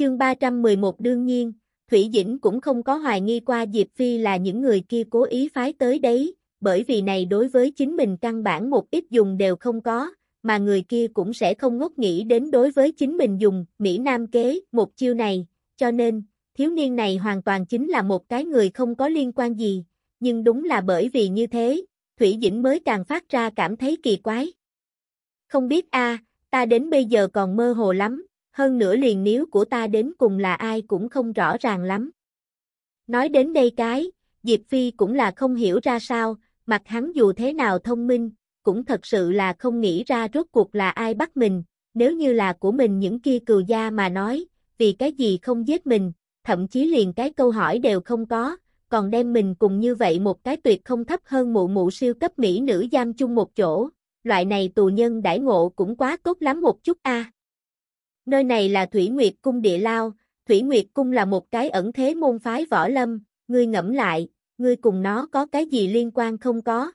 Chương 311 đương nhiên, Thủy Dĩnh cũng không có hoài nghi qua Diệp Phi là những người kia cố ý phái tới đấy, bởi vì này đối với chính mình căn bản một ít dùng đều không có, mà người kia cũng sẽ không ngốc nghĩ đến đối với chính mình dùng Mỹ Nam kế một chiêu này, cho nên, thiếu niên này hoàn toàn chính là một cái người không có liên quan gì, nhưng đúng là bởi vì như thế, Thủy Dĩnh mới càng phát ra cảm thấy kỳ quái. Không biết a, ta đến bây giờ còn mơ hồ lắm, hơn nữa liền nếu của ta đến cùng là ai cũng không rõ ràng lắm. Nói đến đây cái, Diệp Phi cũng là không hiểu ra sao, mặt hắn dù thế nào thông minh, cũng thật sự là không nghĩ ra rốt cuộc là ai bắt mình, nếu như là của mình những kia cừu gia mà nói, vì cái gì không giết mình, thậm chí liền cái câu hỏi đều không có, còn đem mình cùng như vậy một cái tuyệt không thấp hơn mụ mụ siêu cấp mỹ nữ giam chung một chỗ, loại này tù nhân đãi ngộ cũng quá tốt lắm một chút a. Nơi này là Thủy Nguyệt Cung địa lao, Thủy Nguyệt Cung là một cái ẩn thế môn phái võ lâm, ngươi ngẫm lại, ngươi cùng nó có cái gì liên quan không có.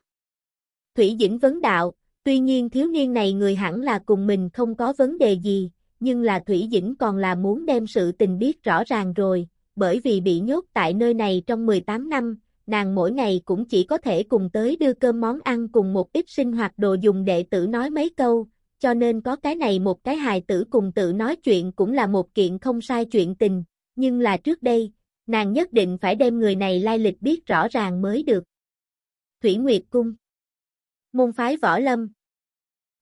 Thủy Dĩnh vấn đạo, tuy nhiên thiếu niên này người hẳn là cùng mình không có vấn đề gì, nhưng là Thủy Dĩnh còn là muốn đem sự tình biết rõ ràng rồi, bởi vì bị nhốt tại nơi này trong 18 năm, nàng mỗi ngày cũng chỉ có thể cùng tới đưa cơm món ăn cùng một ít sinh hoạt đồ dùng đệ tử nói mấy câu, cho nên có cái này một cái hài tử cùng tự nói chuyện cũng là một kiện không sai chuyện tình, nhưng là trước đây, nàng nhất định phải đem người này lai lịch biết rõ ràng mới được. Thủy Nguyệt Cung Môn phái võ lâm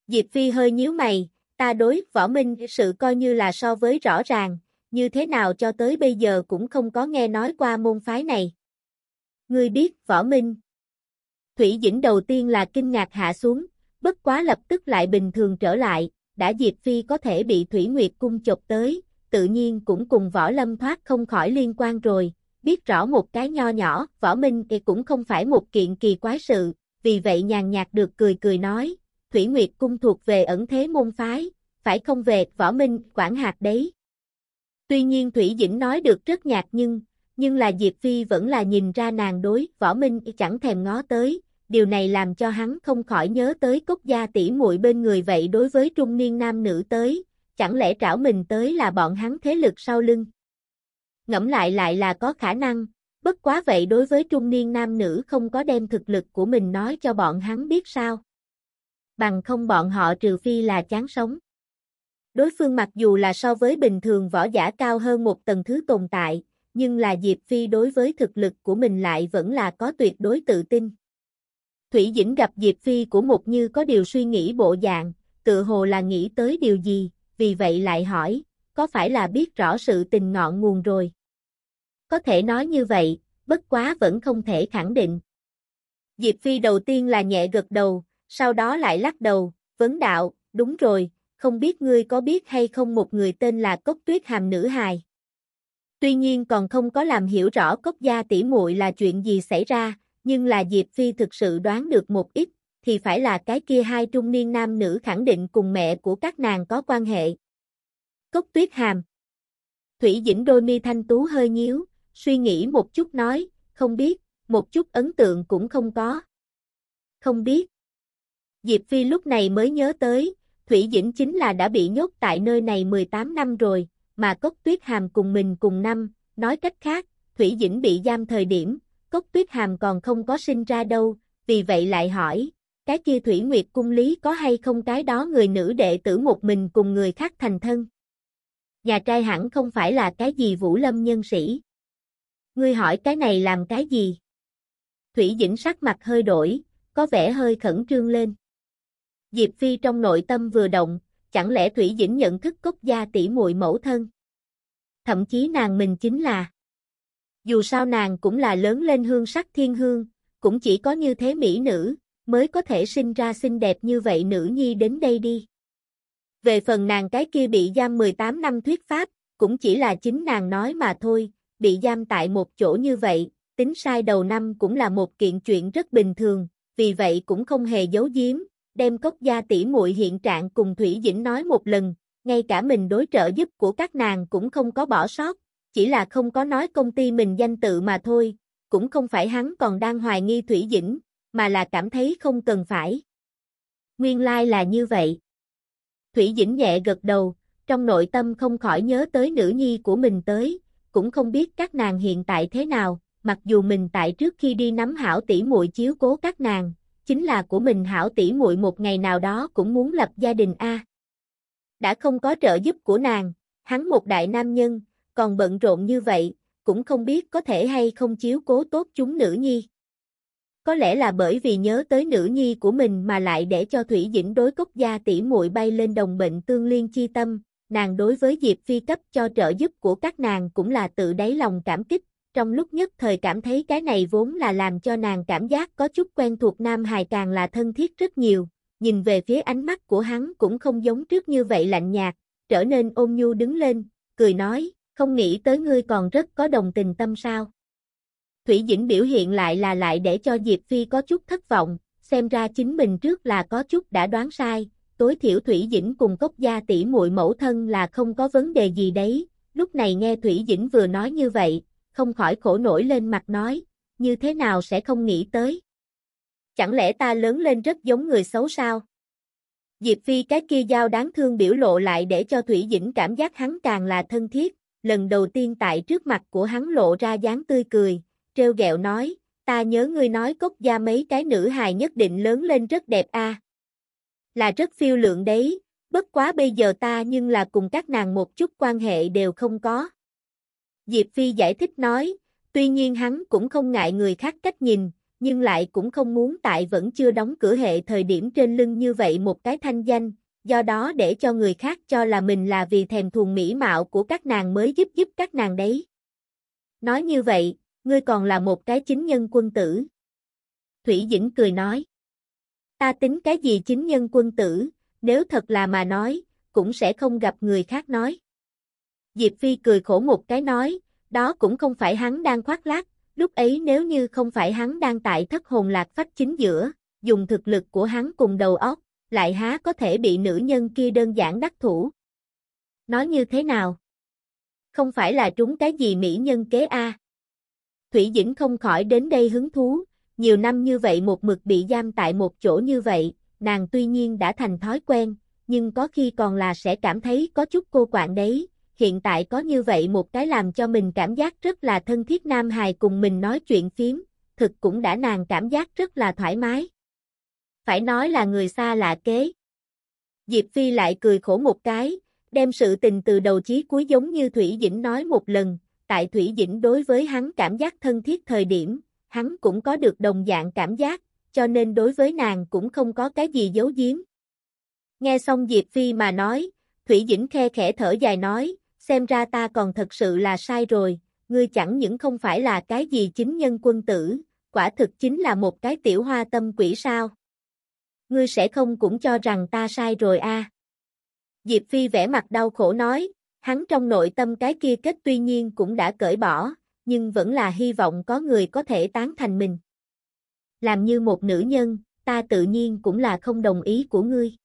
Diệp Phi hơi nhíu mày, ta đối võ minh sự coi như là so với rõ ràng, như thế nào cho tới bây giờ cũng không có nghe nói qua môn phái này. Ngươi biết võ minh. Thủy Dĩnh đầu tiên là kinh ngạc hạ xuống, bất quá lập tức lại bình thường trở lại, đã Diệp Phi có thể bị Thủy Nguyệt cung chọc tới, tự nhiên cũng cùng võ lâm thoát không khỏi liên quan rồi, biết rõ một cái nho nhỏ, võ minh thì cũng không phải một kiện kỳ quái sự, vì vậy nhàn nhạt được cười cười nói, Thủy Nguyệt cung thuộc về ẩn thế môn phái, phải không về võ minh, quản hạt đấy. Tuy nhiên Thủy Dĩnh nói được rất nhạt nhưng, nhưng là Diệp Phi vẫn là nhìn ra nàng đối võ minh chẳng thèm ngó tới, điều này làm cho hắn không khỏi nhớ tới cốc gia tỷ muội bên người vậy đối với trung niên nam nữ tới, chẳng lẽ trảo mình tới là bọn hắn thế lực sau lưng. Ngẫm lại lại là có khả năng, bất quá vậy đối với trung niên nam nữ không có đem thực lực của mình nói cho bọn hắn biết sao. Bằng không bọn họ trừ phi là chán sống. Đối phương mặc dù là so với bình thường võ giả cao hơn một tầng thứ tồn tại, nhưng là Diệp Phi đối với thực lực của mình lại vẫn là có tuyệt đối tự tin. Thủy Dĩnh gặp Diệp Phi của một như có điều suy nghĩ bộ dạng, tự hồ là nghĩ tới điều gì, vì vậy lại hỏi, có phải là biết rõ sự tình ngọn nguồn rồi? Có thể nói như vậy, bất quá vẫn không thể khẳng định. Diệp Phi đầu tiên là nhẹ gật đầu, sau đó lại lắc đầu, vấn đạo, đúng rồi, không biết ngươi có biết hay không một người tên là Cốc Tuyết Hàm nữ hài. Tuy nhiên còn không có làm hiểu rõ Cốc gia tỷ muội là chuyện gì xảy ra, nhưng là Diệp Phi thực sự đoán được một ít, thì phải là cái kia hai trung niên nam nữ khẳng định cùng mẹ của các nàng có quan hệ. Cốc tuyết hàm Thủy Dĩnh đôi mi thanh tú hơi nhíu, suy nghĩ một chút nói, không biết, một chút ấn tượng cũng không có. Không biết. Diệp Phi lúc này mới nhớ tới, Thủy Dĩnh chính là đã bị nhốt tại nơi này 18 năm rồi, mà Cốc Tuyết Hàm cùng mình cùng năm, nói cách khác, Thủy Dĩnh bị giam thời điểm, Cốc Tuyết Hàm còn không có sinh ra đâu, vì vậy lại hỏi, cái kia Thủy Nguyệt cung lý có hay không cái đó người nữ đệ tử một mình cùng người khác thành thân? Nhà trai hẳn không phải là cái gì vũ lâm nhân sĩ. Ngươi hỏi cái này làm cái gì? Thủy Dĩnh sắc mặt hơi đổi, có vẻ hơi khẩn trương lên. Diệp Phi trong nội tâm vừa động, chẳng lẽ Thủy Dĩnh nhận thức cốc gia tỷ muội mẫu thân? Thậm chí nàng mình chính là dù sao nàng cũng là lớn lên hương sắc thiên hương, cũng chỉ có như thế mỹ nữ, mới có thể sinh ra xinh đẹp như vậy nữ nhi đến đây đi. Về phần nàng cái kia bị giam 18 năm thuyết pháp, cũng chỉ là chính nàng nói mà thôi, bị giam tại một chỗ như vậy, tính sai đầu năm cũng là một kiện chuyện rất bình thường, vì vậy cũng không hề giấu giếm, đem cốc gia tỷ muội hiện trạng cùng Thủy Dĩnh nói một lần, ngay cả mình đối trợ giúp của các nàng cũng không có bỏ sót, chỉ là không có nói công ty mình danh tự mà thôi, cũng không phải hắn còn đang hoài nghi Thủy Dĩnh, mà là cảm thấy không cần phải. Nguyên lai like là như vậy. Thủy Dĩnh nhẹ gật đầu, trong nội tâm không khỏi nhớ tới nữ nhi của mình tới, cũng không biết các nàng hiện tại thế nào, mặc dù mình tại trước khi đi nắm hảo tỷ muội chiếu cố các nàng, chính là của mình hảo tỷ muội một ngày nào đó cũng muốn lập gia đình a. Đã không có trợ giúp của nàng, hắn một đại nam nhân, còn bận rộn như vậy, cũng không biết có thể hay không chiếu cố tốt chúng nữ nhi. Có lẽ là bởi vì nhớ tới nữ nhi của mình mà lại để cho Thủy Dĩnh đối cốc gia tỷ muội bay lên đồng bệnh tương liên chi tâm, nàng đối với Diệp Phi cấp cho trợ giúp của các nàng cũng là tự đáy lòng cảm kích, trong lúc nhất thời cảm thấy cái này vốn là làm cho nàng cảm giác có chút quen thuộc Nam Hài càng là thân thiết rất nhiều, nhìn về phía ánh mắt của hắn cũng không giống trước như vậy lạnh nhạt, trở nên ôn nhu đứng lên, cười nói, không nghĩ tới ngươi còn rất có đồng tình tâm sao. Thủy Dĩnh biểu hiện lại là lại để cho Diệp Phi có chút thất vọng, xem ra chính mình trước là có chút đã đoán sai, tối thiểu Thủy Dĩnh cùng cốc gia tỷ muội mẫu thân là không có vấn đề gì đấy, lúc này nghe Thủy Dĩnh vừa nói như vậy, không khỏi khổ nổi lên mặt nói, như thế nào sẽ không nghĩ tới. Chẳng lẽ ta lớn lên rất giống người xấu sao? Diệp Phi cái kia dao đáng thương biểu lộ lại để cho Thủy Dĩnh cảm giác hắn càng là thân thiết, lần đầu tiên tại trước mặt của hắn lộ ra dáng tươi cười, treo gẹo nói, ta nhớ ngươi nói cốc gia mấy cái nữ hài nhất định lớn lên rất đẹp a. Là rất phiêu lượng đấy, bất quá bây giờ ta nhưng là cùng các nàng một chút quan hệ đều không có. Diệp Phi giải thích nói, tuy nhiên hắn cũng không ngại người khác cách nhìn, nhưng lại cũng không muốn tại vẫn chưa đóng cửa hệ thời điểm trên lưng như vậy một cái thanh danh, do đó để cho người khác cho là mình là vì thèm thuồng mỹ mạo của các nàng mới giúp giúp các nàng đấy. Nói như vậy, ngươi còn là một cái chính nhân quân tử. Thủy Dĩnh cười nói. Ta tính cái gì chính nhân quân tử, nếu thật là mà nói, cũng sẽ không gặp người khác nói. Diệp Phi cười khổ một cái nói, đó cũng không phải hắn đang khoác lác, lúc ấy nếu như không phải hắn đang tại thất hồn lạc phách chính giữa, dùng thực lực của hắn cùng đầu óc, lại há có thể bị nữ nhân kia đơn giản đắc thủ. Nói như thế nào? Không phải là trúng cái gì mỹ nhân kế a? Thủy Dĩnh không khỏi đến đây hứng thú, nhiều năm như vậy một mực bị giam tại một chỗ như vậy, nàng tuy nhiên đã thành thói quen, nhưng có khi còn là sẽ cảm thấy có chút cô quạng đấy, hiện tại có như vậy một cái làm cho mình cảm giác rất là thân thiết Nam Hài cùng mình nói chuyện phím, thực cũng đã nàng cảm giác rất là thoải mái. Phải nói là người xa lạ kế. Diệp Phi lại cười khổ một cái, đem sự tình từ đầu chí cuối giống như Thủy Dĩnh nói một lần, tại Thủy Dĩnh đối với hắn cảm giác thân thiết thời điểm, hắn cũng có được đồng dạng cảm giác, cho nên đối với nàng cũng không có cái gì giấu giếm. Nghe xong Diệp Phi mà nói, Thủy Dĩnh khe khẽ thở dài nói, xem ra ta còn thật sự là sai rồi, ngươi chẳng những không phải là cái gì chính nhân quân tử, quả thực chính là một cái tiểu hoa tâm quỷ sao. Ngươi sẽ không cũng cho rằng ta sai rồi a? À. Diệp Phi vẻ mặt đau khổ nói, hắn trong nội tâm cái kia kết tuy nhiên cũng đã cởi bỏ, nhưng vẫn là hy vọng có người có thể tán thành mình. Làm như một nữ nhân, ta tự nhiên cũng là không đồng ý của ngươi.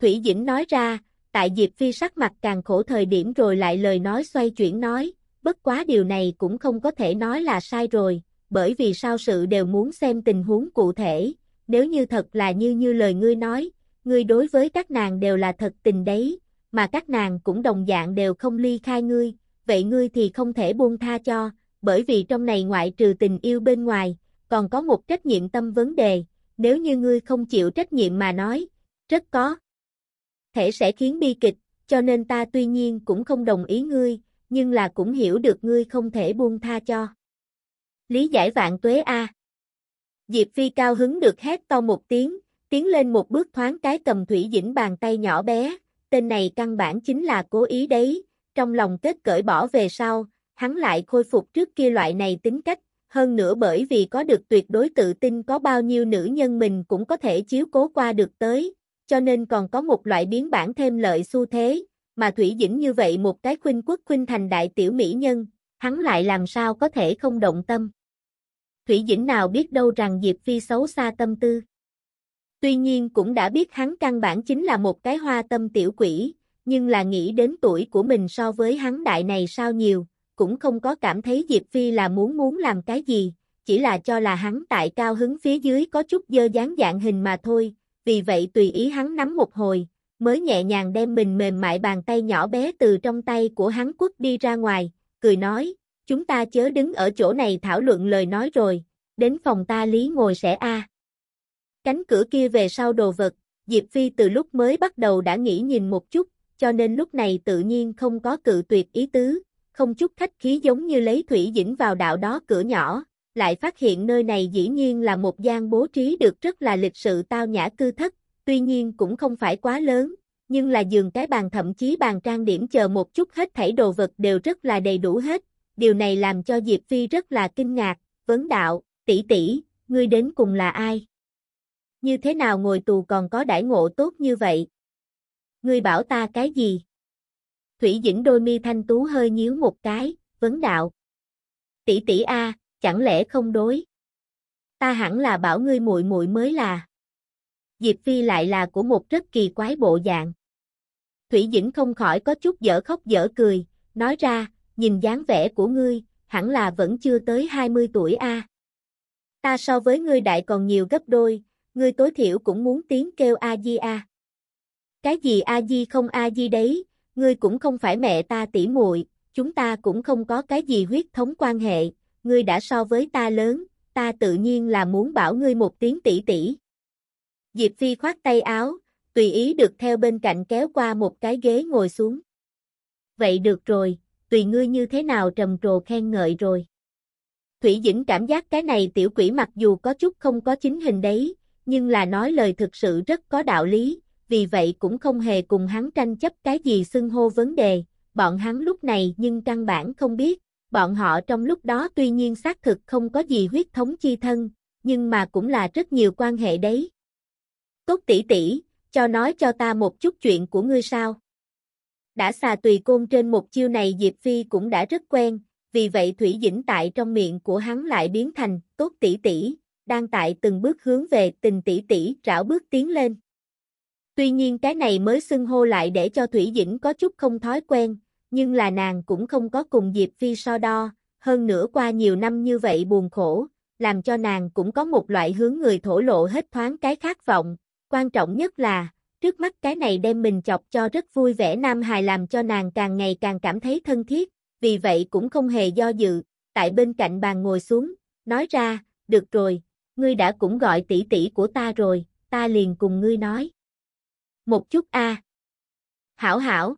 Thủy Dĩnh nói ra, tại Diệp Phi sắc mặt càng khổ thời điểm rồi lại lời nói xoay chuyển nói, bất quá điều này cũng không có thể nói là sai rồi, bởi vì sao sự đều muốn xem tình huống cụ thể, nếu như thật là như như lời ngươi nói, ngươi đối với các nàng đều là thật tình đấy, mà các nàng cũng đồng dạng đều không ly khai ngươi, vậy ngươi thì không thể buông tha cho, bởi vì trong này ngoại trừ tình yêu bên ngoài, còn có một trách nhiệm tâm vấn đề, nếu như ngươi không chịu trách nhiệm mà nói, rất có thể sẽ khiến bi kịch, cho nên ta tuy nhiên cũng không đồng ý ngươi, nhưng là cũng hiểu được ngươi không thể buông tha cho. Lý giải vạn tuế A. Diệp Phi cao hứng được hét to một tiếng, tiến lên một bước thoáng cái cầm Thủy Dĩnh bàn tay nhỏ bé, tên này căn bản chính là cố ý đấy, trong lòng kết cởi bỏ về sau, hắn lại khôi phục trước kia loại này tính cách, hơn nữa bởi vì có được tuyệt đối tự tin có bao nhiêu nữ nhân mình cũng có thể chiếu cố qua được tới, cho nên còn có một loại biến bản thêm lợi xu thế, mà Thủy Dĩnh như vậy một cái khuynh quốc khuynh thành đại tiểu mỹ nhân, hắn lại làm sao có thể không động tâm. Thủy Dĩnh nào biết đâu rằng Diệp Phi xấu xa tâm tư. Tuy nhiên cũng đã biết hắn căn bản chính là một cái hoa tâm tiểu quỷ, nhưng là nghĩ đến tuổi của mình so với hắn đại này sao nhiều, cũng không có cảm thấy Diệp Phi là muốn muốn làm cái gì, chỉ là cho là hắn tại cao hứng phía dưới có chút dơ dáng dạng hình mà thôi, vì vậy tùy ý hắn nắm một hồi, mới nhẹ nhàng đem mình mềm mại bàn tay nhỏ bé từ trong tay của hắn quất đi ra ngoài, cười nói, chúng ta chớ đứng ở chỗ này thảo luận lời nói rồi, đến phòng ta lý ngồi sẽ a. Cánh cửa kia về sau đồ vật, Diệp Phi từ lúc mới bắt đầu đã nghĩ nhìn một chút, cho nên lúc này tự nhiên không có cự tuyệt ý tứ, không chút khách khí giống như lấy thủy dĩnh vào đạo đó cửa nhỏ, lại phát hiện nơi này dĩ nhiên là một gian bố trí được rất là lịch sự tao nhã cư thất, tuy nhiên cũng không phải quá lớn, nhưng là giường cái bàn thậm chí bàn trang điểm chờ một chút hết thảy đồ vật đều rất là đầy đủ hết, điều này làm cho Diệp Phi rất là kinh ngạc, vấn đạo, tỷ tỷ, ngươi đến cùng là ai? Như thế nào ngồi tù còn có đãi ngộ tốt như vậy? Ngươi bảo ta cái gì? Thủy Dĩnh đôi mi thanh tú hơi nhíu một cái, vấn đạo. Tỷ tỷ a, chẳng lẽ không đối? Ta hẳn là bảo ngươi muội muội mới là. Diệp Phi lại là của một rất kỳ quái bộ dạng. Thủy Dĩnh không khỏi có chút dở khóc dở cười, nói ra, nhìn dáng vẻ của ngươi, hẳn là vẫn chưa tới 20 tuổi a. Ta so với ngươi đại còn nhiều gấp đôi, ngươi tối thiểu cũng muốn tiếng kêu a di a. Cái gì a di không a di đấy, ngươi cũng không phải mẹ ta tỉ muội, chúng ta cũng không có cái gì huyết thống quan hệ, ngươi đã so với ta lớn, ta tự nhiên là muốn bảo ngươi một tiếng tỷ tỷ. Diệp Phi khoát tay áo, tùy ý được theo bên cạnh kéo qua một cái ghế ngồi xuống. Vậy được rồi, tùy ngươi như thế nào trầm trồ khen ngợi rồi. Thủy Dĩnh cảm giác cái này tiểu quỷ mặc dù có chút không có chính hình đấy, nhưng là nói lời thực sự rất có đạo lý, vì vậy cũng không hề cùng hắn tranh chấp cái gì xưng hô vấn đề, bọn hắn lúc này nhưng căn bản không biết, bọn họ trong lúc đó tuy nhiên xác thực không có gì huyết thống chi thân, nhưng mà cũng là rất nhiều quan hệ đấy. Tốt tỷ tỷ, cho nói cho ta một chút chuyện của ngươi sao. Đã xà tùy côn trên một chiêu này Diệp Phi cũng đã rất quen, vì vậy Thủy Dĩnh tại trong miệng của hắn lại biến thành, tốt tỷ tỷ, đang tại từng bước hướng về tình tỷ tỷ rảo bước tiến lên. Tuy nhiên cái này mới xưng hô lại để cho Thủy Dĩnh có chút không thói quen, nhưng là nàng cũng không có cùng Diệp Phi so đo, hơn nữa qua nhiều năm như vậy buồn khổ, làm cho nàng cũng có một loại hướng người thổ lộ hết thoáng cái khát vọng, quan trọng nhất là, trước mắt cái này đem mình chọc cho rất vui vẻ Nam Hài làm cho nàng càng ngày càng cảm thấy thân thiết, vì vậy cũng không hề do dự, tại bên cạnh bàn ngồi xuống, nói ra, được rồi, ngươi đã cũng gọi tỷ tỷ của ta rồi, ta liền cùng ngươi nói. Một chút a. Hảo hảo.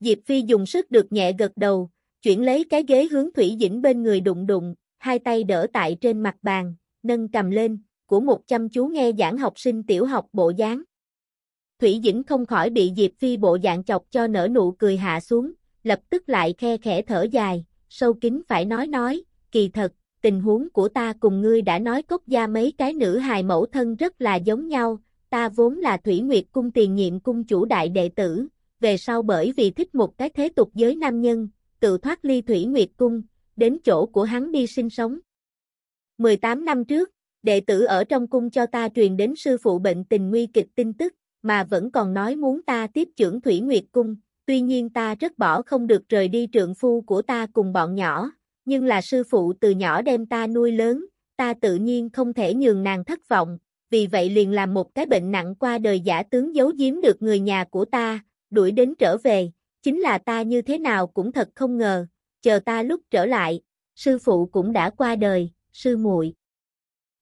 Diệp Phi dùng sức được nhẹ gật đầu, chuyển lấy cái ghế hướng Thủy Dĩnh bên người đụng đụng, hai tay đỡ tại trên mặt bàn, nâng cầm lên, của một chăm chú nghe giảng học sinh tiểu học bộ dáng. Thủy Dĩnh không khỏi bị Diệp Phi bộ dạng chọc cho nở nụ cười hạ xuống, lập tức lại khe khẽ thở dài, sâu kín phải nói nói, kỳ thật, tình huống của ta cùng ngươi đã nói cốc gia mấy cái nữ hài mẫu thân rất là giống nhau, ta vốn là Thủy Nguyệt cung tiền nhiệm cung chủ đại đệ tử, về sau bởi vì thích một cái thế tục giới nam nhân, tự thoát ly Thủy Nguyệt cung, đến chỗ của hắn đi sinh sống. 18 năm trước, đệ tử ở trong cung cho ta truyền đến sư phụ bệnh tình nguy kịch tin tức, mà vẫn còn nói muốn ta tiếp trưởng Thủy Nguyệt cung, tuy nhiên ta rất bỏ không được rời đi trượng phu của ta cùng bọn nhỏ, nhưng là sư phụ từ nhỏ đem ta nuôi lớn, ta tự nhiên không thể nhường nàng thất vọng, vì vậy liền làm một cái bệnh nặng qua đời giả tướng giấu giếm được người nhà của ta, đuổi đến trở về, chính là ta như thế nào cũng thật không ngờ, chờ ta lúc trở lại, sư phụ cũng đã qua đời, sư muội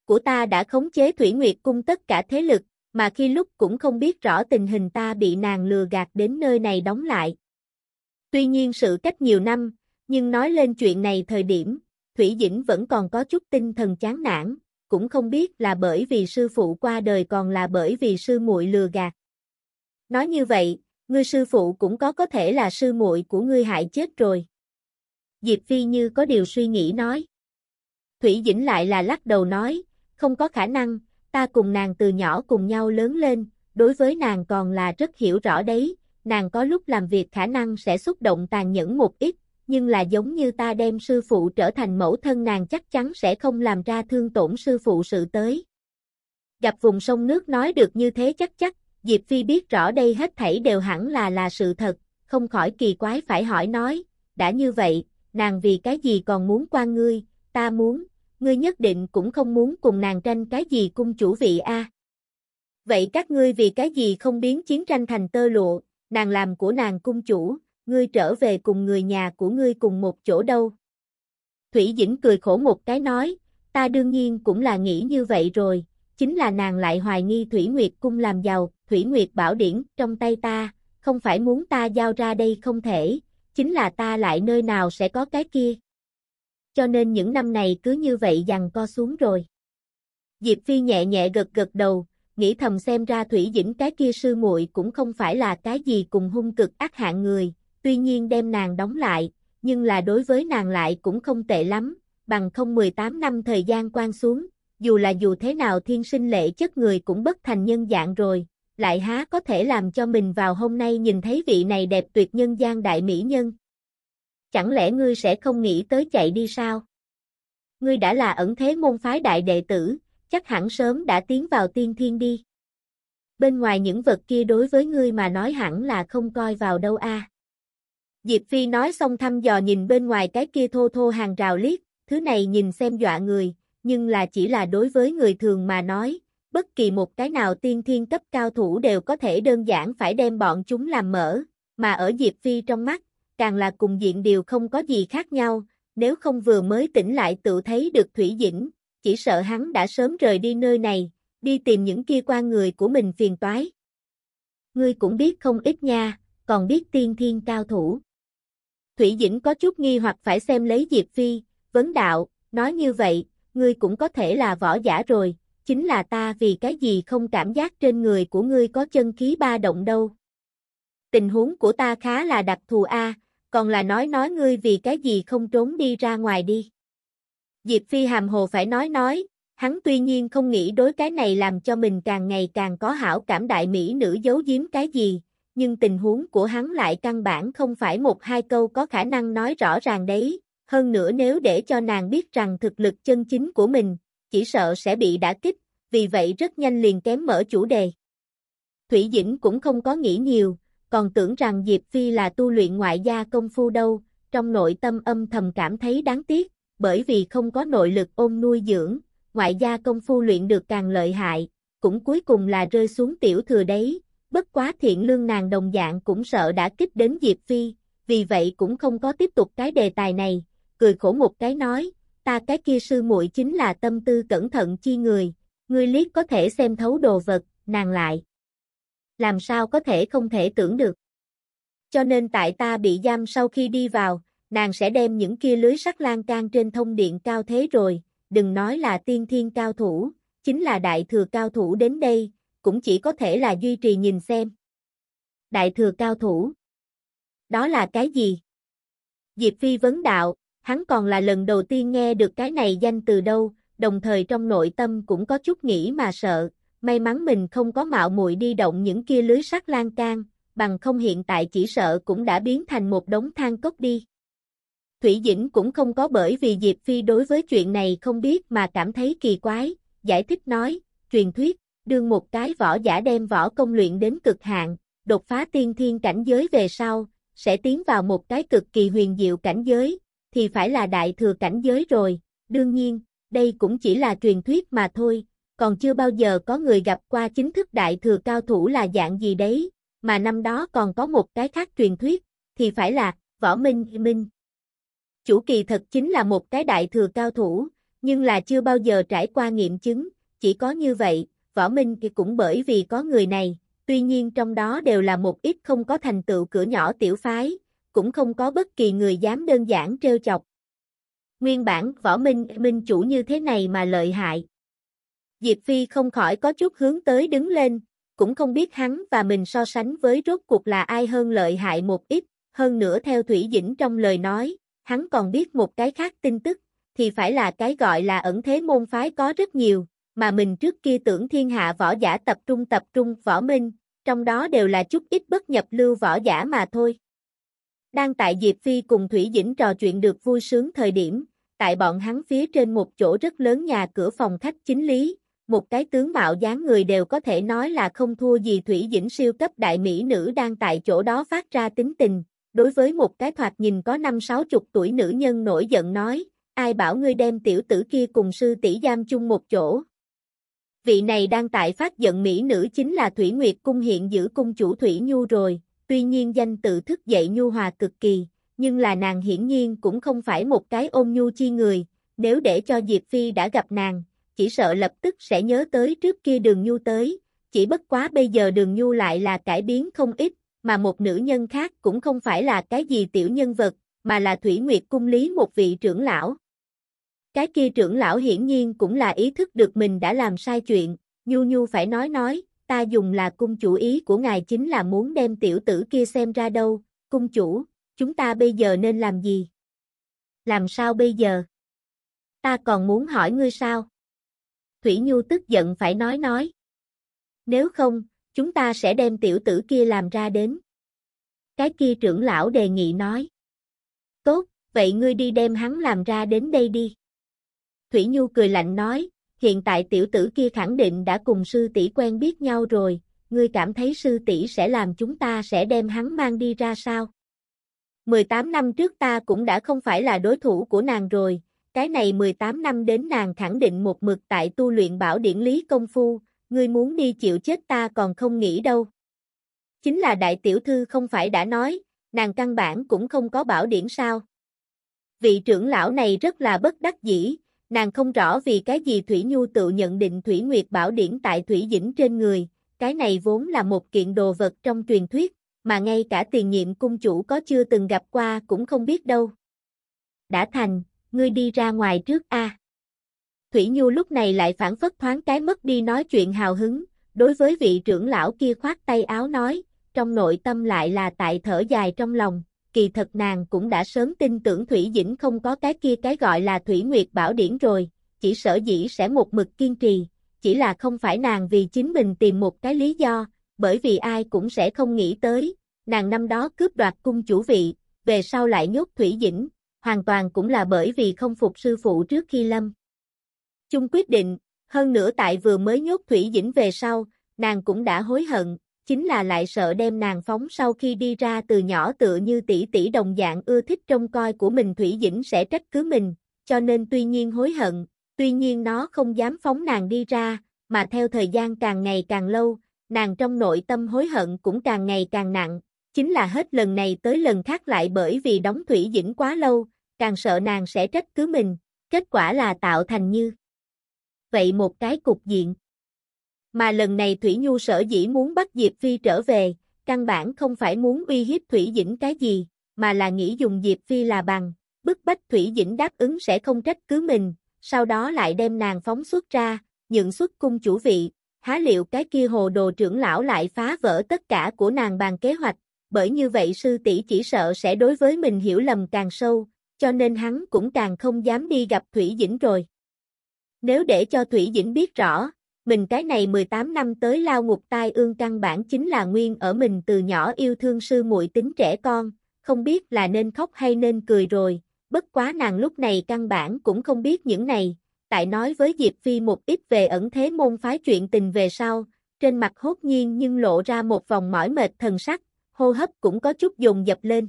của ta đã khống chế Thủy Nguyệt cung tất cả thế lực, mà khi lúc cũng không biết rõ tình hình ta bị nàng lừa gạt đến nơi này đóng lại. Tuy nhiên sự cách nhiều năm, nhưng nói lên chuyện này thời điểm, Thủy Dĩnh vẫn còn có chút tinh thần chán nản, cũng không biết là bởi vì sư phụ qua đời còn là bởi vì sư muội lừa gạt. Nói như vậy, ngươi sư phụ cũng có có thể là sư muội của ngươi hại chết rồi. Diệp Phi như có điều suy nghĩ nói. Thủy Dĩnh lại là lắc đầu nói, không có khả năng, ta cùng nàng từ nhỏ cùng nhau lớn lên, đối với nàng còn là rất hiểu rõ đấy, nàng có lúc làm việc khả năng sẽ xúc động tàn nhẫn một ít, nhưng là giống như ta đem sư phụ trở thành mẫu thân nàng chắc chắn sẽ không làm ra thương tổn sư phụ sự tới. Gặp vùng sông nước nói được như thế chắc chắc, Diệp Phi biết rõ đây hết thảy đều hẳn là là sự thật, không khỏi kỳ quái phải hỏi nói, đã như vậy, nàng vì cái gì còn muốn qua ngươi, ta muốn, ngươi nhất định cũng không muốn cùng nàng tranh cái gì cung chủ vị a. Vậy các ngươi vì cái gì không biến chiến tranh thành tơ lụa, nàng làm của nàng cung chủ, ngươi trở về cùng người nhà của ngươi cùng một chỗ đâu? Thủy Dĩnh cười khổ một cái nói, ta đương nhiên cũng là nghĩ như vậy rồi, chính là nàng lại hoài nghi Thủy Nguyệt cung làm giàu, Thủy Nguyệt bảo điển trong tay ta, không phải muốn ta giao ra đây không thể, chính là ta lại nơi nào sẽ có cái kia. Cho nên những năm này cứ như vậy dằn co xuống rồi. Diệp Phi nhẹ nhẹ gật gật đầu, nghĩ thầm xem ra Thủy Dĩnh cái kia sư muội cũng không phải là cái gì cùng hung cực ác hạng người, tuy nhiên đem nàng đóng lại, nhưng là đối với nàng lại cũng không tệ lắm, bằng không 18 năm thời gian quan xuống, dù là dù thế nào thiên sinh lệ chất người cũng bất thành nhân dạng rồi, lại há có thể làm cho mình vào hôm nay nhìn thấy vị này đẹp tuyệt nhân gian đại mỹ nhân. Chẳng lẽ ngươi sẽ không nghĩ tới chạy đi sao? Ngươi đã là ẩn thế môn phái đại đệ tử, chắc hẳn sớm đã tiến vào tiên thiên đi. Bên ngoài những vật kia đối với ngươi mà nói hẳn là không coi vào đâu a. Diệp Phi nói xong thăm dò nhìn bên ngoài cái kia thô thô hàng rào liếc, thứ này nhìn xem dọa người, nhưng là chỉ là đối với người thường mà nói, bất kỳ một cái nào tiên thiên cấp cao thủ đều có thể đơn giản phải đem bọn chúng làm mở, mà ở Diệp Phi trong mắt, càng là cùng diện điều không có gì khác nhau, nếu không vừa mới tỉnh lại tự thấy được Thủy Dĩnh, chỉ sợ hắn đã sớm rời đi nơi này, đi tìm những kia quan người của mình phiền toái. Ngươi cũng biết không ít nha, còn biết tiên thiên cao thủ. Thủy Dĩnh có chút nghi hoặc phải xem lấy Diệp Phi, vấn đạo, nói như vậy, ngươi cũng có thể là võ giả rồi, chính là ta vì cái gì không cảm giác trên người của ngươi có chân khí ba động đâu. Tình huống của ta khá là đặc thù a, còn là nói nói ngươi vì cái gì không trốn đi ra ngoài đi. Diệp Phi hàm hồ phải nói nói, hắn tuy nhiên không nghĩ đối cái này làm cho mình càng ngày càng có hảo cảm đại mỹ nữ giấu giếm cái gì, nhưng tình huống của hắn lại căn bản không phải một hai câu có khả năng nói rõ ràng đấy, hơn nữa nếu để cho nàng biết rằng thực lực chân chính của mình, chỉ sợ sẽ bị đả kích, vì vậy rất nhanh liền kém mở chủ đề. Thủy Dĩnh cũng không có nghĩ nhiều, còn tưởng rằng Diệp Phi là tu luyện ngoại gia công phu đâu, trong nội tâm âm thầm cảm thấy đáng tiếc, bởi vì không có nội lực ôm nuôi dưỡng, ngoại gia công phu luyện được càng lợi hại, cũng cuối cùng là rơi xuống tiểu thừa đấy, bất quá thiện lương nàng đồng dạng cũng sợ đã kích đến Diệp Phi, vì vậy cũng không có tiếp tục cái đề tài này, cười khổ một cái nói, ta cái kia sư muội chính là tâm tư cẩn thận chi người, ngươi liếc có thể xem thấu đồ vật, nàng lại. Làm sao có thể không thể tưởng được. Cho nên tại ta bị giam sau khi đi vào, nàng sẽ đem những kia lưới sắt lan can trên thông điện cao thế rồi, đừng nói là tiên thiên cao thủ, chính là đại thừa cao thủ đến đây, cũng chỉ có thể là duy trì nhìn xem. Đại thừa cao thủ. Đó là cái gì? Diệp Phi vấn đạo, hắn còn là lần đầu tiên nghe được cái này danh từ đâu, đồng thời trong nội tâm cũng có chút nghĩ mà sợ, may mắn mình không có mạo muội đi động những kia lưới sắt lan can, bằng không hiện tại chỉ sợ cũng đã biến thành một đống than cốc đi. Thủy Dĩnh cũng không có bởi vì Diệp Phi đối với chuyện này không biết mà cảm thấy kỳ quái, giải thích nói, truyền thuyết, đương một cái võ giả đem võ công luyện đến cực hạn, đột phá tiên thiên cảnh giới về sau, sẽ tiến vào một cái cực kỳ huyền diệu cảnh giới, thì phải là đại thừa cảnh giới rồi, đương nhiên, đây cũng chỉ là truyền thuyết mà thôi, còn chưa bao giờ có người gặp qua chính thức đại thừa cao thủ là dạng gì đấy, mà năm đó còn có một cái khác truyền thuyết, thì phải là, võ minh minh. Chủ kỳ thật chính là một cái đại thừa cao thủ, nhưng là chưa bao giờ trải qua nghiệm chứng, chỉ có như vậy, võ minh thì cũng bởi vì có người này, tuy nhiên trong đó đều là một ít không có thành tựu cửa nhỏ tiểu phái, cũng không có bất kỳ người dám đơn giản trêu chọc. Nguyên bản võ minh minh chủ như thế này mà lợi hại. Diệp Phi không khỏi có chút hướng tới đứng lên, cũng không biết hắn và mình so sánh với rốt cuộc là ai hơn lợi hại một ít, hơn nữa theo Thủy Dĩnh trong lời nói, hắn còn biết một cái khác tin tức, thì phải là cái gọi là ẩn thế môn phái có rất nhiều, mà mình trước kia tưởng thiên hạ võ giả tập trung tập trung võ minh, trong đó đều là chút ít bất nhập lưu võ giả mà thôi. Đang tại Diệp Phi cùng Thủy Dĩnh trò chuyện được vui sướng thời điểm, tại bọn hắn phía trên một chỗ rất lớn nhà cửa phòng khách chính lý, một cái tướng mạo dáng người đều có thể nói là không thua gì Thủy Dĩnh siêu cấp đại mỹ nữ đang tại chỗ đó phát ra tính tình, đối với một cái thoạt nhìn có năm sáu chục tuổi nữ nhân nổi giận nói, ai bảo ngươi đem tiểu tử kia cùng sư tỷ giam chung một chỗ. Vị này đang tại phát giận mỹ nữ chính là Thủy Nguyệt cung hiện giữ cung chủ Thủy Nhu rồi, tuy nhiên danh tự thức dậy nhu hòa cực kỳ, nhưng là nàng hiển nhiên cũng không phải một cái ôm nhu chi người, nếu để cho Diệp Phi đã gặp nàng, chỉ sợ lập tức sẽ nhớ tới trước kia đường nhu tới, chỉ bất quá bây giờ đường nhu lại là cải biến không ít, mà một nữ nhân khác cũng không phải là cái gì tiểu nhân vật, mà là Thủy Nguyệt cung lý một vị trưởng lão. Cái kia trưởng lão hiển nhiên cũng là ý thức được mình đã làm sai chuyện, nhu nhu phải nói nói, ta dùng là cung chủ ý của ngài chính là muốn đem tiểu tử kia xem ra đâu, cung chủ, chúng ta bây giờ nên làm gì? Làm sao bây giờ? Ta còn muốn hỏi ngươi sao? Thủy Nhu tức giận phải nói nói. Nếu không, chúng ta sẽ đem tiểu tử kia làm ra đến. Cái kia trưởng lão đề nghị nói. Tốt, vậy ngươi đi đem hắn làm ra đến đây đi. Thủy Nhu cười lạnh nói, hiện tại tiểu tử kia khẳng định đã cùng sư tỷ quen biết nhau rồi, ngươi cảm thấy sư tỷ sẽ làm chúng ta sẽ đem hắn mang đi ra sao? 18 năm trước ta cũng đã không phải là đối thủ của nàng rồi, cái này 18 năm đến nàng khẳng định một mực tại tu luyện bảo điển lý công phu, ngươi muốn đi chịu chết ta còn không nghĩ đâu. Chính là đại tiểu thư không phải đã nói, nàng căn bản cũng không có bảo điển sao. Vị trưởng lão này rất là bất đắc dĩ, nàng không rõ vì cái gì Thủy Nhu tự nhận định Thủy Nguyệt bảo điển tại Thủy Dĩnh trên người, cái này vốn là một kiện đồ vật trong truyền thuyết, mà ngay cả tiền nhiệm cung chủ có chưa từng gặp qua cũng không biết đâu. Đã thành, ngươi đi ra ngoài trước a. Thủy Nhu lúc này lại phản phất thoáng cái mất đi nói chuyện hào hứng, đối với vị trưởng lão kia khoát tay áo nói, trong nội tâm lại là tại thở dài trong lòng, kỳ thật nàng cũng đã sớm tin tưởng Thủy Dĩnh không có cái kia cái gọi là Thủy Nguyệt Bảo Điển rồi, chỉ sở dĩ sẽ một mực kiên trì, chỉ là không phải nàng vì chính mình tìm một cái lý do, bởi vì ai cũng sẽ không nghĩ tới, nàng năm đó cướp đoạt cung chủ vị, về sau lại nhốt Thủy Dĩnh, hoàn toàn cũng là bởi vì không phục sư phụ trước khi lâm. Chung quyết định, hơn nữa tại vừa mới nhốt Thủy Dĩnh về sau, nàng cũng đã hối hận, chính là lại sợ đem nàng phóng sau khi đi ra từ nhỏ tựa như tỷ tỷ đồng dạng ưa thích trông coi của mình Thủy Dĩnh sẽ trách cứ mình, cho nên tuy nhiên hối hận, tuy nhiên nó không dám phóng nàng đi ra, mà theo thời gian càng ngày càng lâu, nàng trong nội tâm hối hận cũng càng ngày càng nặng, chính là hết lần này tới lần khác lại bởi vì đóng Thủy Dĩnh quá lâu, càng sợ nàng sẽ trách cứ mình, kết quả là tạo thành như vậy một cái cục diện. Mà lần này Thủy Nhu sở dĩ muốn bắt Diệp Phi trở về, căn bản không phải muốn uy hiếp Thủy Dĩnh cái gì, mà là nghĩ dùng Diệp Phi là bằng, bức bách Thủy Dĩnh đáp ứng sẽ không trách cứ mình, sau đó lại đem nàng phóng xuất ra, nhượng xuất cung chủ vị, há liệu cái kia hồ đồ trưởng lão lại phá vỡ tất cả của nàng bàn kế hoạch, bởi như vậy sư tỷ chỉ sợ sẽ đối với mình hiểu lầm càng sâu, cho nên hắn cũng càng không dám đi gặp Thủy Dĩnh rồi. Nếu để cho Thủy Dĩnh biết rõ, mình cái này 18 năm tới lao ngục tai ương căn bản chính là nguyên ở mình từ nhỏ yêu thương sư muội tính trẻ con, không biết là nên khóc hay nên cười rồi, bất quá nàng lúc này căn bản cũng không biết những này, tại nói với Diệp Phi một ít về ẩn thế môn phái chuyện tình về sau, trên mặt hốt nhiên nhưng lộ ra một vòng mỏi mệt thần sắc, hô hấp cũng có chút dồn dập lên.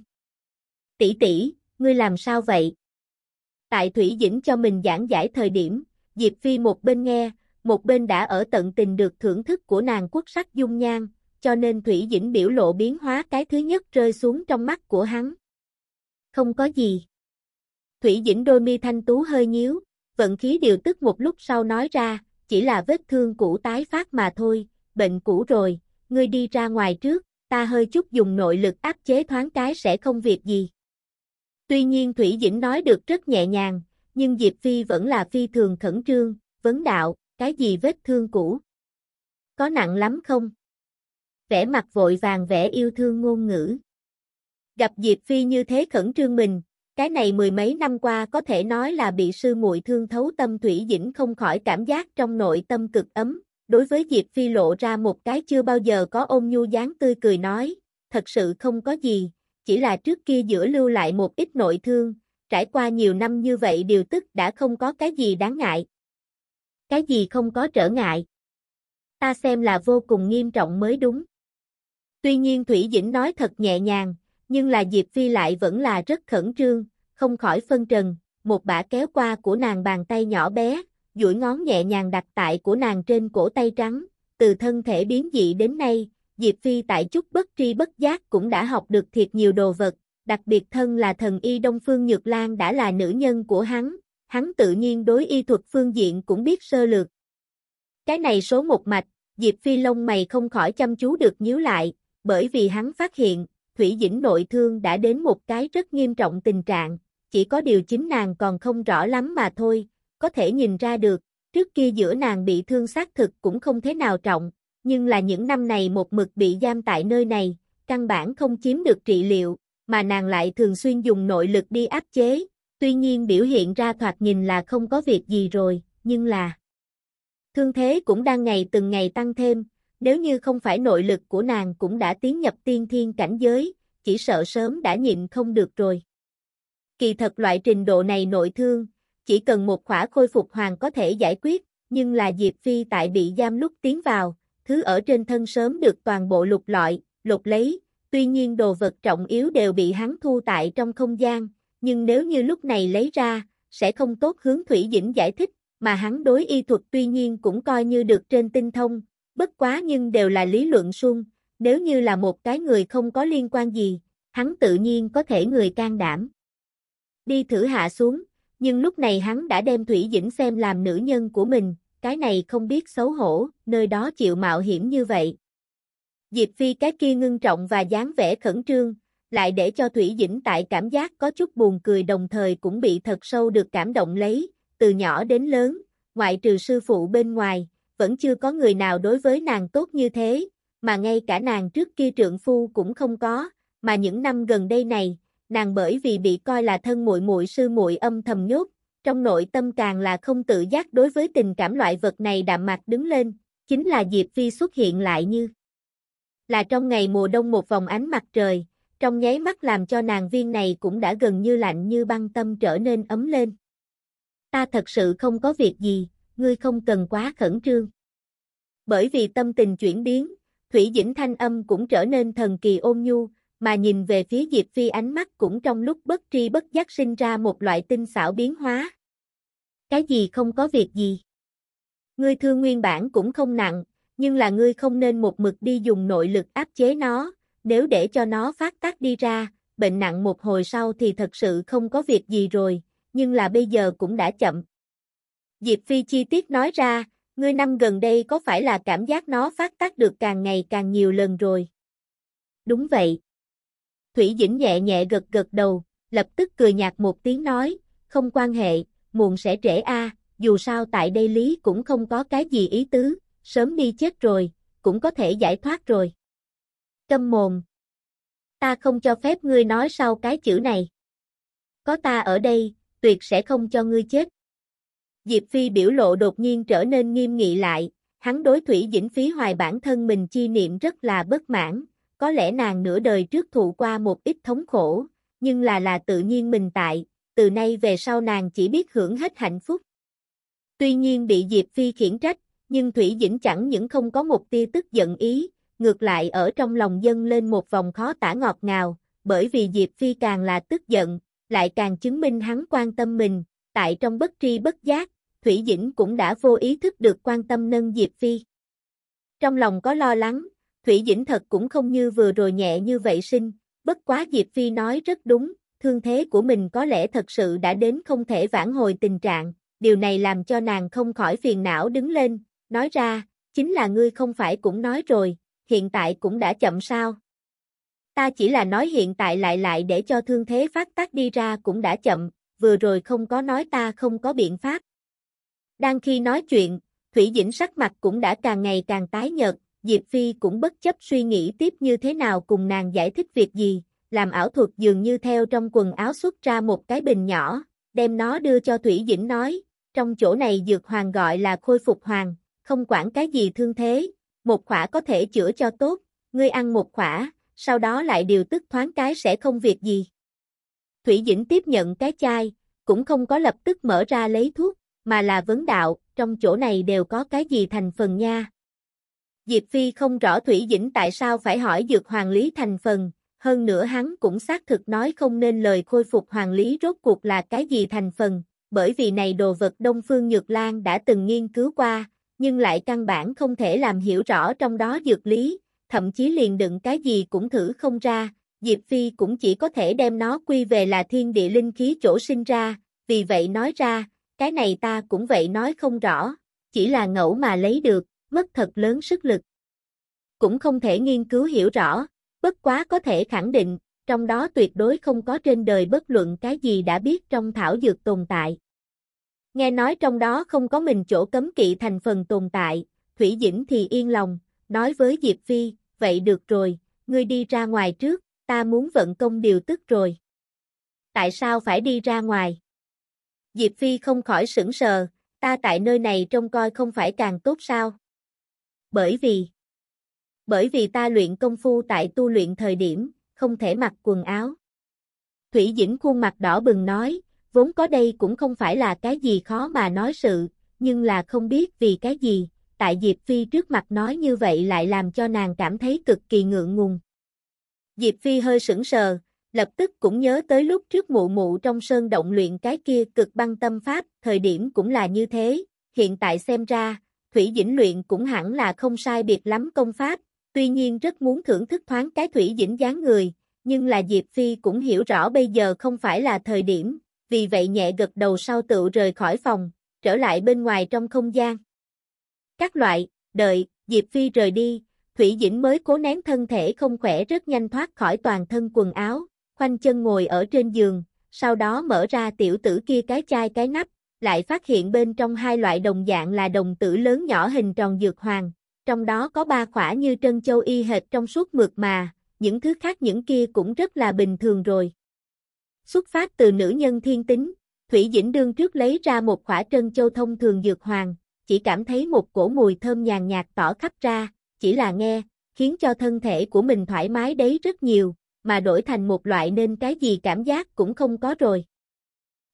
Tỷ tỷ, ngươi làm sao vậy? Tại Thủy Dĩnh cho mình giảng giải thời điểm, Diệp Phi một bên nghe, một bên đã ở tận tình được thưởng thức của nàng quốc sắc dung nhan, cho nên Thủy Dĩnh biểu lộ biến hóa cái thứ nhất rơi xuống trong mắt của hắn. Không có gì. Thủy Dĩnh đôi mi thanh tú hơi nhíu, vận khí điều tức một lúc sau nói ra, chỉ là vết thương cũ tái phát mà thôi, bệnh cũ rồi, ngươi đi ra ngoài trước, ta hơi chút dùng nội lực áp chế thoáng cái sẽ không việc gì. Tuy nhiên Thủy Dĩnh nói được rất nhẹ nhàng, nhưng Diệp Phi vẫn là phi thường khẩn trương, vấn đạo, cái gì vết thương cũ? Có nặng lắm không? Vẽ mặt vội vàng vẽ yêu thương ngôn ngữ. Gặp Diệp Phi như thế khẩn trương mình, cái này mười mấy năm qua có thể nói là bị sư muội thương thấu tâm Thủy Dĩnh không khỏi cảm giác trong nội tâm cực ấm, đối với Diệp Phi lộ ra một cái chưa bao giờ có ôm nhu dáng tươi cười nói, thật sự không có gì, chỉ là trước kia giữa lưu lại một ít nội thương, trải qua nhiều năm như vậy điều tức đã không có cái gì đáng ngại. Cái gì không có trở ngại. Ta xem là vô cùng nghiêm trọng mới đúng. Tuy nhiên Thủy Dĩnh nói thật nhẹ nhàng, nhưng là Diệp Phi lại vẫn là rất khẩn trương, không khỏi phân trần, một bả kéo qua của nàng bàn tay nhỏ bé, duỗi ngón nhẹ nhàng đặt tại của nàng trên cổ tay trắng, từ thân thể biến dị đến nay, Diệp Phi tại chút bất tri bất giác cũng đã học được thiệt nhiều đồ vật, đặc biệt thân là thần y Đông Phương Nhược Lan đã là nữ nhân của hắn, hắn tự nhiên đối y thuật phương diện cũng biết sơ lược. Cái này số một mạch, Diệp Phi lông mày không khỏi chăm chú được nhíu lại, bởi vì hắn phát hiện, Thủy Dĩnh nội thương đã đến một cái rất nghiêm trọng tình trạng, chỉ có điều chính nàng còn không rõ lắm mà thôi, có thể nhìn ra được, trước kia giữa nàng bị thương xác thực cũng không thế nào trọng, nhưng là những năm này một mực bị giam tại nơi này, căn bản không chiếm được trị liệu, mà nàng lại thường xuyên dùng nội lực đi áp chế, tuy nhiên biểu hiện ra thoạt nhìn là không có việc gì rồi, nhưng là thương thế cũng đang ngày từng ngày tăng thêm, nếu như không phải nội lực của nàng cũng đã tiến nhập tiên thiên cảnh giới, chỉ sợ sớm đã nhịn không được rồi. Kỳ thật loại trình độ này nội thương, chỉ cần một khỏa khôi phục hoàng có thể giải quyết, nhưng là Diệp Phi tại bị giam lúc tiến vào, thứ ở trên thân sớm được toàn bộ lục lọi, lục lấy, tuy nhiên đồ vật trọng yếu đều bị hắn thu tại trong không gian, nhưng nếu như lúc này lấy ra, sẽ không tốt hướng Thủy Dĩnh giải thích, mà hắn đối y thuật tuy nhiên cũng coi như được trên tinh thông, bất quá nhưng đều là lý luận suông, nếu như là một cái người không có liên quan gì, hắn tự nhiên có thể người can đảm. Đi thử hạ xuống, nhưng lúc này hắn đã đem Thủy Dĩnh xem làm nữ nhân của mình, cái này không biết xấu hổ, nơi đó chịu mạo hiểm như vậy. Diệp Phi cái kia ngưng trọng và dáng vẻ khẩn trương, lại để cho Thủy Dĩnh tại cảm giác có chút buồn cười đồng thời cũng bị thật sâu được cảm động lấy, từ nhỏ đến lớn, ngoại trừ sư phụ bên ngoài, vẫn chưa có người nào đối với nàng tốt như thế, mà ngay cả nàng trước kia trượng phu cũng không có, mà những năm gần đây này, nàng bởi vì bị coi là thân muội muội sư muội âm thầm nhốt, trong nội tâm càng là không tự giác đối với tình cảm loại vật này đạm mạc đứng lên, chính là Diệp Phi xuất hiện lại như là trong ngày mùa đông một vòng ánh mặt trời, trong nháy mắt làm cho nàng viên này cũng đã gần như lạnh như băng tâm trở nên ấm lên. Ta thật sự không có việc gì, ngươi không cần quá khẩn trương. Bởi vì tâm tình chuyển biến, Thủy Dĩnh thanh âm cũng trở nên thần kỳ ôn nhu, mà nhìn về phía Diệp Phi ánh mắt cũng trong lúc bất tri bất giác sinh ra một loại tinh xảo biến hóa. Cái gì không có việc gì? Ngươi thương nguyên bản cũng không nặng, nhưng là ngươi không nên một mực đi dùng nội lực áp chế nó, nếu để cho nó phát tác đi ra, bệnh nặng một hồi sau thì thật sự không có việc gì rồi, nhưng là bây giờ cũng đã chậm. Diệp Phi chi tiết nói ra, ngươi năm gần đây có phải là cảm giác nó phát tác được càng ngày càng nhiều lần rồi? Đúng vậy. Thủy Dĩnh nhẹ nhẹ gật gật đầu, lập tức cười nhạt một tiếng nói, không quan hệ, muộn sẽ trễ a, dù sao tại đây lý cũng không có cái gì ý tứ, sớm đi chết rồi, cũng có thể giải thoát rồi. Câm mồm. Ta không cho phép ngươi nói sau cái chữ này. Có ta ở đây, tuyệt sẽ không cho ngươi chết. Diệp Phi biểu lộ đột nhiên trở nên nghiêm nghị lại, hắn đối Thủy Dĩnh Phí hoài bản thân mình chi niệm rất là bất mãn, có lẽ nàng nửa đời trước thụ qua một ít thống khổ, nhưng là là tự nhiên mình tại, từ nay về sau nàng chỉ biết hưởng hết hạnh phúc. Tuy nhiên bị Diệp Phi khiển trách, nhưng Thủy Dĩnh chẳng những không có một tia tức giận ý, ngược lại ở trong lòng dân lên một vòng khó tả ngọt ngào, bởi vì Diệp Phi càng là tức giận, lại càng chứng minh hắn quan tâm mình, tại trong bất tri bất giác, Thủy Dĩnh cũng đã vô ý thức được quan tâm nâng Diệp Phi. Trong lòng có lo lắng, Thủy Dĩnh thật cũng không như vừa rồi nhẹ như vậy sinh, bất quá Diệp Phi nói rất đúng, thương thế của mình có lẽ thật sự đã đến không thể vãn hồi tình trạng, điều này làm cho nàng không khỏi phiền não đứng lên, nói ra, chính là ngươi không phải cũng nói rồi, hiện tại cũng đã chậm sao. Ta chỉ là nói hiện tại lại lại để cho thương thế phát tác đi ra cũng đã chậm, vừa rồi không có nói ta không có biện pháp. Đang khi nói chuyện, Thủy Dĩnh sắc mặt cũng đã càng ngày càng tái nhợt, Diệp Phi cũng bất chấp suy nghĩ tiếp như thế nào cùng nàng giải thích việc gì, làm ảo thuật dường như theo trong quần áo xuất ra một cái bình nhỏ, đem nó đưa cho Thủy Dĩnh nói, trong chỗ này dược hoàng gọi là khôi phục hoàng, không quản cái gì thương thế, một khỏa có thể chữa cho tốt, ngươi ăn một khỏa, sau đó lại điều tức thoáng cái sẽ không việc gì. Thủy Dĩnh tiếp nhận cái chai, cũng không có lập tức mở ra lấy thuốc, mà là vấn đạo, trong chỗ này đều có cái gì thành phần nha. Diệp Phi không rõ Thủy Dĩnh tại sao phải hỏi dược hoàng lý thành phần, hơn nữa hắn cũng xác thực nói không nên lời khôi phục hoàng lý rốt cuộc là cái gì thành phần, bởi vì này đồ vật Đông Phương Nhược Lan đã từng nghiên cứu qua, nhưng lại căn bản không thể làm hiểu rõ trong đó dược lý, thậm chí liền đựng cái gì cũng thử không ra, Diệp Phi cũng chỉ có thể đem nó quy về là thiên địa linh khí chỗ sinh ra, vì vậy nói ra, cái này ta cũng vậy nói không rõ, chỉ là ngẫu mà lấy được, mất thật lớn sức lực. Cũng không thể nghiên cứu hiểu rõ, bất quá có thể khẳng định, trong đó tuyệt đối không có trên đời bất luận cái gì đã biết trong thảo dược tồn tại. Nghe nói trong đó không có mình chỗ cấm kỵ thành phần tồn tại, Thủy Dĩnh thì yên lòng, nói với Diệp Phi, vậy được rồi, ngươi đi ra ngoài trước, ta muốn vận công điều tức rồi. Tại sao phải đi ra ngoài? Diệp Phi không khỏi sững sờ, ta tại nơi này trông coi không phải càng tốt sao? Bởi vì Bởi vì ta luyện công phu tại tu luyện thời điểm, không thể mặc quần áo. Thủy Dĩnh khuôn mặt đỏ bừng nói, vốn có đây cũng không phải là cái gì khó mà nói sự, nhưng là không biết vì cái gì, tại Diệp Phi trước mặt nói như vậy lại làm cho nàng cảm thấy cực kỳ ngượng ngùng. Diệp Phi hơi sững sờ, lập tức cũng nhớ tới lúc trước mụ mụ trong sơn động luyện cái kia cực băng tâm pháp, thời điểm cũng là như thế, hiện tại xem ra, Thủy Dĩnh luyện cũng hẳn là không sai biệt lắm công pháp, tuy nhiên rất muốn thưởng thức thoáng cái Thủy Dĩnh dáng người, nhưng là Diệp Phi cũng hiểu rõ bây giờ không phải là thời điểm, vì vậy nhẹ gật đầu sau tự rời khỏi phòng, trở lại bên ngoài trong không gian. Các loại, đợi, Diệp Phi rời đi, Thủy Dĩnh mới cố nén thân thể không khỏe rất nhanh thoát khỏi toàn thân quần áo, khoanh chân ngồi ở trên giường, sau đó mở ra tiểu tử kia cái chai cái nắp, lại phát hiện bên trong hai loại đồng dạng là đồng tử lớn nhỏ hình tròn dược hoàng, trong đó có ba khỏa như trân châu y hệt trong suốt mượt mà, những thứ khác những kia cũng rất là bình thường rồi. Xuất phát từ nữ nhân thiên tính, Thủy Dĩnh đương trước lấy ra một khỏa trân châu thông thường dược hoàng, chỉ cảm thấy một cổ mùi thơm nhàn nhạt tỏ khắp ra, chỉ là nghe, khiến cho thân thể của mình thoải mái đấy rất nhiều, mà đổi thành một loại nên cái gì cảm giác cũng không có rồi.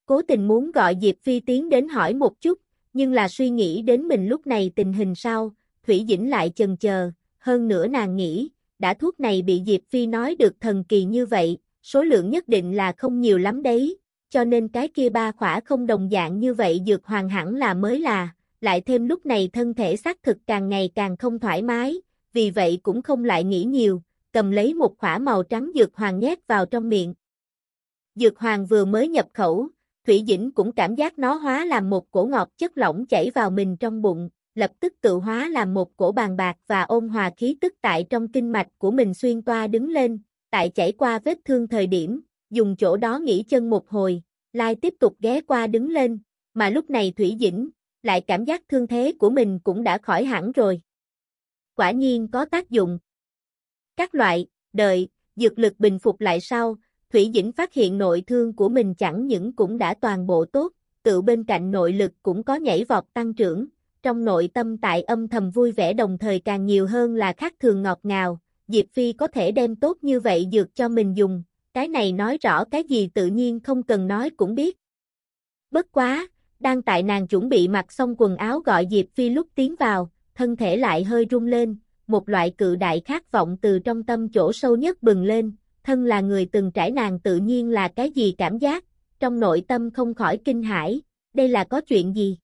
Cố tình muốn gọi Diệp Phi tiến đến hỏi một chút, nhưng là suy nghĩ đến mình lúc này tình hình sao, Thủy Dĩnh lại chần chờ, hơn nữa nàng nghĩ, đã thuốc này bị Diệp Phi nói được thần kỳ như vậy, số lượng nhất định là không nhiều lắm đấy, cho nên cái kia ba khỏa không đồng dạng như vậy dược hoàng hẳn là mới là, lại thêm lúc này thân thể xác thực càng ngày càng không thoải mái, vì vậy cũng không lại nghĩ nhiều, cầm lấy một khỏa màu trắng dược hoàng nhét vào trong miệng. Dược hoàng vừa mới nhập khẩu, Thủy Dĩnh cũng cảm giác nó hóa làm một cổ ngọt chất lỏng chảy vào mình trong bụng, lập tức tự hóa làm một cổ bàn bạc và ôn hòa khí tức tại trong kinh mạch của mình xuyên toa đứng lên, tại chảy qua vết thương thời điểm, dùng chỗ đó nghỉ chân một hồi, lai tiếp tục ghé qua đứng lên, mà lúc này Thủy Dĩnh, lại cảm giác thương thế của mình cũng đã khỏi hẳn rồi. Quả nhiên có tác dụng. Các loại, đợi, dược lực bình phục lại sau, Thủy Dĩnh phát hiện nội thương của mình chẳng những cũng đã toàn bộ tốt, tự bên cạnh nội lực cũng có nhảy vọt tăng trưởng, trong nội tâm tại âm thầm vui vẻ đồng thời càng nhiều hơn là khác thường ngọt ngào, Diệp Phi có thể đem tốt như vậy dược cho mình dùng, cái này nói rõ cái gì tự nhiên không cần nói cũng biết. Bất quá, đang tại nàng chuẩn bị mặc xong quần áo gọi Diệp Phi lúc tiến vào, thân thể lại hơi rung lên, một loại cự đại khát vọng từ trong tâm chỗ sâu nhất bừng lên, thân là người từng trải nàng tự nhiên là cái gì cảm giác, trong nội tâm không khỏi kinh hãi, đây là có chuyện gì?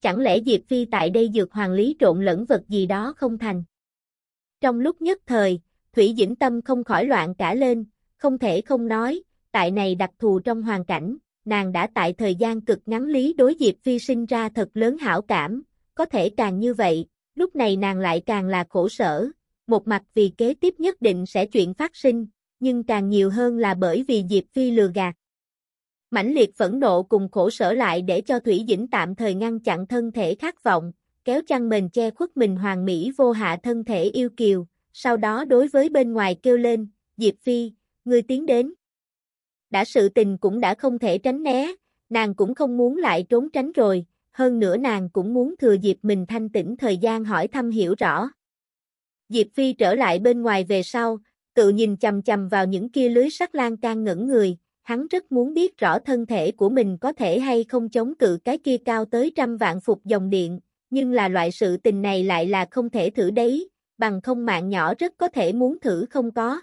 Chẳng lẽ Diệp Phi tại đây dược hoàng lý trộn lẫn vật gì đó không thành? Trong lúc nhất thời, Thủy Dĩnh Tâm không khỏi loạn cả lên, không thể không nói, tại này đặc thù trong hoàn cảnh, nàng đã tại thời gian cực ngắn lý đối Diệp Phi sinh ra thật lớn hảo cảm, có thể càng như vậy, lúc này nàng lại càng là khổ sở, một mặt vì kế tiếp nhất định sẽ chuyện phát sinh, nhưng càng nhiều hơn là bởi vì Diệp Phi lừa gạt. Mãnh liệt phẫn nộ cùng khổ sở lại để cho Thủy Dĩnh tạm thời ngăn chặn thân thể khát vọng, kéo chăn mền che khuất mình hoàng mỹ vô hạ thân thể yêu kiều, sau đó đối với bên ngoài kêu lên, Diệp Phi, ngươi tiến đến. Đã sự tình cũng đã không thể tránh né, nàng cũng không muốn lại trốn tránh rồi, hơn nữa nàng cũng muốn thừa dịp mình thanh tĩnh thời gian hỏi thăm hiểu rõ. Diệp Phi trở lại bên ngoài về sau, cựu nhìn chầm chầm vào những kia lưới sắt lan can ngẩn người, hắn rất muốn biết rõ thân thể của mình có thể hay không chống cự cái kia cao tới trăm vạn phục dòng điện, nhưng là loại sự tình này lại là không thể thử đấy, bằng không mạng nhỏ rất có thể muốn thử không có.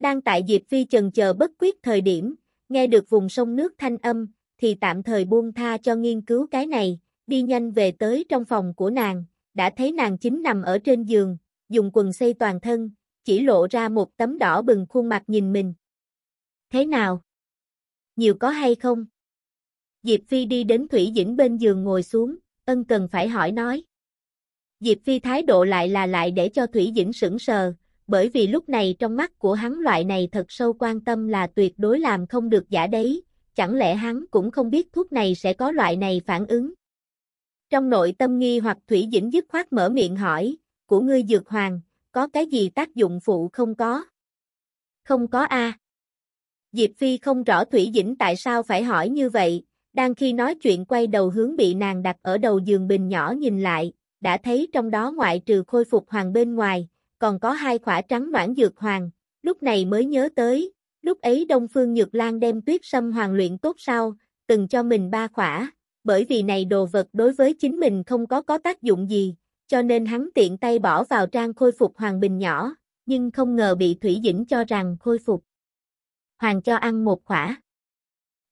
Đang tại Diệp Phi chần chờ bất quyết thời điểm, nghe được vùng sông nước thanh âm, thì tạm thời buông tha cho nghiên cứu cái này, đi nhanh về tới trong phòng của nàng, đã thấy nàng chính nằm ở trên giường, dùng quần xây toàn thân, chỉ lộ ra một tấm đỏ bừng khuôn mặt nhìn mình. Thế nào? Nhiều có hay không? Diệp Phi đi đến Thủy Dĩnh bên giường ngồi xuống, ân cần phải hỏi nói. Diệp Phi thái độ lại là lại để cho Thủy Dĩnh sững sờ, bởi vì lúc này trong mắt của hắn loại này thật sâu quan tâm là tuyệt đối làm không được giả đấy, chẳng lẽ hắn cũng không biết thuốc này sẽ có loại này phản ứng. Trong nội tâm nghi hoặc Thủy Dĩnh dứt khoát mở miệng hỏi, của ngươi dược hoàng, có cái gì tác dụng phụ không có? Không có a. Diệp Phi không rõ Thủy Dĩnh tại sao phải hỏi như vậy, đang khi nói chuyện quay đầu hướng bị nàng đặt ở đầu giường bình nhỏ nhìn lại, đã thấy trong đó ngoại trừ khôi phục hoàng bên ngoài, còn có hai khỏa trắng noãn dược hoàng, lúc này mới nhớ tới, lúc ấy Đông Phương Nhược Lan đem tuyết sâm hoàng luyện tốt sau, từng cho mình ba khỏa, bởi vì này đồ vật đối với chính mình không có có tác dụng gì, cho nên hắn tiện tay bỏ vào trang khôi phục hoàng bình nhỏ, nhưng không ngờ bị Thủy Dĩnh cho rằng khôi phục. Hoàng cho ăn một khỏa.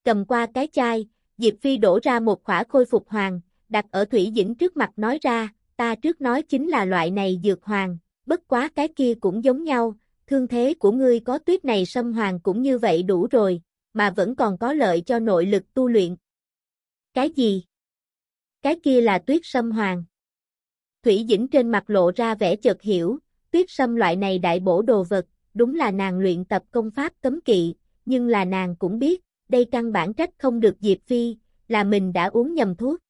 Cầm qua cái chai, Diệp Phi đổ ra một khỏa khôi phục hoàng, đặt ở Thủy Dĩnh trước mặt nói ra, ta trước nói chính là loại này dược hoàng, bất quá cái kia cũng giống nhau, thương thế của ngươi có tuyết này xâm hoàng cũng như vậy đủ rồi, mà vẫn còn có lợi cho nội lực tu luyện. Cái gì? Cái kia là tuyết sâm hoàng. Thủy Dĩnh trên mặt lộ ra vẻ chợt hiểu, tuyết sâm loại này đại bổ đồ vật, đúng là nàng luyện tập công pháp cấm kỵ, nhưng là nàng cũng biết, đây căn bản trách không được Diệp Phi, là mình đã uống nhầm thuốc.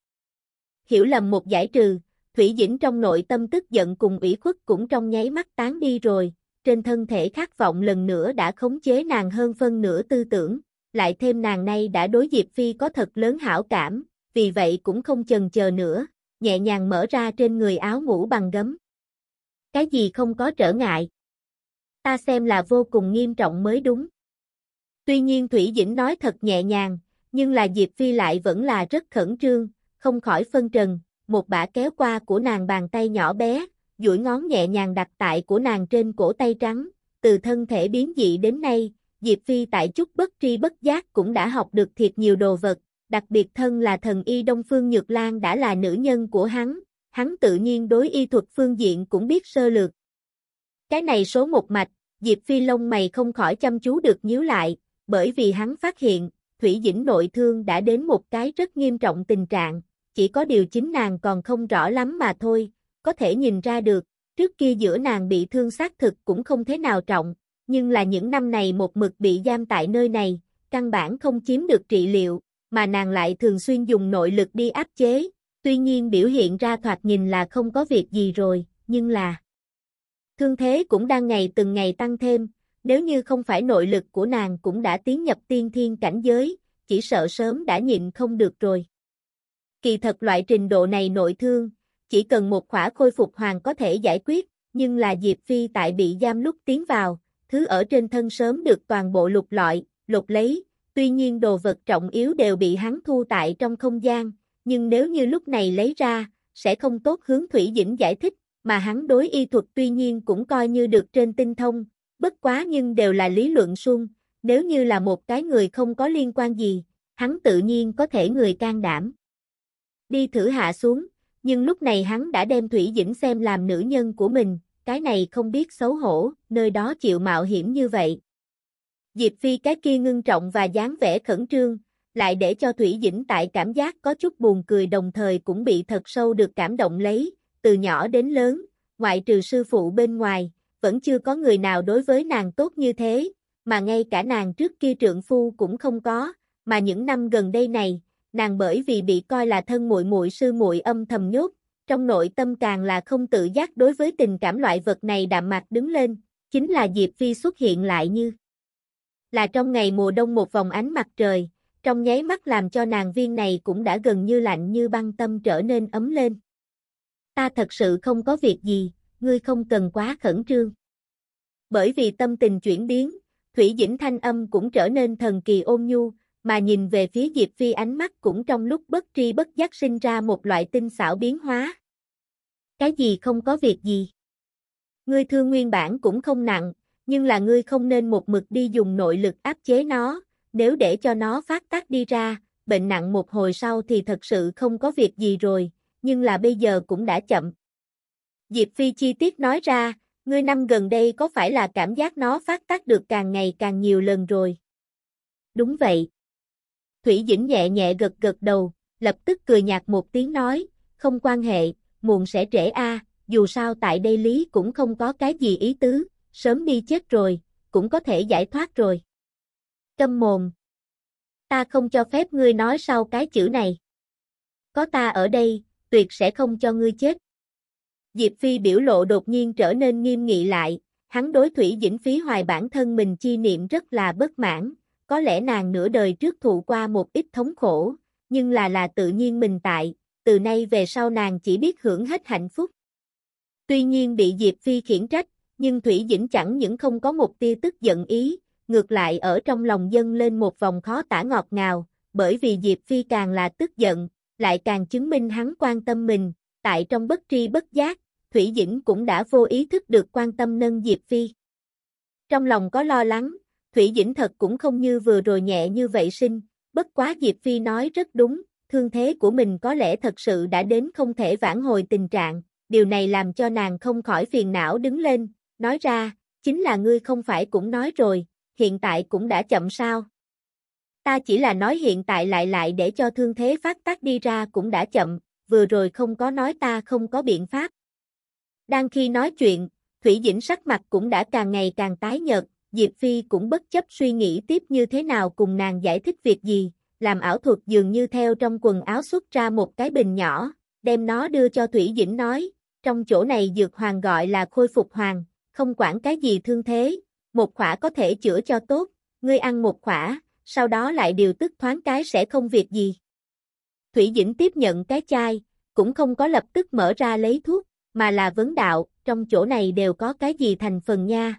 Hiểu lầm một giải trừ, Thủy Dĩnh trong nội tâm tức giận cùng ủy khuất cũng trong nháy mắt tán đi rồi, trên thân thể khát vọng lần nữa đã khống chế nàng hơn phân nửa tư tưởng, lại thêm nàng nay đã đối Diệp Phi có thật lớn hảo cảm, vì vậy cũng không chần chờ nữa, nhẹ nhàng mở ra trên người áo ngủ bằng gấm. Cái gì không có trở ngại? Ta xem là vô cùng nghiêm trọng mới đúng. Tuy nhiên Thủy Dĩnh nói thật nhẹ nhàng, nhưng là Diệp Phi lại vẫn là rất khẩn trương, không khỏi phân trần, một bả kéo qua của nàng bàn tay nhỏ bé, duỗi ngón nhẹ nhàng đặt tại của nàng trên cổ tay trắng, từ thân thể biến dị đến nay, Diệp Phi tại chút bất tri bất giác cũng đã học được thiệt nhiều đồ vật, đặc biệt thân là thần y Đông Phương Nhược Lan đã là nữ nhân của hắn, hắn tự nhiên đối y thuật phương diện cũng biết sơ lược. Cái này số một mạch, Diệp Phi lông mày không khỏi chăm chú được nhíu lại, bởi vì hắn phát hiện, Thủy Dĩnh nội thương đã đến một cái rất nghiêm trọng tình trạng, chỉ có điều chính nàng còn không rõ lắm mà thôi, có thể nhìn ra được, trước kia giữa nàng bị thương xác thực cũng không thế nào trọng, nhưng là những năm này một mực bị giam tại nơi này, căn bản không chiếm được trị liệu, mà nàng lại thường xuyên dùng nội lực đi áp chế, tuy nhiên biểu hiện ra thoạt nhìn là không có việc gì rồi, nhưng là thương thế cũng đang ngày từng ngày tăng thêm, nếu như không phải nội lực của nàng cũng đã tiến nhập tiên thiên cảnh giới, chỉ sợ sớm đã nhịn không được rồi. Kỳ thật loại trình độ này nội thương, chỉ cần một khỏa khôi phục hoàng có thể giải quyết, nhưng là Diệp Phi tại bị giam lúc tiến vào, thứ ở trên thân sớm được toàn bộ lục lọi, lục lấy, tuy nhiên đồ vật trọng yếu đều bị hắn thu tại trong không gian, nhưng nếu như lúc này lấy ra, sẽ không tốt hướng Thủy Dĩnh giải thích, mà hắn đối y thuật tuy nhiên cũng coi như được trên tinh thông, bất quá nhưng đều là lý luận suông, nếu như là một cái người không có liên quan gì, hắn tự nhiên có thể người can đảm. Đi thử hạ xuống, nhưng lúc này hắn đã đem Thủy Dĩnh xem làm nữ nhân của mình, cái này không biết xấu hổ, nơi đó chịu mạo hiểm như vậy. Diệp Phi cái kia ngưng trọng và dáng vẻ khẩn trương, lại để cho Thủy Dĩnh tại cảm giác có chút buồn cười đồng thời cũng bị thật sâu được cảm động lấy, từ nhỏ đến lớn, ngoại trừ sư phụ bên ngoài, vẫn chưa có người nào đối với nàng tốt như thế, mà ngay cả nàng trước kia trượng phu cũng không có, mà những năm gần đây này, nàng bởi vì bị coi là thân muội muội sư muội âm thầm nhốt, trong nội tâm càng là không tự giác đối với tình cảm loại vật này đạm mạc đứng lên, chính là Diệp Phi xuất hiện lại như là trong ngày mùa đông một vòng ánh mặt trời, trong nháy mắt làm cho nàng viên này cũng đã gần như lạnh như băng tâm trở nên ấm lên. Ta thật sự không có việc gì, ngươi không cần quá khẩn trương. Bởi vì tâm tình chuyển biến, Thủy Dĩnh thanh âm cũng trở nên thần kỳ ôn nhu, mà nhìn về phía Diệp Phi ánh mắt cũng trong lúc bất tri bất giác sinh ra một loại tinh xảo biến hóa. Cái gì không có việc gì? Ngươi thương nguyên bản cũng không nặng, nhưng là ngươi không nên một mực đi dùng nội lực áp chế nó, nếu để cho nó phát tác đi ra, bệnh nặng một hồi sau thì thật sự không có việc gì rồi, nhưng là bây giờ cũng đã chậm. Diệp Phi chi tiết nói ra, ngươi năm gần đây có phải là cảm giác nó phát tác được càng ngày càng nhiều lần rồi? Đúng vậy. Thủy Dĩnh nhẹ nhẹ gật gật đầu, lập tức cười nhạt một tiếng nói, không quan hệ, muộn sẽ trễ a, dù sao tại đây lý cũng không có cái gì ý tứ, sớm đi chết rồi, cũng có thể giải thoát rồi. Câm mồm. Ta không cho phép ngươi nói sau cái chữ này. Có ta ở đây, tuyệt sẽ không cho ngươi chết. Diệp Phi biểu lộ đột nhiên trở nên nghiêm nghị lại, hắn đối Thủy Dĩnh phí hoài bản thân mình chi niệm rất là bất mãn, có lẽ nàng nửa đời trước thụ qua một ít thống khổ, nhưng là là tự nhiên mình tại, từ nay về sau nàng chỉ biết hưởng hết hạnh phúc. Tuy nhiên bị Diệp Phi khiển trách, nhưng Thủy Dĩnh chẳng những không có một tia tức giận ý, ngược lại ở trong lòng dân lên một vòng khó tả ngọt ngào, bởi vì Diệp Phi càng là tức giận, lại càng chứng minh hắn quan tâm mình, tại trong bất tri bất giác, Thủy Dĩnh cũng đã vô ý thức được quan tâm nâng Diệp Phi. Trong lòng có lo lắng, Thủy Dĩnh thật cũng không như vừa rồi nhẹ như vậy sinh, bất quá Diệp Phi nói rất đúng, thương thế của mình có lẽ thật sự đã đến không thể vãn hồi tình trạng, điều này làm cho nàng không khỏi phiền não đứng lên, nói ra, chính là ngươi không phải cũng nói rồi, hiện tại cũng đã chậm sao. Ta chỉ là nói hiện tại lại lại để cho thương thế phát tác đi ra cũng đã chậm, vừa rồi không có nói ta không có biện pháp. Đang khi nói chuyện, Thủy Dĩnh sắc mặt cũng đã càng ngày càng tái nhợt, Diệp Phi cũng bất chấp suy nghĩ tiếp như thế nào cùng nàng giải thích việc gì, làm ảo thuật dường như theo trong quần áo xuất ra một cái bình nhỏ, đem nó đưa cho Thủy Dĩnh nói, trong chỗ này dược hoàng gọi là khôi phục hoàng, không quản cái gì thương thế, một khỏa có thể chữa cho tốt, ngươi ăn một khỏa, sau đó lại điều tức thoáng cái sẽ không việc gì. Thủy Dĩnh tiếp nhận cái chai, cũng không có lập tức mở ra lấy thuốc, mà là vấn đạo, trong chỗ này đều có cái gì thành phần nha.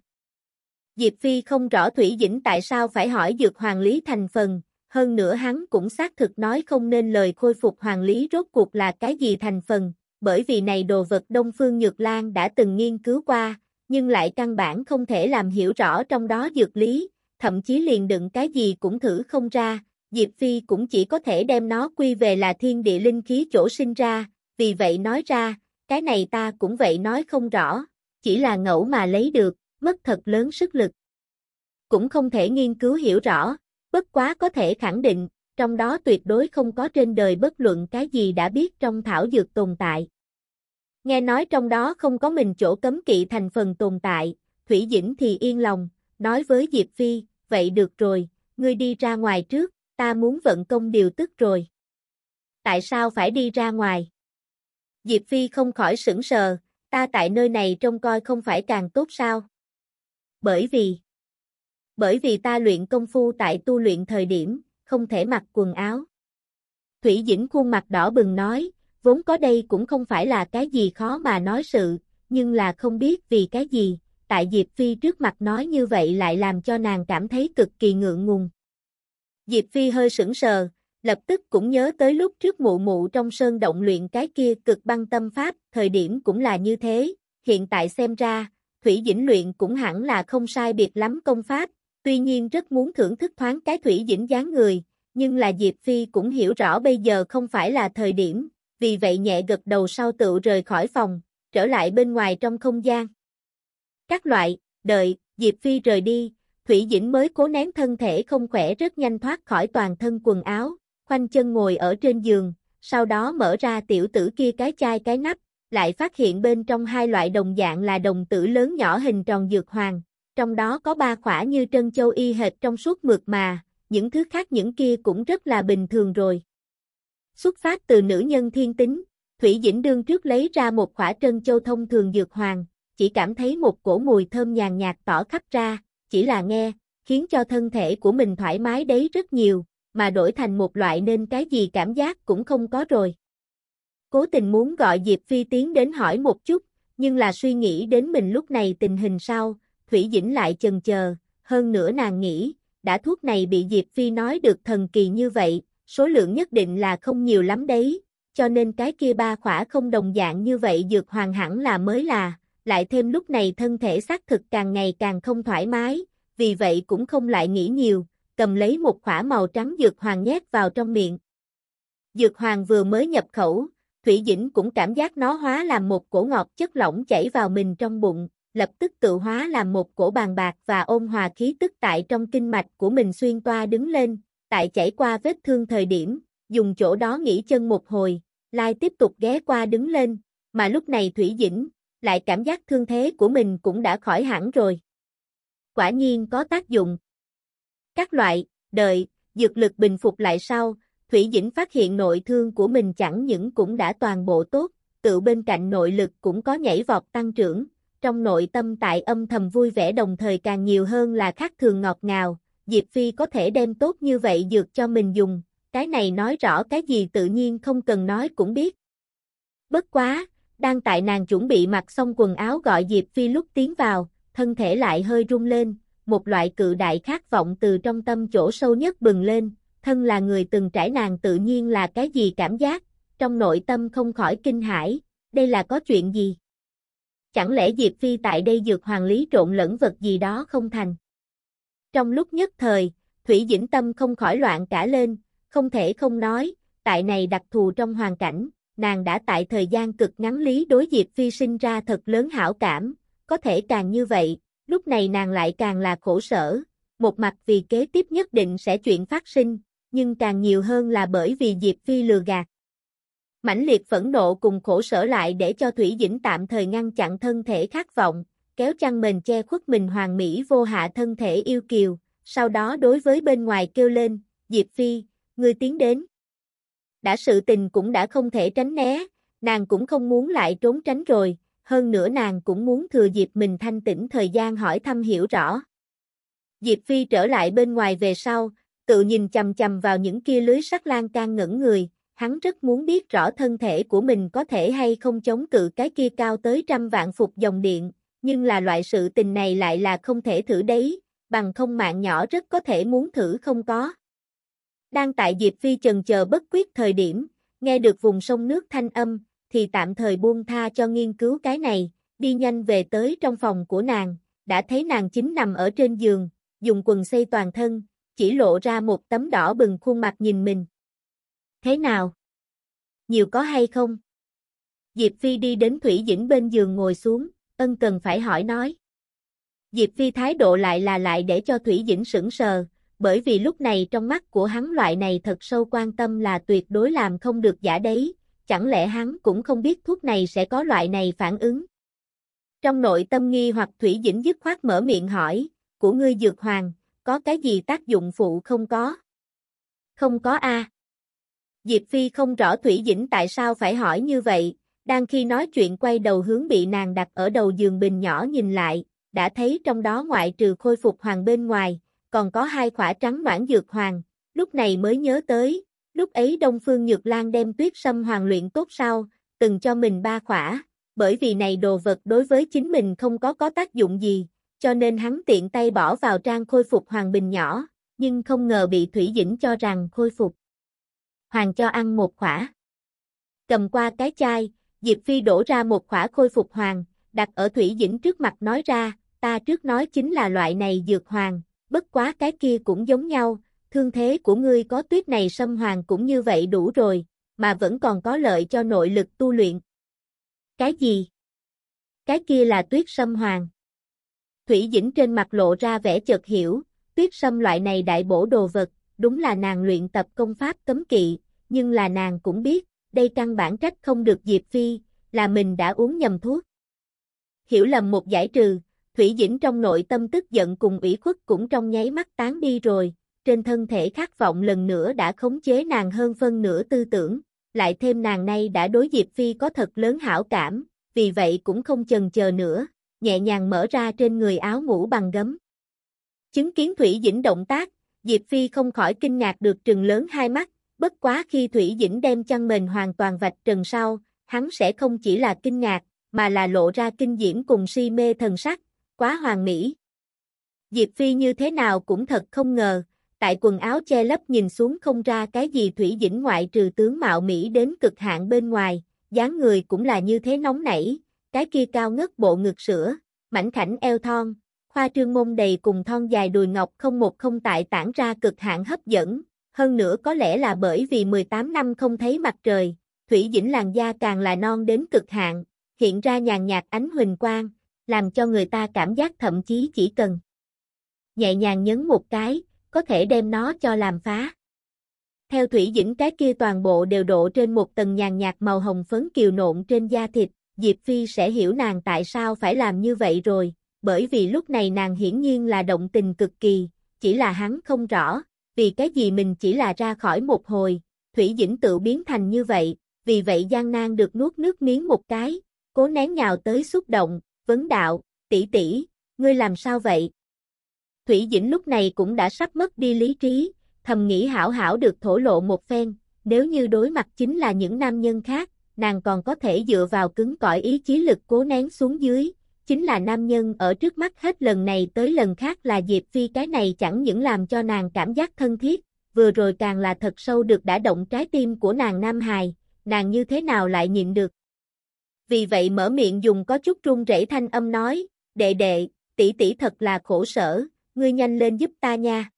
Diệp Phi không rõ Thủy Dĩnh tại sao phải hỏi dược hoàng lý thành phần, hơn nữa hắn cũng xác thực nói không nên lời khôi phục hoàng lý rốt cuộc là cái gì thành phần, bởi vì này đồ vật Đông Phương Nhược Lan đã từng nghiên cứu qua, nhưng lại căn bản không thể làm hiểu rõ trong đó dược lý, thậm chí liền đựng cái gì cũng thử không ra, Diệp Phi cũng chỉ có thể đem nó quy về là thiên địa linh khí chỗ sinh ra, vì vậy nói ra, cái này ta cũng vậy nói không rõ, chỉ là ngẫu mà lấy được, mất thật lớn sức lực. Cũng không thể nghiên cứu hiểu rõ, bất quá có thể khẳng định, trong đó tuyệt đối không có trên đời bất luận cái gì đã biết trong thảo dược tồn tại. Nghe nói trong đó không có mình chỗ cấm kỵ thành phần tồn tại, Thủy Dĩnh thì yên lòng, nói với Diệp Phi, vậy được rồi, ngươi đi ra ngoài trước, ta muốn vận công điều tức rồi. Tại sao phải đi ra ngoài? Diệp Phi không khỏi sững sờ, ta tại nơi này trông coi không phải càng tốt sao? Bởi vì Bởi vì ta luyện công phu tại tu luyện thời điểm, không thể mặc quần áo. Thủy Dĩnh khuôn mặt đỏ bừng nói, vốn có đây cũng không phải là cái gì khó mà nói sự, nhưng là không biết vì cái gì, tại Diệp Phi trước mặt nói như vậy lại làm cho nàng cảm thấy cực kỳ ngượng ngùng. Diệp Phi hơi sững sờ, lập tức cũng nhớ tới lúc trước mụ mụ trong sơn động luyện cái kia cực băng tâm pháp, thời điểm cũng là như thế, hiện tại xem ra, Thủy Dĩnh luyện cũng hẳn là không sai biệt lắm công pháp, tuy nhiên rất muốn thưởng thức thoáng cái Thủy Dĩnh dáng người, nhưng là Diệp Phi cũng hiểu rõ bây giờ không phải là thời điểm, vì vậy nhẹ gật đầu sau tự rời khỏi phòng, trở lại bên ngoài trong không gian. Các loại, đợi, Diệp Phi rời đi, Thủy Dĩnh mới cố nén thân thể không khỏe rất nhanh thoát khỏi toàn thân quần áo, khoanh chân ngồi ở trên giường, sau đó mở ra tiểu tử kia cái chai cái nắp, lại phát hiện bên trong hai loại đồng dạng là đồng tử lớn nhỏ hình tròn dược hoàng, trong đó có ba khỏa như trân châu y hệt trong suốt mượt mà, những thứ khác những kia cũng rất là bình thường rồi. Xuất phát từ nữ nhân thiên tính, Thủy Dĩnh đương trước lấy ra một khỏa trân châu thông thường dược hoàng, chỉ cảm thấy một cổ mùi thơm nhàn nhạt tỏ khắp ra, chỉ là nghe, khiến cho thân thể của mình thoải mái đấy rất nhiều, mà đổi thành một loại nên cái gì cảm giác cũng không có rồi. Cố tình muốn gọi Diệp Phi tiến đến hỏi một chút, nhưng là suy nghĩ đến mình lúc này tình hình sao, Thủy Dĩnh lại chần chờ, hơn nữa nàng nghĩ, đã thuốc này bị Diệp Phi nói được thần kỳ như vậy, số lượng nhất định là không nhiều lắm đấy, cho nên cái kia ba khỏa không đồng dạng như vậy dược hoàng hẳn là mới là, lại thêm lúc này thân thể xác thực càng ngày càng không thoải mái, vì vậy cũng không lại nghĩ nhiều, cầm lấy một khỏa màu trắng dược hoàng nhét vào trong miệng. Dược hoàng vừa mới nhập khẩu, Thủy Dĩnh cũng cảm giác nó hóa làm một cổ ngọt chất lỏng chảy vào mình trong bụng, lập tức tự hóa làm một cổ bàn bạc và ôn hòa khí tức tại trong kinh mạch của mình xuyên toa đứng lên, tại chảy qua vết thương thời điểm, dùng chỗ đó nghỉ chân một hồi, Lai tiếp tục ghé qua đứng lên, mà lúc này Thủy Dĩnh, lại cảm giác thương thế của mình cũng đã khỏi hẳn rồi. Quả nhiên có tác dụng. Các loại, đợi, dược lực bình phục lại sau, Thủy Dĩnh phát hiện nội thương của mình chẳng những cũng đã toàn bộ tốt, tự bên cạnh nội lực cũng có nhảy vọt tăng trưởng, trong nội tâm tại âm thầm vui vẻ đồng thời càng nhiều hơn là khác thường ngọt ngào, Diệp Phi có thể đem tốt như vậy dược cho mình dùng, cái này nói rõ cái gì tự nhiên không cần nói cũng biết. Bất quá, đang tại nàng chuẩn bị mặc xong quần áo gọi Diệp Phi lúc tiến vào, thân thể lại hơi rung lên, một loại cự đại khát vọng từ trong tâm chỗ sâu nhất bừng lên, thân là người từng trải nàng tự nhiên là cái gì cảm giác, trong nội tâm không khỏi kinh hãi, đây là có chuyện gì? Chẳng lẽ Diệp Phi tại đây dược hoàng lý trộn lẫn vật gì đó không thành? Trong lúc nhất thời, Thủy Dĩnh Tâm không khỏi loạn cả lên, không thể không nói, tại này đặc thù trong hoàn cảnh, nàng đã tại thời gian cực ngắn lý đối Diệp Phi sinh ra thật lớn hảo cảm, có thể càng như vậy, lúc này nàng lại càng là khổ sở, một mặt vì kế tiếp nhất định sẽ chuyện phát sinh, nhưng càng nhiều hơn là bởi vì Diệp Phi lừa gạt. Mãnh liệt phẫn nộ cùng khổ sở lại để cho Thủy Dĩnh tạm thời ngăn chặn thân thể khát vọng, kéo chăn mền che khuất mình hoàng mỹ vô hạ thân thể yêu kiều, sau đó đối với bên ngoài kêu lên, Diệp Phi, ngươi tiến đến. Đã sự tình cũng đã không thể tránh né, nàng cũng không muốn lại trốn tránh rồi, hơn nữa nàng cũng muốn thừa dịp mình thanh tĩnh thời gian hỏi thăm hiểu rõ. Diệp Phi trở lại bên ngoài về sau, tự nhìn chầm chầm vào những kia lưới sắt lan can ngẩn người, hắn rất muốn biết rõ thân thể của mình có thể hay không chống cự cái kia cao tới trăm vạn phục dòng điện, nhưng là loại sự tình này lại là không thể thử đấy, bằng không mạng nhỏ rất có thể muốn thử không có. Đang tại Diệp Phi chần chờ bất quyết thời điểm, nghe được vùng sông nước thanh âm, thì tạm thời buông tha cho nghiên cứu cái này, đi nhanh về tới trong phòng của nàng, đã thấy nàng chính nằm ở trên giường, dùng quần xây toàn thân, chỉ lộ ra một tấm đỏ bừng khuôn mặt nhìn mình. Thế nào? Nhiều có hay không? Diệp Phi đi đến Thủy Dĩnh bên giường ngồi xuống, ân cần phải hỏi nói. Diệp Phi thái độ lại là lại để cho Thủy Dĩnh sững sờ, bởi vì lúc này trong mắt của hắn loại này thật sâu quan tâm là tuyệt đối làm không được giả đấy, chẳng lẽ hắn cũng không biết thuốc này sẽ có loại này phản ứng. Trong nội tâm nghi hoặc Thủy Dĩnh dứt khoát mở miệng hỏi, của ngươi dược hoàng, có cái gì tác dụng phụ không có? Không có a. Diệp Phi không rõ Thủy Dĩnh tại sao phải hỏi như vậy, đang khi nói chuyện quay đầu hướng bị nàng đặt ở đầu giường bình nhỏ nhìn lại, đã thấy trong đó ngoại trừ khôi phục hoàng bên ngoài, còn có hai khỏa trắng noãn dược hoàng, lúc này mới nhớ tới, lúc ấy Đông Phương Nhược Lan đem tuyết sâm hoàng luyện tốt sau, từng cho mình ba khỏa, bởi vì này đồ vật đối với chính mình không có có tác dụng gì, cho nên hắn tiện tay bỏ vào trang khôi phục hoàng bình nhỏ, nhưng không ngờ bị Thủy Dĩnh cho rằng khôi phục. Hoàng cho ăn một khỏa. Cầm qua cái chai, Diệp Phi đổ ra một khỏa khôi phục hoàng, đặt ở Thủy Dĩnh trước mặt nói ra, ta trước nói chính là loại này dược hoàng, bất quá cái kia cũng giống nhau, thương thế của ngươi có tuyết này xâm hoàng cũng như vậy đủ rồi, mà vẫn còn có lợi cho nội lực tu luyện. Cái gì? Cái kia là tuyết sâm hoàng. Thủy Dĩnh trên mặt lộ ra vẻ chợt hiểu, tuyết sâm loại này đại bổ đồ vật, đúng là nàng luyện tập công pháp cấm kỵ, nhưng là nàng cũng biết, đây căn bản trách không được Diệp Phi, là mình đã uống nhầm thuốc. Hiểu lầm một giải trừ, Thủy Dĩnh trong nội tâm tức giận cùng ủy khuất cũng trong nháy mắt tán đi rồi, trên thân thể khát vọng lần nữa đã khống chế nàng hơn phân nửa tư tưởng, lại thêm nàng nay đã đối Diệp Phi có thật lớn hảo cảm, vì vậy cũng không chần chờ nữa, nhẹ nhàng mở ra trên người áo ngủ bằng gấm. Chứng kiến Thủy Dĩnh động tác, Diệp Phi không khỏi kinh ngạc được trừng lớn hai mắt, bất quá khi Thủy Dĩnh đem chăn mền hoàn toàn vạch trần sau, hắn sẽ không chỉ là kinh ngạc, mà là lộ ra kinh diễm cùng si mê thần sắc, quá hoàn mỹ. Diệp Phi như thế nào cũng thật không ngờ, tại quần áo che lấp nhìn xuống không ra cái gì Thủy Dĩnh ngoại trừ tướng mạo Mỹ đến cực hạn bên ngoài, dáng người cũng là như thế nóng nảy, cái kia cao ngất bộ ngực sữa, mảnh khảnh eo thon, khoa trương mông đầy cùng thon dài đùi ngọc không một không tại tản ra cực hạn hấp dẫn, hơn nữa có lẽ là bởi vì 18 năm không thấy mặt trời, Thủy Dĩnh làn da càng là non đến cực hạn, hiện ra nhàn nhạt ánh huỳnh quang, làm cho người ta cảm giác thậm chí chỉ cần nhẹ nhàng nhấn một cái, có thể đem nó cho làm phá. Theo Thủy Dĩnh cái kia toàn bộ đều độ trên một tầng nhàn nhạt màu hồng phấn kiều nộn trên da thịt, Diệp Phi sẽ hiểu nàng tại sao phải làm như vậy rồi, bởi vì lúc này nàng hiển nhiên là động tình cực kỳ, chỉ là hắn không rõ, vì cái gì mình chỉ là ra khỏi một hồi, Thủy Dĩnh tự biến thành như vậy, vì vậy gian nan được nuốt nước miếng một cái, cố nén nhào tới xúc động, vấn đạo, tỷ tỷ, ngươi làm sao vậy? Thủy Dĩnh lúc này cũng đã sắp mất đi lý trí, thầm nghĩ hảo hảo được thổ lộ một phen, nếu như đối mặt chính là những nam nhân khác, nàng còn có thể dựa vào cứng cỏi ý chí lực cố nén xuống dưới, chính là nam nhân ở trước mắt hết lần này tới lần khác là Diệp Phi cái này chẳng những làm cho nàng cảm giác thân thiết, vừa rồi càng là thật sâu được đã động trái tim của nàng Nam Hài, nàng như thế nào lại nhịn được. Vì vậy mở miệng dùng có chút run rẩy thanh âm nói, đệ đệ, tỷ tỷ thật là khổ sở, ngươi nhanh lên giúp ta nha.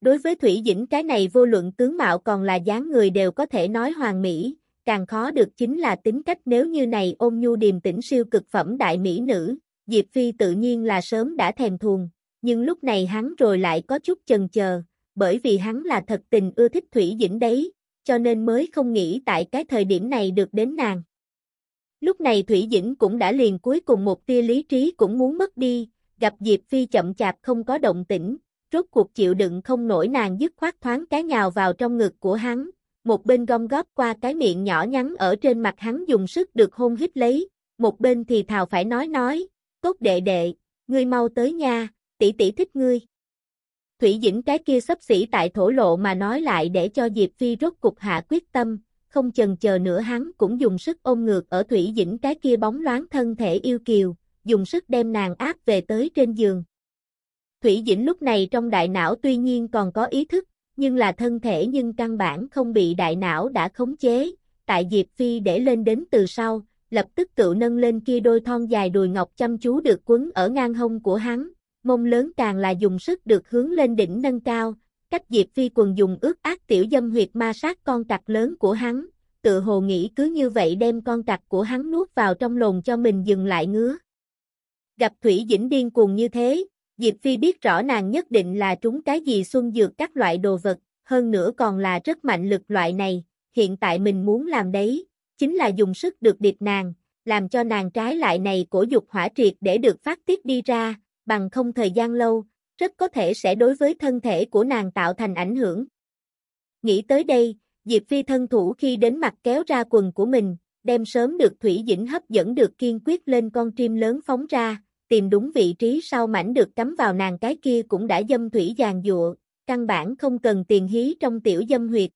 Đối với Thủy Dĩnh cái này vô luận tướng mạo còn là dáng người đều có thể nói hoàng mỹ, càng khó được chính là tính cách nếu như này ôm nhu điềm tĩnh siêu cực phẩm đại mỹ nữ, Diệp Phi tự nhiên là sớm đã thèm thuồng, nhưng lúc này hắn rồi lại có chút chần chờ, bởi vì hắn là thật tình ưa thích Thủy Dĩnh đấy, cho nên mới không nghĩ tại cái thời điểm này được đến nàng. Lúc này Thủy Dĩnh cũng đã liền cuối cùng một tia lý trí cũng muốn mất đi, gặp Diệp Phi chậm chạp không có động tĩnh, rốt cuộc chịu đựng không nổi nàng dứt khoát thoáng cái nhào vào trong ngực của hắn, một bên gom góp qua cái miệng nhỏ nhắn ở trên mặt hắn dùng sức được hôn hít lấy, một bên thì thào phải nói nói, cốt đệ đệ, ngươi mau tới nha, tỷ tỷ thích ngươi. Thủy Dĩnh cái kia sắp xỉ tại thổ lộ mà nói lại để cho Diệp Phi rốt cục hạ quyết tâm, không chần chờ nữa hắn cũng dùng sức ôm ngược ở Thủy Dĩnh cái kia bóng loáng thân thể yêu kiều, dùng sức đem nàng áp về tới trên giường. Thủy Dĩnh lúc này trong đại não tuy nhiên còn có ý thức, nhưng là thân thể nhưng căn bản không bị đại não đã khống chế, tại Diệp Phi để lên đến từ sau, lập tức cựu nâng lên kia đôi thon dài đùi ngọc chăm chú được quấn ở ngang hông của hắn, mông lớn càng là dùng sức được hướng lên đỉnh nâng cao, cách Diệp Phi quần dùng ước ác tiểu dâm huyệt ma sát con cặc lớn của hắn, tự hồ nghĩ cứ như vậy đem con cặc của hắn nuốt vào trong lồn cho mình dừng lại ngứa. Gặp Thủy Dĩnh điên cuồng như thế, Diệp Phi biết rõ nàng nhất định là trúng cái gì xuân dược các loại đồ vật, hơn nữa còn là rất mạnh lực loại này, hiện tại mình muốn làm đấy, chính là dùng sức được điệp nàng, làm cho nàng trái lại này cổ dục hỏa triệt để được phát tiết đi ra, bằng không thời gian lâu, rất có thể sẽ đối với thân thể của nàng tạo thành ảnh hưởng. Nghĩ tới đây, Diệp Phi thân thủ khi đến mặt kéo ra quần của mình, đem sớm được Thủy Dĩnh hấp dẫn được kiên quyết lên con chim lớn phóng ra, tìm đúng vị trí sau mảnh được cắm vào nàng cái kia cũng đã dâm thủy giàn dụa, căn bản không cần tiền hí trong tiểu dâm huyệt.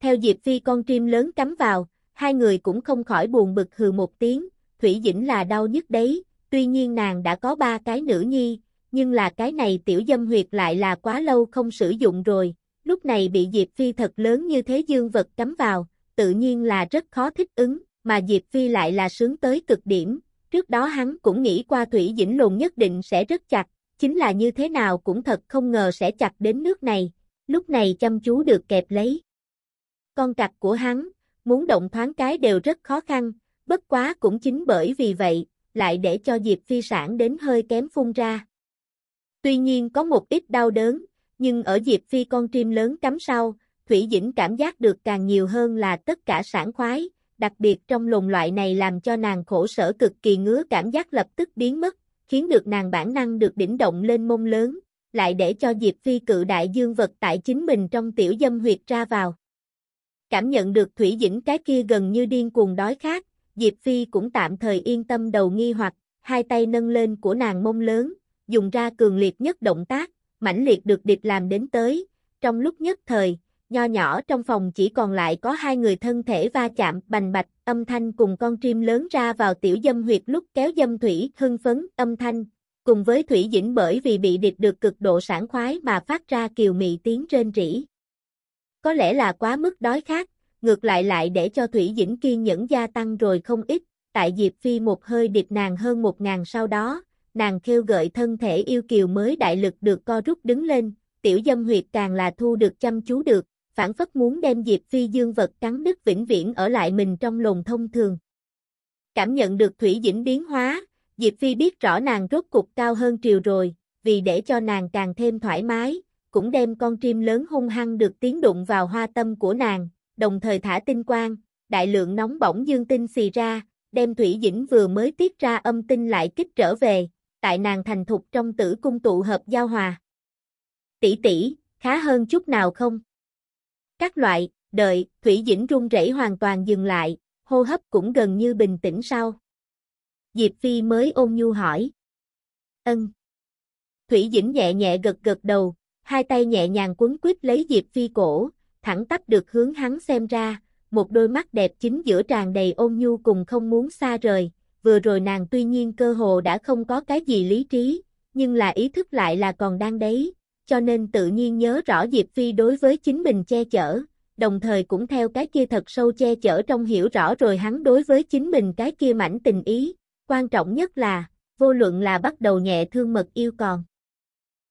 Theo Diệp Phi con chim lớn cắm vào, hai người cũng không khỏi buồn bực hừ một tiếng, Thủy Dĩnh là đau nhất đấy, tuy nhiên nàng đã có ba cái nữ nhi, nhưng là cái này tiểu dâm huyệt lại là quá lâu không sử dụng rồi, lúc này bị Diệp Phi thật lớn như thế dương vật cắm vào, tự nhiên là rất khó thích ứng, mà Diệp Phi lại là sướng tới cực điểm, Trước đó hắn cũng nghĩ qua Thủy Dĩnh Lồn nhất định sẽ rất chặt, chính là như thế nào cũng thật không ngờ sẽ chặt đến nước này, lúc này chăm chú được kẹp lấy. Con cặc của hắn, muốn động thoáng cái đều rất khó khăn, bất quá cũng chính bởi vì vậy, lại để cho Diệp Phi sản đến hơi kém phun ra. Tuy nhiên có một ít đau đớn, nhưng ở Diệp Phi con chim lớn cắm sau, Thủy Dĩnh cảm giác được càng nhiều hơn là tất cả sản khoái, đặc biệt trong lồng loại này làm cho nàng khổ sở cực kỳ ngứa cảm giác lập tức biến mất, khiến được nàng bản năng được đỉnh động lên mông lớn, lại để cho Diệp Phi cự đại dương vật tại chính mình trong tiểu dâm huyệt ra vào. Cảm nhận được Thủy Dĩnh cái kia gần như điên cuồng đói khát, Diệp Phi cũng tạm thời yên tâm đầu nghi hoặc, hai tay nâng lên của nàng mông lớn, dùng ra cường liệt nhất động tác, mãnh liệt được địch làm đến tới, trong lúc nhất thời, nho nhỏ trong phòng chỉ còn lại có hai người thân thể va chạm, bành bạch, âm thanh cùng con chim lớn ra vào tiểu dâm huyệt lúc kéo dâm thủy, hưng phấn, âm thanh, cùng với thủy dĩnh bởi vì bị địch được cực độ sản khoái mà phát ra kiều mị tiếng trên rỉ. Có lẽ là quá mức đói khát, ngược lại lại để cho thủy dĩnh kiên nhẫn gia tăng rồi không ít, tại Diệp Phi một hơi điệp nàng hơn một ngàn sau đó, nàng kêu gợi thân thể yêu kiều mới đại lực được co rút đứng lên, tiểu dâm huyệt càng là thu được chăm chú được, phản phất muốn đem Diệp Phi dương vật cắn đứt vĩnh viễn ở lại mình trong lồn thông thường. Cảm nhận được thủy dĩnh biến hóa, Diệp Phi biết rõ nàng rốt cục cao hơn triều rồi, vì để cho nàng càng thêm thoải mái, cũng đem con chim lớn hung hăng được tiến đụng vào hoa tâm của nàng, đồng thời thả tinh quang, đại lượng nóng bỏng dương tinh xì ra, đem thủy dĩnh vừa mới tiết ra âm tinh lại kích trở về, tại nàng thành thục trong tử cung tụ hợp giao hòa. Tỷ tỷ, khá hơn chút nào không? Các loại, đợi, thủy dĩnh run rẩy hoàn toàn dừng lại, hô hấp cũng gần như bình tĩnh sau. Diệp Phi mới ôn nhu hỏi. Ân. Thủy Dĩnh nhẹ nhẹ gật gật đầu, hai tay nhẹ nhàng quấn quýt lấy Diệp Phi cổ, thẳng tắp được hướng hắn xem ra, một đôi mắt đẹp chính giữa tràn đầy ôn nhu cùng không muốn xa rời, vừa rồi nàng tuy nhiên cơ hồ đã không có cái gì lý trí, nhưng là ý thức lại là còn đang đấy, cho nên tự nhiên nhớ rõ Diệp Phi đối với chính mình che chở, đồng thời cũng theo cái kia thật sâu che chở trong hiểu rõ rồi hắn đối với chính mình cái kia mảnh tình ý, quan trọng nhất là, vô luận là bắt đầu nhẹ thương mật yêu còn.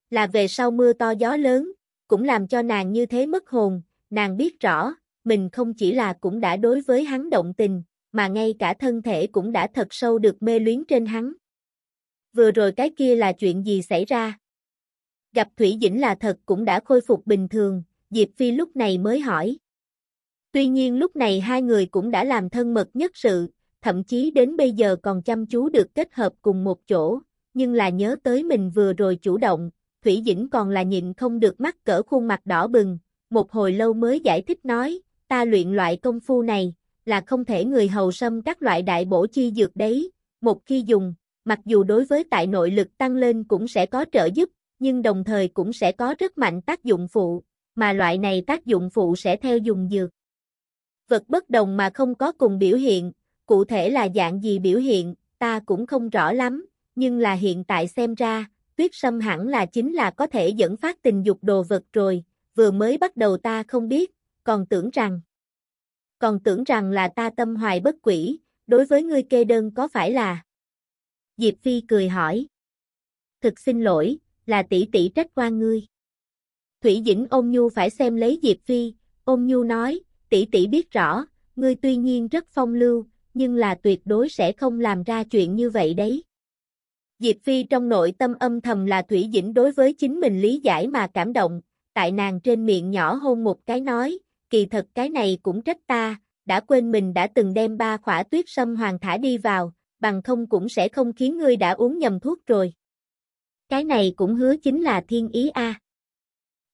Là về sau mưa to gió lớn, cũng làm cho nàng như thế mất hồn, nàng biết rõ, mình không chỉ là cũng đã đối với hắn động tình, mà ngay cả thân thể cũng đã thật sâu được mê luyến trên hắn. Vừa rồi cái kia là chuyện gì xảy ra? Gặp Thủy Dĩnh là thật cũng đã khôi phục bình thường, Diệp Phi lúc này mới hỏi. Tuy nhiên lúc này hai người cũng đã làm thân mật nhất sự, thậm chí đến bây giờ còn chăm chú được kết hợp cùng một chỗ, nhưng là nhớ tới mình vừa rồi chủ động, Thủy Dĩnh còn là nhịn không được mắt cỡ khuôn mặt đỏ bừng, một hồi lâu mới giải thích nói, ta luyện loại công phu này, là không thể người hầu xâm các loại đại bổ chi dược đấy, một khi dùng, mặc dù đối với tại nội lực tăng lên cũng sẽ có trợ giúp, nhưng đồng thời cũng sẽ có rất mạnh tác dụng phụ, mà loại này tác dụng phụ sẽ theo dùng dược. Vật bất đồng mà không có cùng biểu hiện, cụ thể là dạng gì biểu hiện, ta cũng không rõ lắm, nhưng là hiện tại xem ra, tuyết sâm hẳn là chính là có thể dẫn phát tình dục đồ vật rồi, vừa mới bắt đầu ta không biết, còn tưởng rằng, còn tưởng rằng là ta tâm hoài bất quỷ, đối với ngươi kê đơn có phải là? Diệp Phi cười hỏi. Thực xin lỗi, là tỷ tỷ trách quan ngươi. Thủy Dĩnh ôm nhu phải xem lấy Diệp Phi, ôm nhu nói, tỷ tỷ biết rõ, ngươi tuy nhiên rất phong lưu, nhưng là tuyệt đối sẽ không làm ra chuyện như vậy đấy. Diệp Phi trong nội tâm âm thầm là Thủy Dĩnh đối với chính mình lý giải mà cảm động, tại nàng trên miệng nhỏ hôn một cái nói, kỳ thật cái này cũng trách ta, đã quên mình đã từng đem ba khỏa tuyết sâm hoàng thả đi vào, bằng không cũng sẽ không khiến ngươi đã uống nhầm thuốc rồi. Cái này cũng hứa chính là thiên ý a.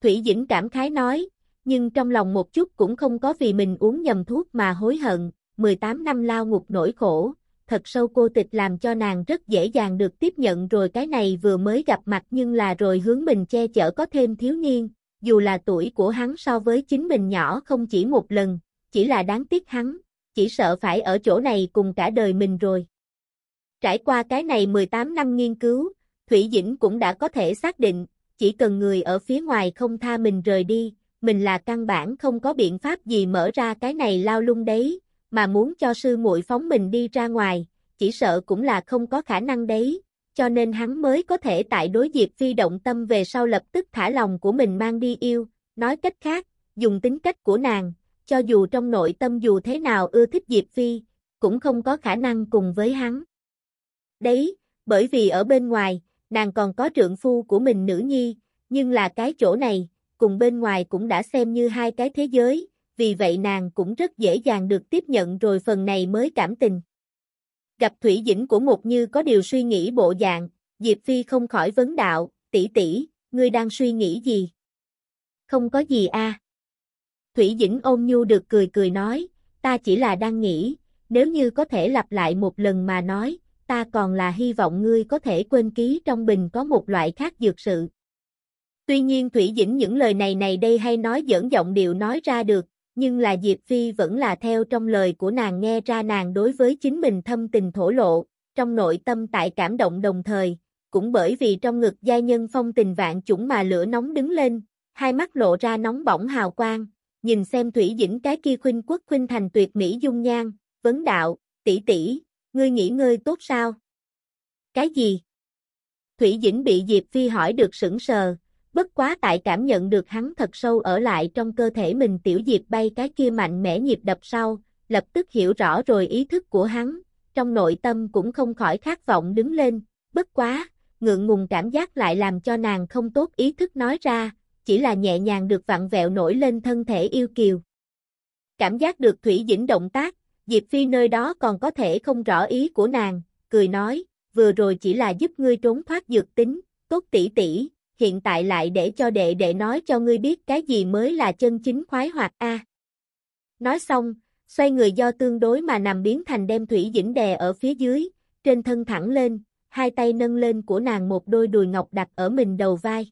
Thủy Dĩnh cảm khái nói, nhưng trong lòng một chút cũng không có vì mình uống nhầm thuốc mà hối hận, 18 năm lao ngục nỗi khổ, thật sâu cô tịch làm cho nàng rất dễ dàng được tiếp nhận rồi cái này vừa mới gặp mặt nhưng là rồi hướng mình che chở có thêm thiếu niên, dù là tuổi của hắn so với chính mình nhỏ không chỉ một lần, chỉ là đáng tiếc hắn, chỉ sợ phải ở chỗ này cùng cả đời mình rồi. Trải qua cái này 18 năm nghiên cứu, Thủy Dĩnh cũng đã có thể xác định, chỉ cần người ở phía ngoài không tha mình rời đi, mình là căn bản không có biện pháp gì mở ra cái này lao lung đấy, mà muốn cho sư muội phóng mình đi ra ngoài, chỉ sợ cũng là không có khả năng đấy, cho nên hắn mới có thể tại đối Diệp Phi động tâm về sau lập tức thả lòng của mình mang đi yêu, nói cách khác, dùng tính cách của nàng, cho dù trong nội tâm dù thế nào ưa thích Diệp Phi, cũng không có khả năng cùng với hắn. Đấy, bởi vì ở bên ngoài, nàng còn có trượng phu của mình nữ nhi, nhưng là cái chỗ này, cùng bên ngoài cũng đã xem như hai cái thế giới, vì vậy nàng cũng rất dễ dàng được tiếp nhận rồi phần này mới cảm tình. Gặp Thủy Dĩnh của một như có điều suy nghĩ bộ dạng, Diệp Phi không khỏi vấn đạo, tỷ tỷ, ngươi đang suy nghĩ gì? Không có gì a. Thủy Dĩnh ôm nhu được cười cười nói, ta chỉ là đang nghĩ, nếu như có thể lặp lại một lần mà nói, ta còn là hy vọng ngươi có thể quên ký trong bình có một loại khác dược sự. Tuy nhiên Thủy Dĩnh những lời này này đây hay nói dẫn giọng điệu nói ra được, nhưng là Diệp Phi vẫn là theo trong lời của nàng nghe ra nàng đối với chính mình thâm tình thổ lộ, trong nội tâm tại cảm động đồng thời, cũng bởi vì trong ngực gia nhân phong tình vạn chủng mà lửa nóng đứng lên, hai mắt lộ ra nóng bỏng hào quang, nhìn xem Thủy Dĩnh cái kia khuynh quốc khuynh thành tuyệt mỹ dung nhan, vấn đạo, tỷ tỷ, ngươi nghỉ ngơi tốt sao? Cái gì? Thủy Dĩnh bị Diệp Phi hỏi được sững sờ, bất quá tại cảm nhận được hắn thật sâu ở lại trong cơ thể mình tiểu Diệp bay cái kia mạnh mẽ nhịp đập sau, lập tức hiểu rõ rồi ý thức của hắn, trong nội tâm cũng không khỏi khát vọng đứng lên, bất quá, ngượng ngùng cảm giác lại làm cho nàng không tốt ý thức nói ra, chỉ là nhẹ nhàng được vặn vẹo nổi lên thân thể yêu kiều. Cảm giác được Thủy Dĩnh động tác, Diệp Phi nơi đó còn có thể không rõ ý của nàng, cười nói, vừa rồi chỉ là giúp ngươi trốn thoát dược tính, tốt tỷ tỷ, hiện tại lại để cho đệ đệ nói cho ngươi biết cái gì mới là chân chính khoái hoạt a. Nói xong, xoay người do tương đối mà nằm biến thành đem Thủy Dĩnh đè ở phía dưới, trên thân thẳng lên, hai tay nâng lên của nàng một đôi đùi ngọc đặt ở mình đầu vai.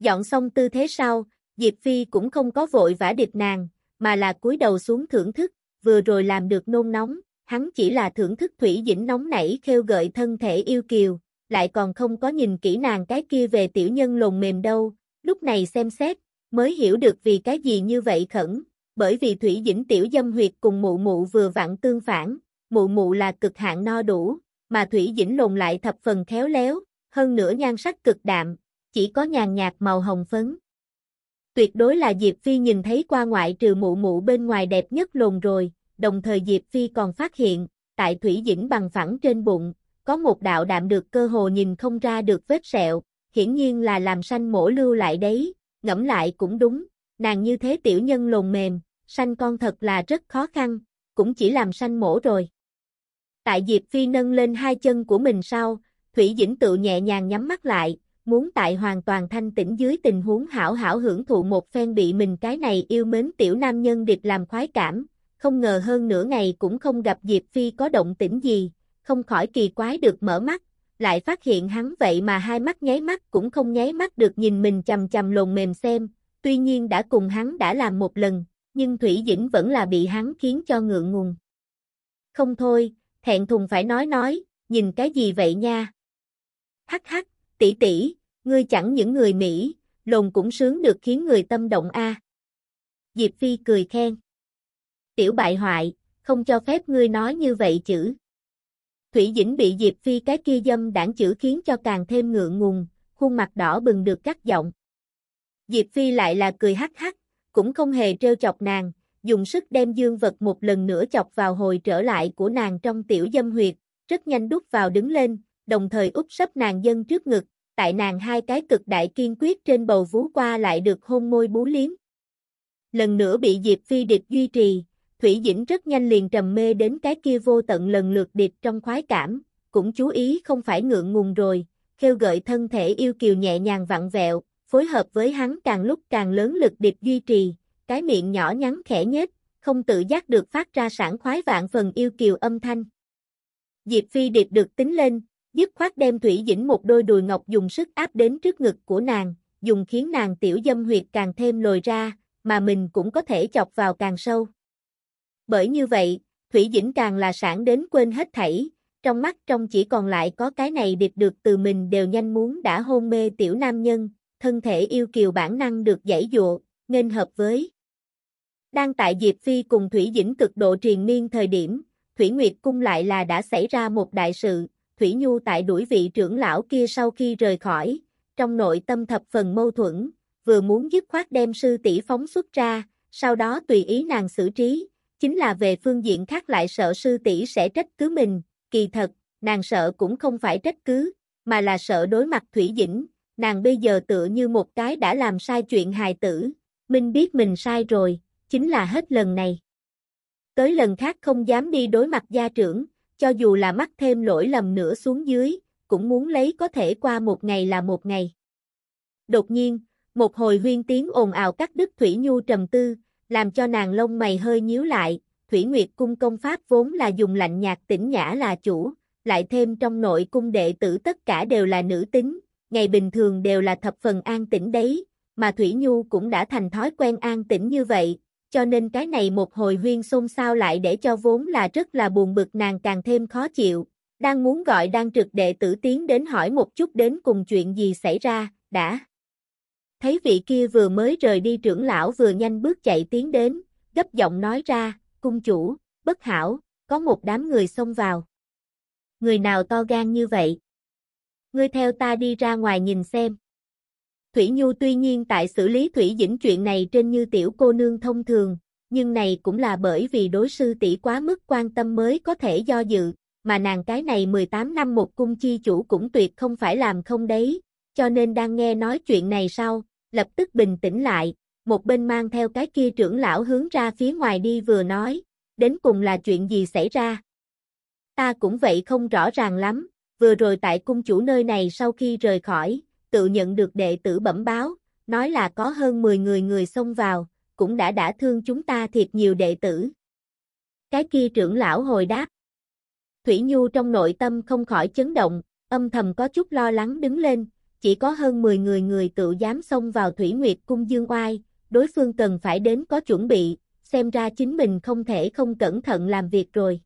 Dọn xong tư thế sau, Diệp Phi cũng không có vội vã địch nàng, mà là cúi đầu xuống thưởng thức, vừa rồi làm được nôn nóng, hắn chỉ là thưởng thức Thủy Dĩnh nóng nảy khêu gợi thân thể yêu kiều, lại còn không có nhìn kỹ nàng cái kia về tiểu nhân lồn mềm đâu, lúc này xem xét, mới hiểu được vì cái gì như vậy khẩn, bởi vì Thủy Dĩnh tiểu dâm huyệt cùng mụ mụ vừa vặn tương phản, mụ mụ là cực hạn no đủ, mà Thủy Dĩnh lồn lại thập phần khéo léo, hơn nữa nhan sắc cực đạm, chỉ có nhàn nhạt màu hồng phấn. Tuyệt đối là Diệp Phi nhìn thấy qua ngoại trừ mụ mụ bên ngoài đẹp nhất lồn rồi, đồng thời Diệp Phi còn phát hiện, tại Thủy Dĩnh bằng phẳng trên bụng, có một đạo đạm được cơ hồ nhìn không ra được vết sẹo, hiển nhiên là làm sanh mổ lưu lại đấy, ngẫm lại cũng đúng, nàng như thế tiểu nhân lồn mềm, sanh con thật là rất khó khăn, cũng chỉ làm sanh mổ rồi. Tại Diệp Phi nâng lên hai chân của mình sau, Thủy Dĩnh tự nhẹ nhàng nhắm mắt lại, muốn tại hoàn toàn thanh tĩnh dưới tình huống hảo hảo hưởng thụ một phen bị mình cái này yêu mến tiểu nam nhân điệp làm khoái cảm, không ngờ hơn nửa ngày cũng không gặp Diệp Phi có động tĩnh gì, không khỏi kỳ quái được mở mắt, lại phát hiện hắn vậy mà hai mắt nháy mắt cũng không nháy mắt được nhìn mình chầm chầm lồn mềm xem, tuy nhiên đã cùng hắn đã làm một lần, nhưng Thủy Dĩnh vẫn là bị hắn khiến cho ngượng ngùng. Không thôi, thẹn thùng phải nói nói, nhìn cái gì vậy nha? Hắc hắc, tỷ tỷ, ngươi chẳng những người Mỹ, lồn cũng sướng được khiến người tâm động a. Diệp Phi cười khen. Tiểu bại hoại, không cho phép ngươi nói như vậy chữ. Thủy Dĩnh bị Diệp Phi cái kia dâm đảng chữ khiến cho càng thêm ngượng ngùng, khuôn mặt đỏ bừng được cắt giọng. Diệp Phi lại là cười hắc hắc, cũng không hề trêu chọc nàng, dùng sức đem dương vật một lần nữa chọc vào hồi trở lại của nàng trong tiểu dâm huyệt, rất nhanh đút vào đứng lên, đồng thời úp sấp nàng dân trước ngực, tại nàng hai cái cực đại kiên quyết trên bầu vú qua lại được hôn môi bú liếm. Lần nữa bị Diệp Phi địch duy trì, Thủy Dĩnh rất nhanh liền trầm mê đến cái kia vô tận lần lượt địch trong khoái cảm, cũng chú ý không phải ngượng ngùng rồi, kêu gợi thân thể yêu kiều nhẹ nhàng vặn vẹo, phối hợp với hắn càng lúc càng lớn lực địch duy trì, cái miệng nhỏ nhắn khẽ nhếch, không tự giác được phát ra sản khoái vạn phần yêu kiều âm thanh. Diệp Phi điệp được tính lên, dứt khoát đem Thủy Dĩnh một đôi đùi ngọc dùng sức áp đến trước ngực của nàng, dùng khiến nàng tiểu dâm huyệt càng thêm lồi ra, mà mình cũng có thể chọc vào càng sâu. Bởi như vậy, Thủy Dĩnh càng là sản đến quên hết thảy, trong mắt trong chỉ còn lại có cái này điệp được từ mình đều nhanh muốn đã hôn mê tiểu nam nhân, thân thể yêu kiều bản năng được giải dụa, nên hợp với. Đang tại Diệp Phi cùng Thủy Dĩnh cực độ triền miên thời điểm, Thủy Nguyệt Cung lại là đã xảy ra một đại sự, Thủy Nhu tại đuổi vị trưởng lão kia sau khi rời khỏi, trong nội tâm thập phần mâu thuẫn, vừa muốn dứt khoát đem sư tỷ phóng xuất ra, sau đó tùy ý nàng xử trí, chính là về phương diện khác lại sợ sư tỷ sẽ trách cứ mình, kỳ thật, nàng sợ cũng không phải trách cứ, mà là sợ đối mặt Thủy Dĩnh, nàng bây giờ tựa như một cái đã làm sai chuyện hài tử, Minh biết mình sai rồi, chính là hết lần này. Tới lần khác không dám đi đối mặt gia trưởng, cho dù là mắc thêm lỗi lầm nữa xuống dưới, cũng muốn lấy có thể qua một ngày là một ngày. Đột nhiên, một hồi huyên tiếng ồn ào cắt đứt Thủy Nhu trầm tư, làm cho nàng lông mày hơi nhíu lại, Thủy Nguyệt cung công pháp vốn là dùng lạnh nhạt tĩnh nhã là chủ, lại thêm trong nội cung đệ tử tất cả đều là nữ tính, ngày bình thường đều là thập phần an tĩnh đấy, mà Thủy Nhu cũng đã thành thói quen an tĩnh như vậy, cho nên cái này một hồi huyên xôn xao lại để cho vốn là rất là buồn bực nàng càng thêm khó chịu, đang muốn gọi đang trực đệ tử tiến đến hỏi một chút đến cùng chuyện gì xảy ra, đã. Thấy vị kia vừa mới rời đi trưởng lão vừa nhanh bước chạy tiến đến, gấp giọng nói ra, cung chủ, bất hảo, có một đám người xông vào. Người nào to gan như vậy? ngươi theo ta đi ra ngoài nhìn xem. Thủy Nhu tuy nhiên tại xử lý Thủy Dĩnh chuyện này trên như tiểu cô nương thông thường, nhưng này cũng là bởi vì đối sư tỷ quá mức quan tâm mới có thể do dự, mà nàng cái này 18 năm một cung chi chủ cũng tuyệt không phải làm không đấy, cho nên đang nghe nói chuyện này sau, lập tức bình tĩnh lại, một bên mang theo cái kia trưởng lão hướng ra phía ngoài đi vừa nói, đến cùng là chuyện gì xảy ra. Ta cũng vậy không rõ ràng lắm, vừa rồi tại cung chủ nơi này sau khi rời khỏi, tự nhận được đệ tử bẩm báo, nói là có hơn 10 người người xông vào, cũng đã đã thương chúng ta thiệt nhiều đệ tử. Cái kia trưởng lão hồi đáp. Thủy Nhu trong nội tâm không khỏi chấn động, âm thầm có chút lo lắng đứng lên, chỉ có hơn 10 người người tự dám xông vào Thủy Nguyệt cung Dương Oai, đối phương cần phải đến có chuẩn bị, xem ra chính mình không thể không cẩn thận làm việc rồi.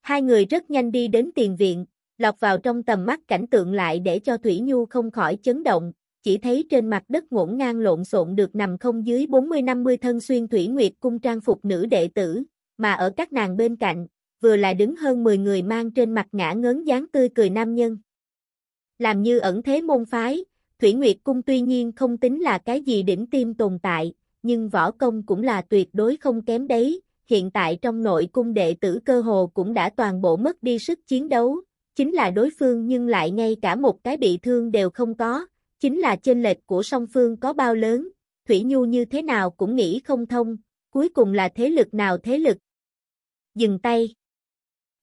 Hai người rất nhanh đi đến tiền viện, lọc vào trong tầm mắt cảnh tượng lại để cho Thủy Nhu không khỏi chấn động, chỉ thấy trên mặt đất ngổn ngang lộn xộn được nằm không dưới 40-50 thân xuyên Thủy Nguyệt cung trang phục nữ đệ tử, mà ở các nàng bên cạnh, vừa là đứng hơn 10 người mang trên mặt ngã ngớn dáng tươi cười nam nhân. Làm như ẩn thế môn phái, Thủy Nguyệt cung tuy nhiên không tính là cái gì đỉnh tim tồn tại, nhưng võ công cũng là tuyệt đối không kém đấy, hiện tại trong nội cung đệ tử cơ hồ cũng đã toàn bộ mất đi sức chiến đấu, chính là đối phương nhưng lại ngay cả một cái bị thương đều không có, chính là chênh lệch của song phương có bao lớn, Thủy Nhu như thế nào cũng nghĩ không thông, cuối cùng là thế lực nào thế lực. Dừng tay.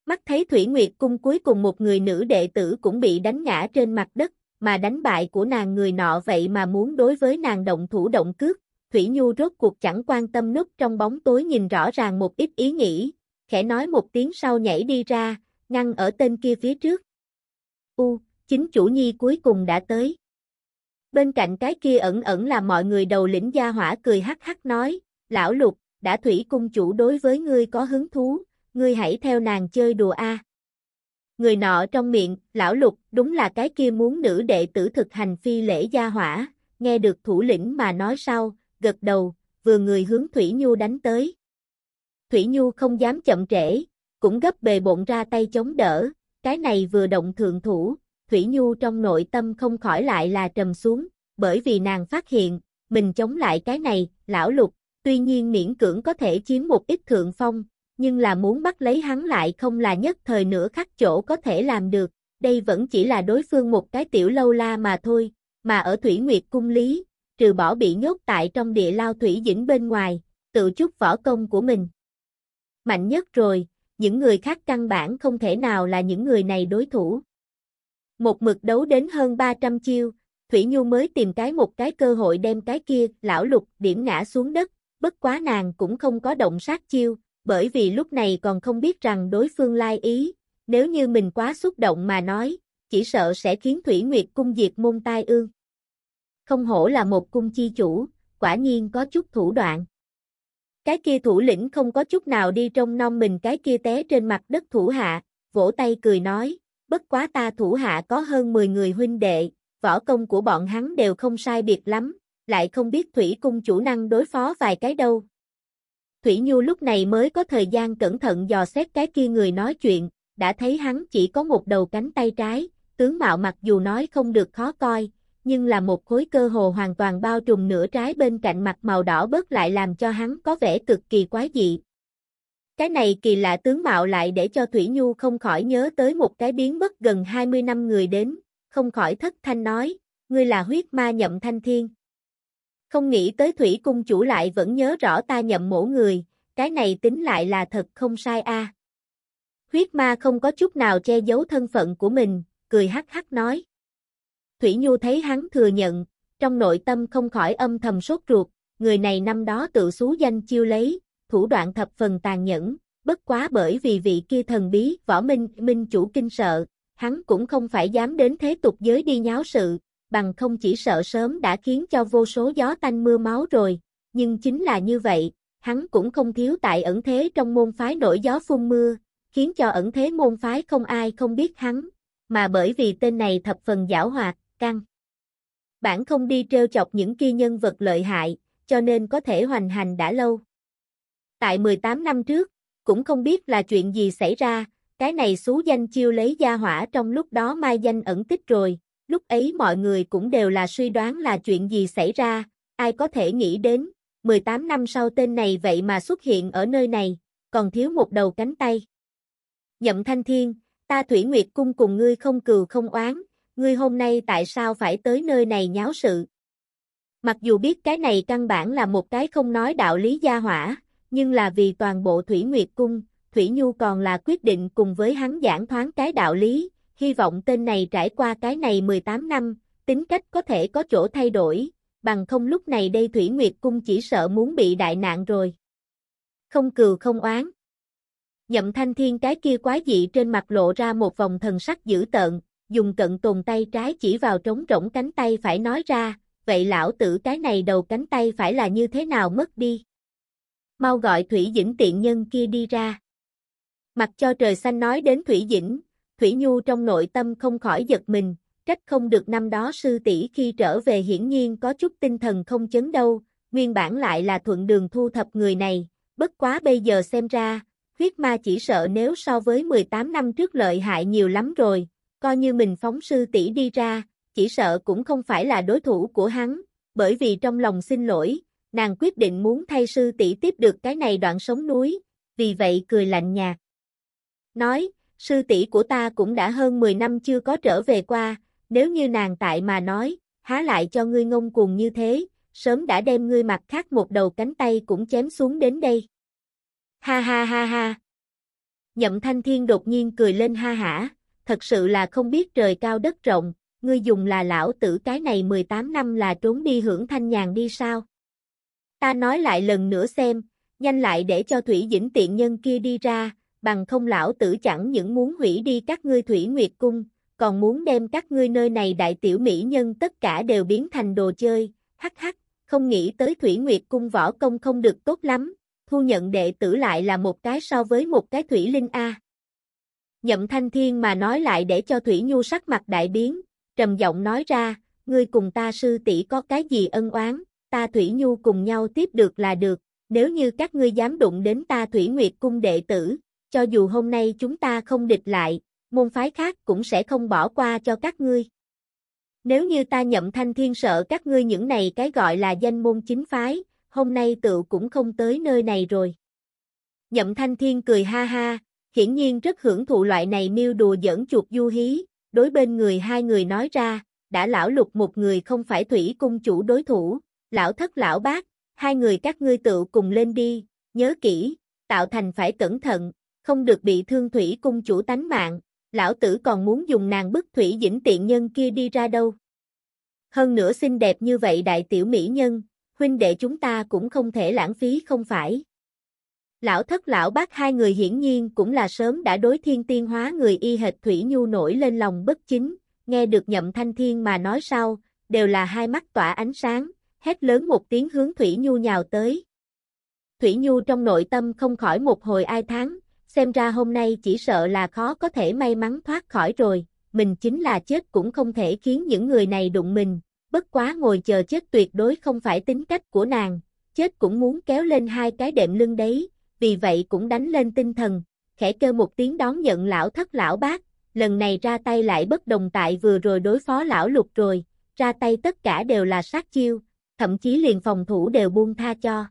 Mắt thấy Thủy Nguyệt cung cuối cùng một người nữ đệ tử cũng bị đánh ngã trên mặt đất, mà đánh bại của nàng người nọ vậy mà muốn đối với nàng động thủ động cước, Thủy Nhu rốt cuộc chẳng quan tâm núp trong bóng tối nhìn rõ ràng một ít ý nghĩ, khẽ nói một tiếng sau nhảy đi ra, ngăn ở tên kia phía trước. U, chính chủ nhi cuối cùng đã tới. Bên cạnh cái kia ẩn ẩn là mọi người đầu lĩnh gia hỏa cười hắc hắc nói, lão lục, đã thủy cung chủ đối với ngươi có hứng thú, ngươi hãy theo nàng chơi đùa a. Người nọ trong miệng, lão lục, đúng là cái kia muốn nữ đệ tử thực hành phi lễ gia hỏa, nghe được thủ lĩnh mà nói sau, gật đầu, vừa người hướng Thủy Nhu đánh tới. Thủy Nhu không dám chậm trễ, cũng gấp bề bộn ra tay chống đỡ, cái này vừa động thượng thủ, Thủy Nhu trong nội tâm không khỏi lại là trầm xuống, bởi vì nàng phát hiện, mình chống lại cái này, lão lục, tuy nhiên miễn cưỡng có thể chiếm một ít thượng phong, nhưng là muốn bắt lấy hắn lại không là nhất thời nửa khắc chỗ có thể làm được, đây vẫn chỉ là đối phương một cái tiểu lâu la mà thôi, mà ở Thủy Nguyệt Cung Lý, trừ bỏ bị nhốt tại trong địa lao Thủy Dĩnh bên ngoài, tự chút võ công của mình. Mạnh nhất rồi, những người khác căn bản không thể nào là những người này đối thủ. Một mực đấu đến hơn 300 chiêu, Thủy Nhu mới tìm cái một cái cơ hội đem cái kia, lão lục, điểm ngã xuống đất, bất quá nàng cũng không có động sát chiêu, bởi vì lúc này còn không biết rằng đối phương lai ý, nếu như mình quá xúc động mà nói, chỉ sợ sẽ khiến Thủy Nguyệt cung diệt môn tai ương. Không hổ là một cung chi chủ, quả nhiên có chút thủ đoạn. Cái kia thủ lĩnh không có chút nào đi trong non mình cái kia té trên mặt đất thủ hạ, vỗ tay cười nói, bất quá ta thủ hạ có hơn 10 người huynh đệ, võ công của bọn hắn đều không sai biệt lắm, lại không biết thủy cung chủ năng đối phó vài cái đâu. Thủy Nhu lúc này mới có thời gian cẩn thận dò xét cái kia người nói chuyện, đã thấy hắn chỉ có một đầu cánh tay trái, tướng mạo mặc dù nói không được khó coi, nhưng là một khối cơ hồ hoàn toàn bao trùm nửa trái bên cạnh mặt màu đỏ bớt lại làm cho hắn có vẻ cực kỳ quái dị. Cái này kỳ lạ tướng mạo lại để cho Thủy Nhu không khỏi nhớ tới một cái biến mất gần 20 năm người đến, không khỏi thất thanh nói, ngươi là huyết ma nhậm thanh thiên. Không nghĩ tới Thủy Cung chủ lại vẫn nhớ rõ ta nhậm mổ người, cái này tính lại là thật không sai a. Huyết ma không có chút nào che giấu thân phận của mình, cười hắc hắc nói. Thủy Nhu thấy hắn thừa nhận, trong nội tâm không khỏi âm thầm sốt ruột, người này năm đó tự xú danh chiêu lấy, thủ đoạn thập phần tàn nhẫn, bất quá bởi vì vị kia thần bí, võ minh, minh chủ kinh sợ, hắn cũng không phải dám đến thế tục giới đi nháo sự, bằng không chỉ sợ sớm đã khiến cho vô số gió tanh mưa máu rồi, nhưng chính là như vậy, hắn cũng không thiếu tại ẩn thế trong môn phái nổi gió phun mưa, khiến cho ẩn thế môn phái không ai không biết hắn, mà bởi vì tên này thập phần giảo hoạt, căng. Bản không đi treo chọc những kia nhân vật lợi hại, cho nên có thể hoành hành đã lâu. Tại 18 năm trước, cũng không biết là chuyện gì xảy ra, cái này xú danh chiêu lấy gia hỏa trong lúc đó mai danh ẩn tích rồi, lúc ấy mọi người cũng đều là suy đoán là chuyện gì xảy ra, ai có thể nghĩ đến, 18 năm sau tên này vậy mà xuất hiện ở nơi này, còn thiếu một đầu cánh tay. Nhậm Thanh Thiên, ta Thủy Nguyệt Cung cùng ngươi không cừu không oán, ngươi hôm nay tại sao phải tới nơi này nháo sự? Mặc dù biết cái này căn bản là một cái không nói đạo lý gia hỏa, nhưng là vì toàn bộ Thủy Nguyệt Cung, Thủy Nhu còn là quyết định cùng với hắn giảng thoáng cái đạo lý, hy vọng tên này trải qua cái này 18 năm, tính cách có thể có chỗ thay đổi, bằng không lúc này đây Thủy Nguyệt Cung chỉ sợ muốn bị đại nạn rồi. Không cừu không oán. Nhậm thanh thiên cái kia quái dị trên mặt lộ ra một vòng thần sắc dữ tợn, dùng cận tồn tay trái chỉ vào trống rỗng cánh tay phải nói ra, vậy lão tử cái này đầu cánh tay phải là như thế nào mất đi. Mau gọi Thủy Dĩnh tiện nhân kia đi ra. Mặc cho trời xanh nói đến Thủy Dĩnh, Thủy Nhu trong nội tâm không khỏi giật mình, trách không được năm đó sư tỷ khi trở về hiển nhiên có chút tinh thần không chấn đâu, nguyên bản lại là thuận đường thu thập người này, bất quá bây giờ xem ra, huyết ma chỉ sợ nếu so với 18 năm trước lợi hại nhiều lắm rồi, coi như mình phóng sư tỷ đi ra, chỉ sợ cũng không phải là đối thủ của hắn, bởi vì trong lòng xin lỗi, nàng quyết định muốn thay sư tỷ tiếp được cái này đoạn sống núi, vì vậy cười lạnh nhạt. Nói, sư tỷ của ta cũng đã hơn 10 năm chưa có trở về qua, nếu như nàng tại mà nói, há lại cho ngươi ngông cuồng như thế, sớm đã đem ngươi mặt khác một đầu cánh tay cũng chém xuống đến đây. Ha ha ha ha. Nhậm thanh thiên đột nhiên cười lên ha hả, thật sự là không biết trời cao đất rộng, ngươi dùng là lão tử cái này 18 năm là trốn đi hưởng thanh nhàn đi sao? Ta nói lại lần nữa xem, nhanh lại để cho Thủy Dĩnh tiện nhân kia đi ra, bằng không lão tử chẳng những muốn hủy đi các ngươi Thủy Nguyệt Cung, còn muốn đem các ngươi nơi này đại tiểu mỹ nhân tất cả đều biến thành đồ chơi, hắc hắc, không nghĩ tới Thủy Nguyệt Cung võ công không được tốt lắm, thu nhận đệ tử lại là một cái so với một cái Thủy Linh A. Nhậm Thanh Thiên mà nói lại để cho Thủy Nhu sắc mặt đại biến, trầm giọng nói ra, ngươi cùng ta sư tỷ có cái gì ân oán, ta Thủy Nhu cùng nhau tiếp được là được, nếu như các ngươi dám đụng đến ta Thủy Nguyệt cung đệ tử, cho dù hôm nay chúng ta không địch lại, môn phái khác cũng sẽ không bỏ qua cho các ngươi. Nếu như ta nhậm thanh thiên sợ các ngươi những này cái gọi là danh môn chính phái, hôm nay tự cũng không tới nơi này rồi. Nhậm thanh thiên cười ha ha, hiển nhiên rất hưởng thụ loại này miêu đùa dẫn chuột du hí, đối bên người hai người nói ra, đã lão lục một người không phải thủy cung chủ đối thủ, lão thất lão bác, hai người các ngươi tự cùng lên đi, nhớ kỹ, tạo thành phải cẩn thận, không được bị thương thủy cung chủ tánh mạng, lão tử còn muốn dùng nàng bức thủy dĩnh tiện nhân kia đi ra đâu. Hơn nữa xinh đẹp như vậy đại tiểu mỹ nhân, huynh đệ chúng ta cũng không thể lãng phí không phải. Lão thất lão bác hai người hiển nhiên cũng là sớm đã đối thiên tiên hóa người y hệt Thủy Nhu nổi lên lòng bất chính, nghe được nhậm thanh thiên mà nói sau, đều là hai mắt tỏa ánh sáng, hét lớn một tiếng hướng Thủy Nhu nhào tới. Thủy Nhu trong nội tâm không khỏi một hồi ai tháng, xem ra hôm nay chỉ sợ là khó có thể may mắn thoát khỏi rồi, mình chính là chết cũng không thể khiến những người này đụng mình, bất quá ngồi chờ chết tuyệt đối không phải tính cách của nàng, chết cũng muốn kéo lên hai cái đệm lưng đấy, vì vậy cũng đánh lên tinh thần, khẽ kêu một tiếng đón nhận lão thất lão bác, lần này ra tay lại bất đồng tại vừa rồi đối phó lão lục rồi, ra tay tất cả đều là sát chiêu, thậm chí liền phòng thủ đều buông tha cho.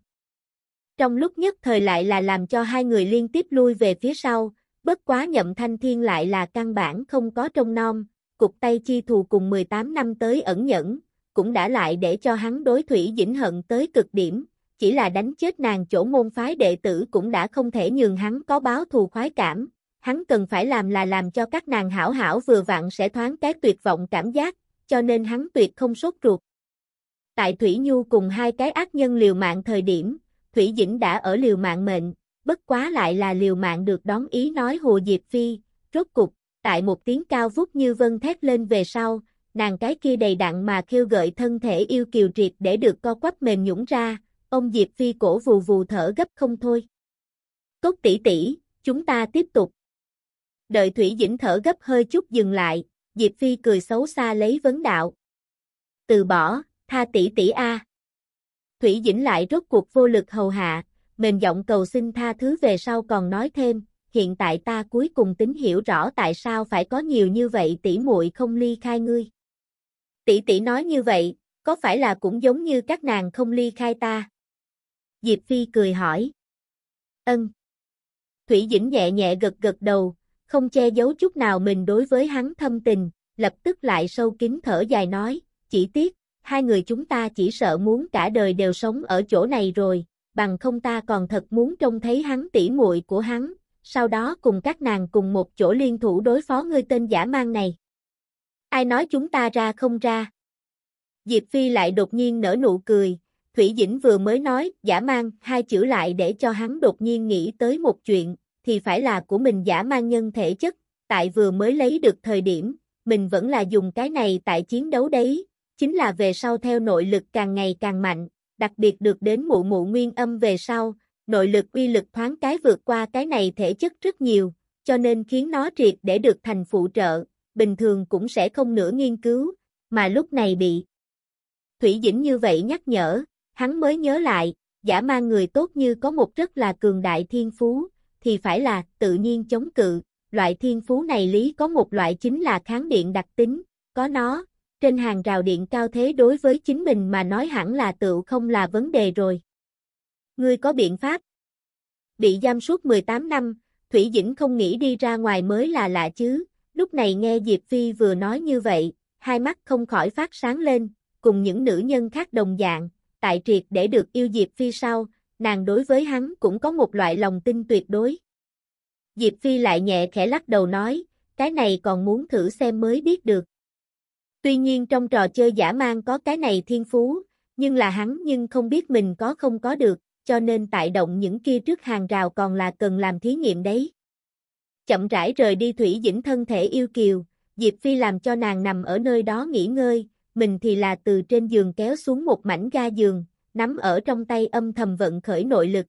Trong lúc nhất thời lại là làm cho hai người liên tiếp lui về phía sau, bất quá nhậm thanh thiên lại là căn bản không có trong non, cục tay chi thù cùng 18 năm tới ẩn nhẫn, cũng đã lại để cho hắn đối thủy dĩnh hận tới cực điểm, chỉ là đánh chết nàng chỗ môn phái đệ tử cũng đã không thể nhường hắn có báo thù khoái cảm, hắn cần phải làm là làm cho các nàng hảo hảo vừa vặn sẽ thoáng cái tuyệt vọng cảm giác, cho nên hắn tuyệt không sốt ruột. Tại Thủy Nhu cùng hai cái ác nhân liều mạng thời điểm, Thủy Dĩnh đã ở liều mạng mệnh, bất quá lại là liều mạng được đón ý nói Hồ Diệp Phi, rốt cục, tại một tiếng cao vút như vân thét lên về sau, nàng cái kia đầy đặn mà kêu gợi thân thể yêu kiều triệt để được co quắp mềm nhũng ra, ông Diệp Phi cổ vù vù thở gấp không thôi. Cốt tỷ tỷ, chúng ta tiếp tục. Đợi Thủy Dĩnh thở gấp hơi chút dừng lại, Diệp Phi cười xấu xa lấy vấn đạo. Từ bỏ, tha tỷ tỷ a. Thủy Dĩnh lại rốt cuộc vô lực hầu hạ, mềm giọng cầu xin tha thứ về sau còn nói thêm, hiện tại ta cuối cùng tính hiểu rõ tại sao phải có nhiều như vậy tỷ muội không ly khai ngươi. Tỷ tỷ nói như vậy, có phải là cũng giống như các nàng không ly khai ta? Diệp Phi cười hỏi. Ân. Thủy Dĩnh nhẹ nhẹ gật gật đầu, không che giấu chút nào mình đối với hắn thâm tình, lập tức lại sâu kín thở dài nói, chỉ tiếc, hai người chúng ta chỉ sợ muốn cả đời đều sống ở chỗ này rồi, bằng không ta còn thật muốn trông thấy hắn tỉ muội của hắn, sau đó cùng các nàng cùng một chỗ liên thủ đối phó ngươi tên giả mang này. Ai nói chúng ta ra không ra? Diệp Phi lại đột nhiên nở nụ cười, Thủy Dĩnh vừa mới nói giả mang hai chữ lại để cho hắn đột nhiên nghĩ tới một chuyện, thì phải là của mình giả mang nhân thể chất, tại vừa mới lấy được thời điểm, mình vẫn là dùng cái này tại chiến đấu đấy, chính là về sau theo nội lực càng ngày càng mạnh, đặc biệt được đến mụ mụ nguyên âm về sau, nội lực uy lực thoáng cái vượt qua cái này thể chất rất nhiều, cho nên khiến nó triệt để được thành phụ trợ, bình thường cũng sẽ không nữa nghiên cứu, mà lúc này bị Thủy Dĩnh như vậy nhắc nhở, hắn mới nhớ lại, giả mang người tốt như có một rất là cường đại thiên phú, thì phải là tự nhiên chống cự, loại thiên phú này lý có một loại chính là kháng điện đặc tính, có nó, trên hàng rào điện cao thế đối với chính mình mà nói hẳn là tự không là vấn đề rồi. Ngươi có biện pháp? Bị giam suốt 18 năm, Thủy Dĩnh không nghĩ đi ra ngoài mới là lạ chứ, lúc này nghe Diệp Phi vừa nói như vậy, hai mắt không khỏi phát sáng lên, cùng những nữ nhân khác đồng dạng, tại triệt để được yêu Diệp Phi sau, nàng đối với hắn cũng có một loại lòng tin tuyệt đối. Diệp Phi lại nhẹ khẽ lắc đầu nói, cái này còn muốn thử xem mới biết được. Tuy nhiên trong trò chơi giả mang có cái này thiên phú, nhưng là hắn nhưng không biết mình có không có được, cho nên tại động những kia trước hàng rào còn là cần làm thí nghiệm đấy. Chậm rãi rời đi Thủy Dĩnh thân thể yêu kiều, Diệp Phi làm cho nàng nằm ở nơi đó nghỉ ngơi, mình thì là từ trên giường kéo xuống một mảnh ga giường, nắm ở trong tay âm thầm vận khởi nội lực.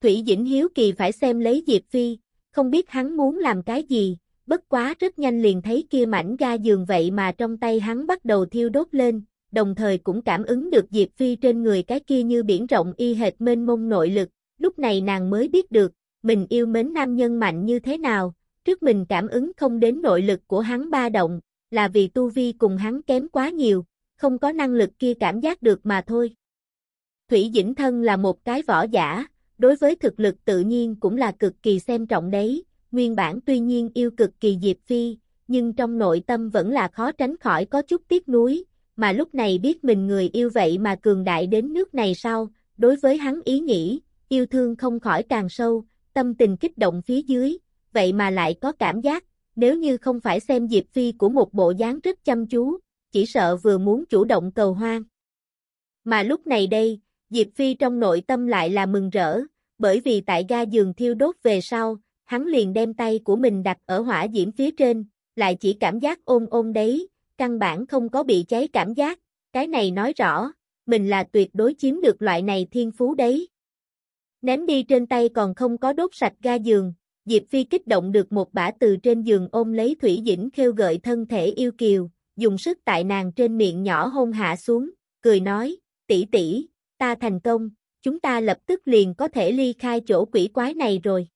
Thủy Dĩnh hiếu kỳ phải xem lấy Diệp Phi, không biết hắn muốn làm cái gì, bất quá rất nhanh liền thấy kia mảnh ga giường vậy mà trong tay hắn bắt đầu thiêu đốt lên, đồng thời cũng cảm ứng được Diệp Phi trên người cái kia như biển rộng y hệt mênh mông nội lực, lúc này nàng mới biết được, mình yêu mến nam nhân mạnh như thế nào, trước mình cảm ứng không đến nội lực của hắn ba động, là vì tu vi cùng hắn kém quá nhiều, không có năng lực kia cảm giác được mà thôi. Thủy Dĩnh Thân là một cái võ giả, đối với thực lực tự nhiên cũng là cực kỳ xem trọng đấy, nguyên bản tuy nhiên yêu cực kỳ Diệp Phi, nhưng trong nội tâm vẫn là khó tránh khỏi có chút tiếc nuối, mà lúc này biết mình người yêu vậy mà cường đại đến nước này sau, đối với hắn ý nghĩ, yêu thương không khỏi càng sâu, tâm tình kích động phía dưới, vậy mà lại có cảm giác, nếu như không phải xem Diệp Phi của một bộ dáng rất chăm chú, chỉ sợ vừa muốn chủ động cầu hoang. Mà lúc này đây, Diệp Phi trong nội tâm lại là mừng rỡ, bởi vì tại ga giường thiêu đốt về sau, hắn liền đem tay của mình đặt ở hỏa diễm phía trên, lại chỉ cảm giác ôm ôm đấy, căn bản không có bị cháy cảm giác, cái này nói rõ, mình là tuyệt đối chiếm được loại này thiên phú đấy. Ném đi trên tay còn không có đốt sạch ga giường, Diệp Phi kích động được một bả từ trên giường ôm lấy Thủy Dĩnh khêu gợi thân thể yêu kiều, dùng sức tại nàng trên miệng nhỏ hôn hạ xuống, cười nói, tỷ tỷ, ta thành công, chúng ta lập tức liền có thể ly khai chỗ quỷ quái này rồi.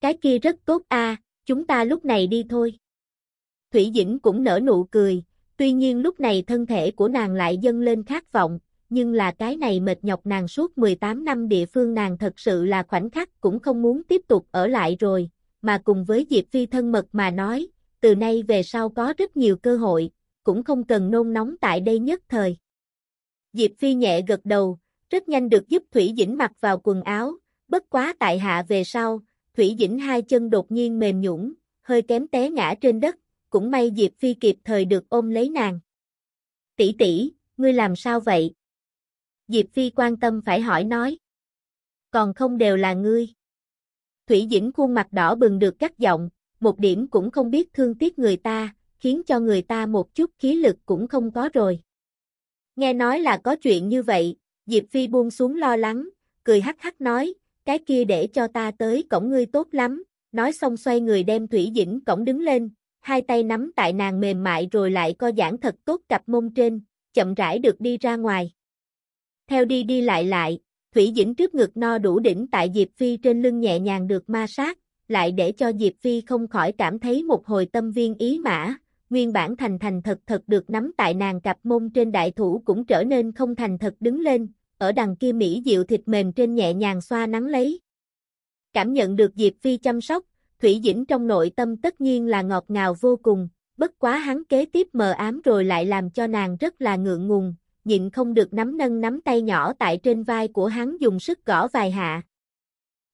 Cái kia rất tốt a, chúng ta lúc này đi thôi. Thủy Dĩnh cũng nở nụ cười, tuy nhiên lúc này thân thể của nàng lại dâng lên khát vọng, nhưng là cái này mệt nhọc nàng suốt 18 năm địa phương nàng thật sự là khoảnh khắc cũng không muốn tiếp tục ở lại rồi, mà cùng với Diệp Phi thân mật mà nói, từ nay về sau có rất nhiều cơ hội, cũng không cần nôn nóng tại đây nhất thời. Diệp Phi nhẹ gật đầu, rất nhanh được giúp Thủy Dĩnh mặc vào quần áo, bất quá tại hạ về sau, Thủy Dĩnh hai chân đột nhiên mềm nhũn, hơi kém té ngã trên đất, cũng may Diệp Phi kịp thời được ôm lấy nàng. Tỷ tỷ, ngươi làm sao vậy? Diệp Phi quan tâm phải hỏi nói. Còn không đều là ngươi. Thủy Dĩnh khuôn mặt đỏ bừng được cắt giọng, một điểm cũng không biết thương tiếc người ta, khiến cho người ta một chút khí lực cũng không có rồi. Nghe nói là có chuyện như vậy, Diệp Phi buông xuống lo lắng, cười hắc hắc nói, cái kia để cho ta tới cổng ngươi tốt lắm, nói xong xoay người đem Thủy Dĩnh cổng đứng lên, hai tay nắm tại nàng mềm mại rồi lại co giãn thật tốt cặp mông trên, chậm rãi được đi ra ngoài. Theo đi đi lại lại, Thủy Dĩnh trước ngực no đủ đỉnh tại Diệp Phi trên lưng nhẹ nhàng được ma sát, lại để cho Diệp Phi không khỏi cảm thấy một hồi tâm viên ý mã, nguyên bản thành thành thật thật được nắm tại nàng cặp mông trên đại thủ cũng trở nên không thành thật đứng lên, ở đằng kia Mỹ diệu thịt mềm trên nhẹ nhàng xoa nắng lấy. Cảm nhận được Diệp Phi chăm sóc, Thủy Dĩnh trong nội tâm tất nhiên là ngọt ngào vô cùng, bất quá hắn kế tiếp mờ ám rồi lại làm cho nàng rất là ngượng ngùng, nhịn không được nắm nâng nắm tay nhỏ tại trên vai của hắn dùng sức gõ vài hạ.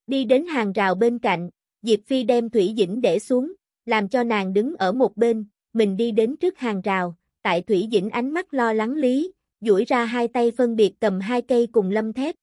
Đi đến hàng rào bên cạnh, Diệp Phi đem Thủy Dĩnh để xuống, làm cho nàng đứng ở một bên, mình đi đến trước hàng rào, tại Thủy Dĩnh ánh mắt lo lắng lý, duỗi ra hai tay phân biệt cầm hai cây cùng lâm thép.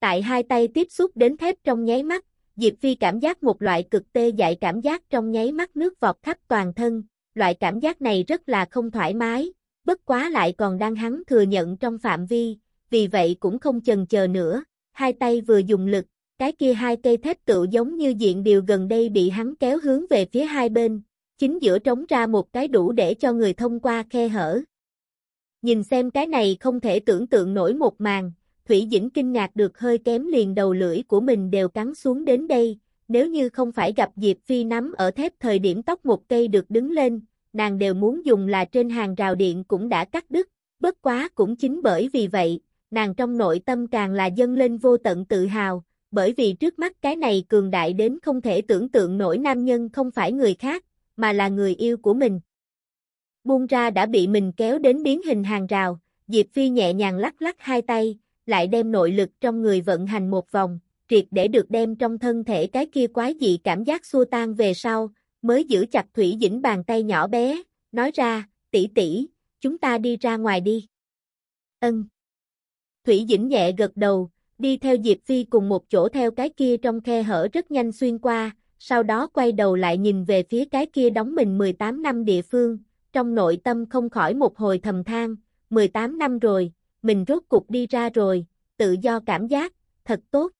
Tại hai tay tiếp xúc đến thép trong nháy mắt, Diệp Phi cảm giác một loại cực tê dại cảm giác trong nháy mắt nước vọt khắp toàn thân, loại cảm giác này rất là không thoải mái, bất quá lại còn đang hắn thừa nhận trong phạm vi, vì vậy cũng không chần chờ nữa, hai tay vừa dùng lực, cái kia hai cây thép tự giống như diện điều gần đây bị hắn kéo hướng về phía hai bên, chính giữa trống ra một cái đủ để cho người thông qua khe hở. Nhìn xem cái này không thể tưởng tượng nổi một màn, Thủy Dĩnh kinh ngạc được hơi kém liền đầu lưỡi của mình đều cắn xuống đến đây, nếu như không phải gặp Diệp Phi nắm ở thép thời điểm tóc một cây được đứng lên, nàng đều muốn dùng là trên hàng rào điện cũng đã cắt đứt, bất quá cũng chính bởi vì vậy, nàng trong nội tâm càng là dâng lên vô tận tự hào, bởi vì trước mắt cái này cường đại đến không thể tưởng tượng nổi nam nhân không phải người khác, mà là người yêu của mình. Buông ra đã bị mình kéo đến biến hình hàng rào, Diệp Phi nhẹ nhàng lắc lắc hai tay, lại đem nội lực trong người vận hành một vòng, triệt để được đem trong thân thể cái kia quái dị cảm giác xua tan về sau, mới giữ chặt Thủy Dĩnh bàn tay nhỏ bé, nói ra, tỷ tỷ, chúng ta đi ra ngoài đi. Ân. Thủy Dĩnh nhẹ gật đầu, đi theo Diệp Phi cùng một chỗ theo cái kia trong khe hở rất nhanh xuyên qua, sau đó quay đầu lại nhìn về phía cái kia đóng mình 18 năm địa phương, trong nội tâm không khỏi một hồi thầm than, 18 năm rồi, mình rốt cục đi ra rồi, tự do cảm giác, thật tốt.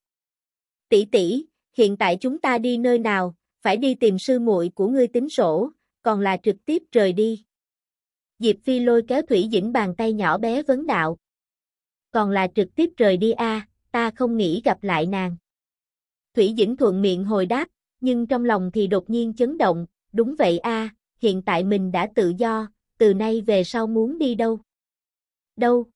Tỷ tỷ, hiện tại chúng ta đi nơi nào, phải đi tìm sư muội của ngươi tính sổ, còn là trực tiếp rời đi. Diệp Phi lôi kéo Thủy Dĩnh bàn tay nhỏ bé vấn đạo. Còn là trực tiếp rời đi a, ta không nghĩ gặp lại nàng. Thủy Dĩnh thuận miệng hồi đáp, nhưng trong lòng thì đột nhiên chấn động, đúng vậy a, hiện tại mình đã tự do, từ nay về sau muốn đi đâu? Đâu?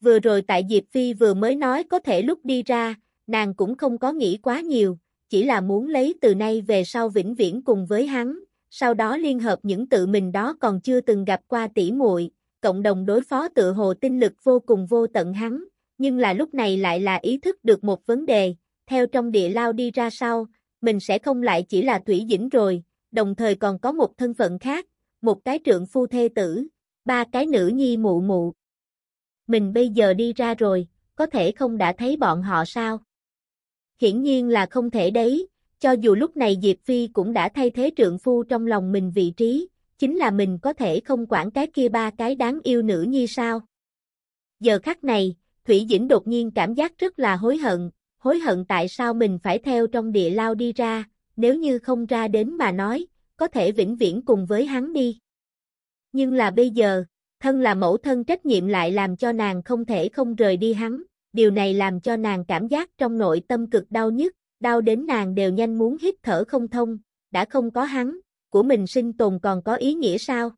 Vừa rồi tại Diệp Phi vừa mới nói có thể lúc đi ra, nàng cũng không có nghĩ quá nhiều, chỉ là muốn lấy từ nay về sau vĩnh viễn cùng với hắn, sau đó liên hợp những tự mình đó còn chưa từng gặp qua tỷ muội, cộng đồng đối phó tự hồ tinh lực vô cùng vô tận hắn, nhưng là lúc này lại là ý thức được một vấn đề, theo trong địa lao đi ra sau, mình sẽ không lại chỉ là Thủy Dĩnh rồi, đồng thời còn có một thân phận khác, một cái trượng phu thê tử, ba cái nữ nhi mụ mụ. Mình bây giờ đi ra rồi, có thể không đã thấy bọn họ sao? Hiển nhiên là không thể đấy, cho dù lúc này Diệp Phi cũng đã thay thế trượng phu trong lòng mình vị trí, chính là mình có thể không quản cái kia ba cái đáng yêu nữ như sao? Giờ khắc này, Thủy Dĩnh đột nhiên cảm giác rất là hối hận, hối hận tại sao mình phải theo trong địa lao đi ra, nếu như không ra đến mà nói, có thể vĩnh viễn cùng với hắn đi. Nhưng là bây giờ, thân là mẫu thân trách nhiệm lại làm cho nàng không thể không rời đi hắn, điều này làm cho nàng cảm giác trong nội tâm cực đau nhất, đau đến nàng đều nhanh muốn hít thở không thông, đã không có hắn, của mình sinh tồn còn có ý nghĩa sao?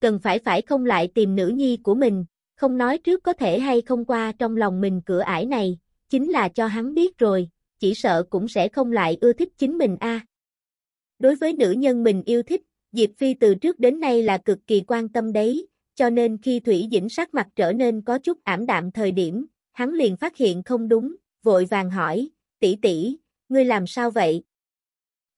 Cần phải phải không lại tìm nữ nhi của mình, không nói trước có thể hay không qua trong lòng mình cửa ải này, chính là cho hắn biết rồi, chỉ sợ cũng sẽ không lại ưa thích chính mình a. Đối với nữ nhân mình yêu thích, Diệp Phi từ trước đến nay là cực kỳ quan tâm đấy, cho nên khi Thủy Dĩnh sắc mặt trở nên có chút ảm đạm thời điểm, hắn liền phát hiện không đúng, vội vàng hỏi, tỷ tỷ, ngươi làm sao vậy?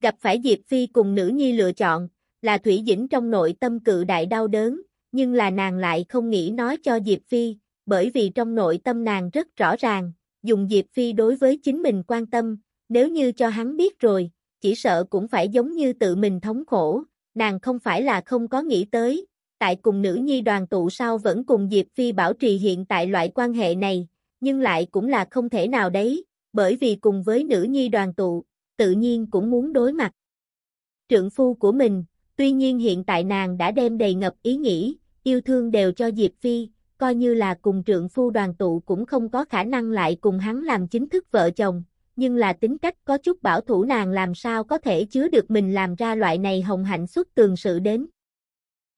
Gặp phải Diệp Phi cùng nữ nhi lựa chọn, là Thủy Dĩnh trong nội tâm cự đại đau đớn, nhưng là nàng lại không nghĩ nói cho Diệp Phi, bởi vì trong nội tâm nàng rất rõ ràng, dùng Diệp Phi đối với chính mình quan tâm, nếu như cho hắn biết rồi, chỉ sợ cũng phải giống như tự mình thống khổ, nàng không phải là không có nghĩ tới, tại cùng nữ nhi đoàn tụ sau vẫn cùng Diệp Phi bảo trì hiện tại loại quan hệ này, nhưng lại cũng là không thể nào đấy, bởi vì cùng với nữ nhi đoàn tụ, tự nhiên cũng muốn đối mặt. Trượng phu của mình, tuy nhiên hiện tại nàng đã đem đầy ngập ý nghĩ, yêu thương đều cho Diệp Phi, coi như là cùng trượng phu đoàn tụ cũng không có khả năng lại cùng hắn làm chính thức vợ chồng, nhưng là tính cách có chút bảo thủ nàng làm sao có thể chứa được mình làm ra loại này hồng hạnh xuất tường sự đến.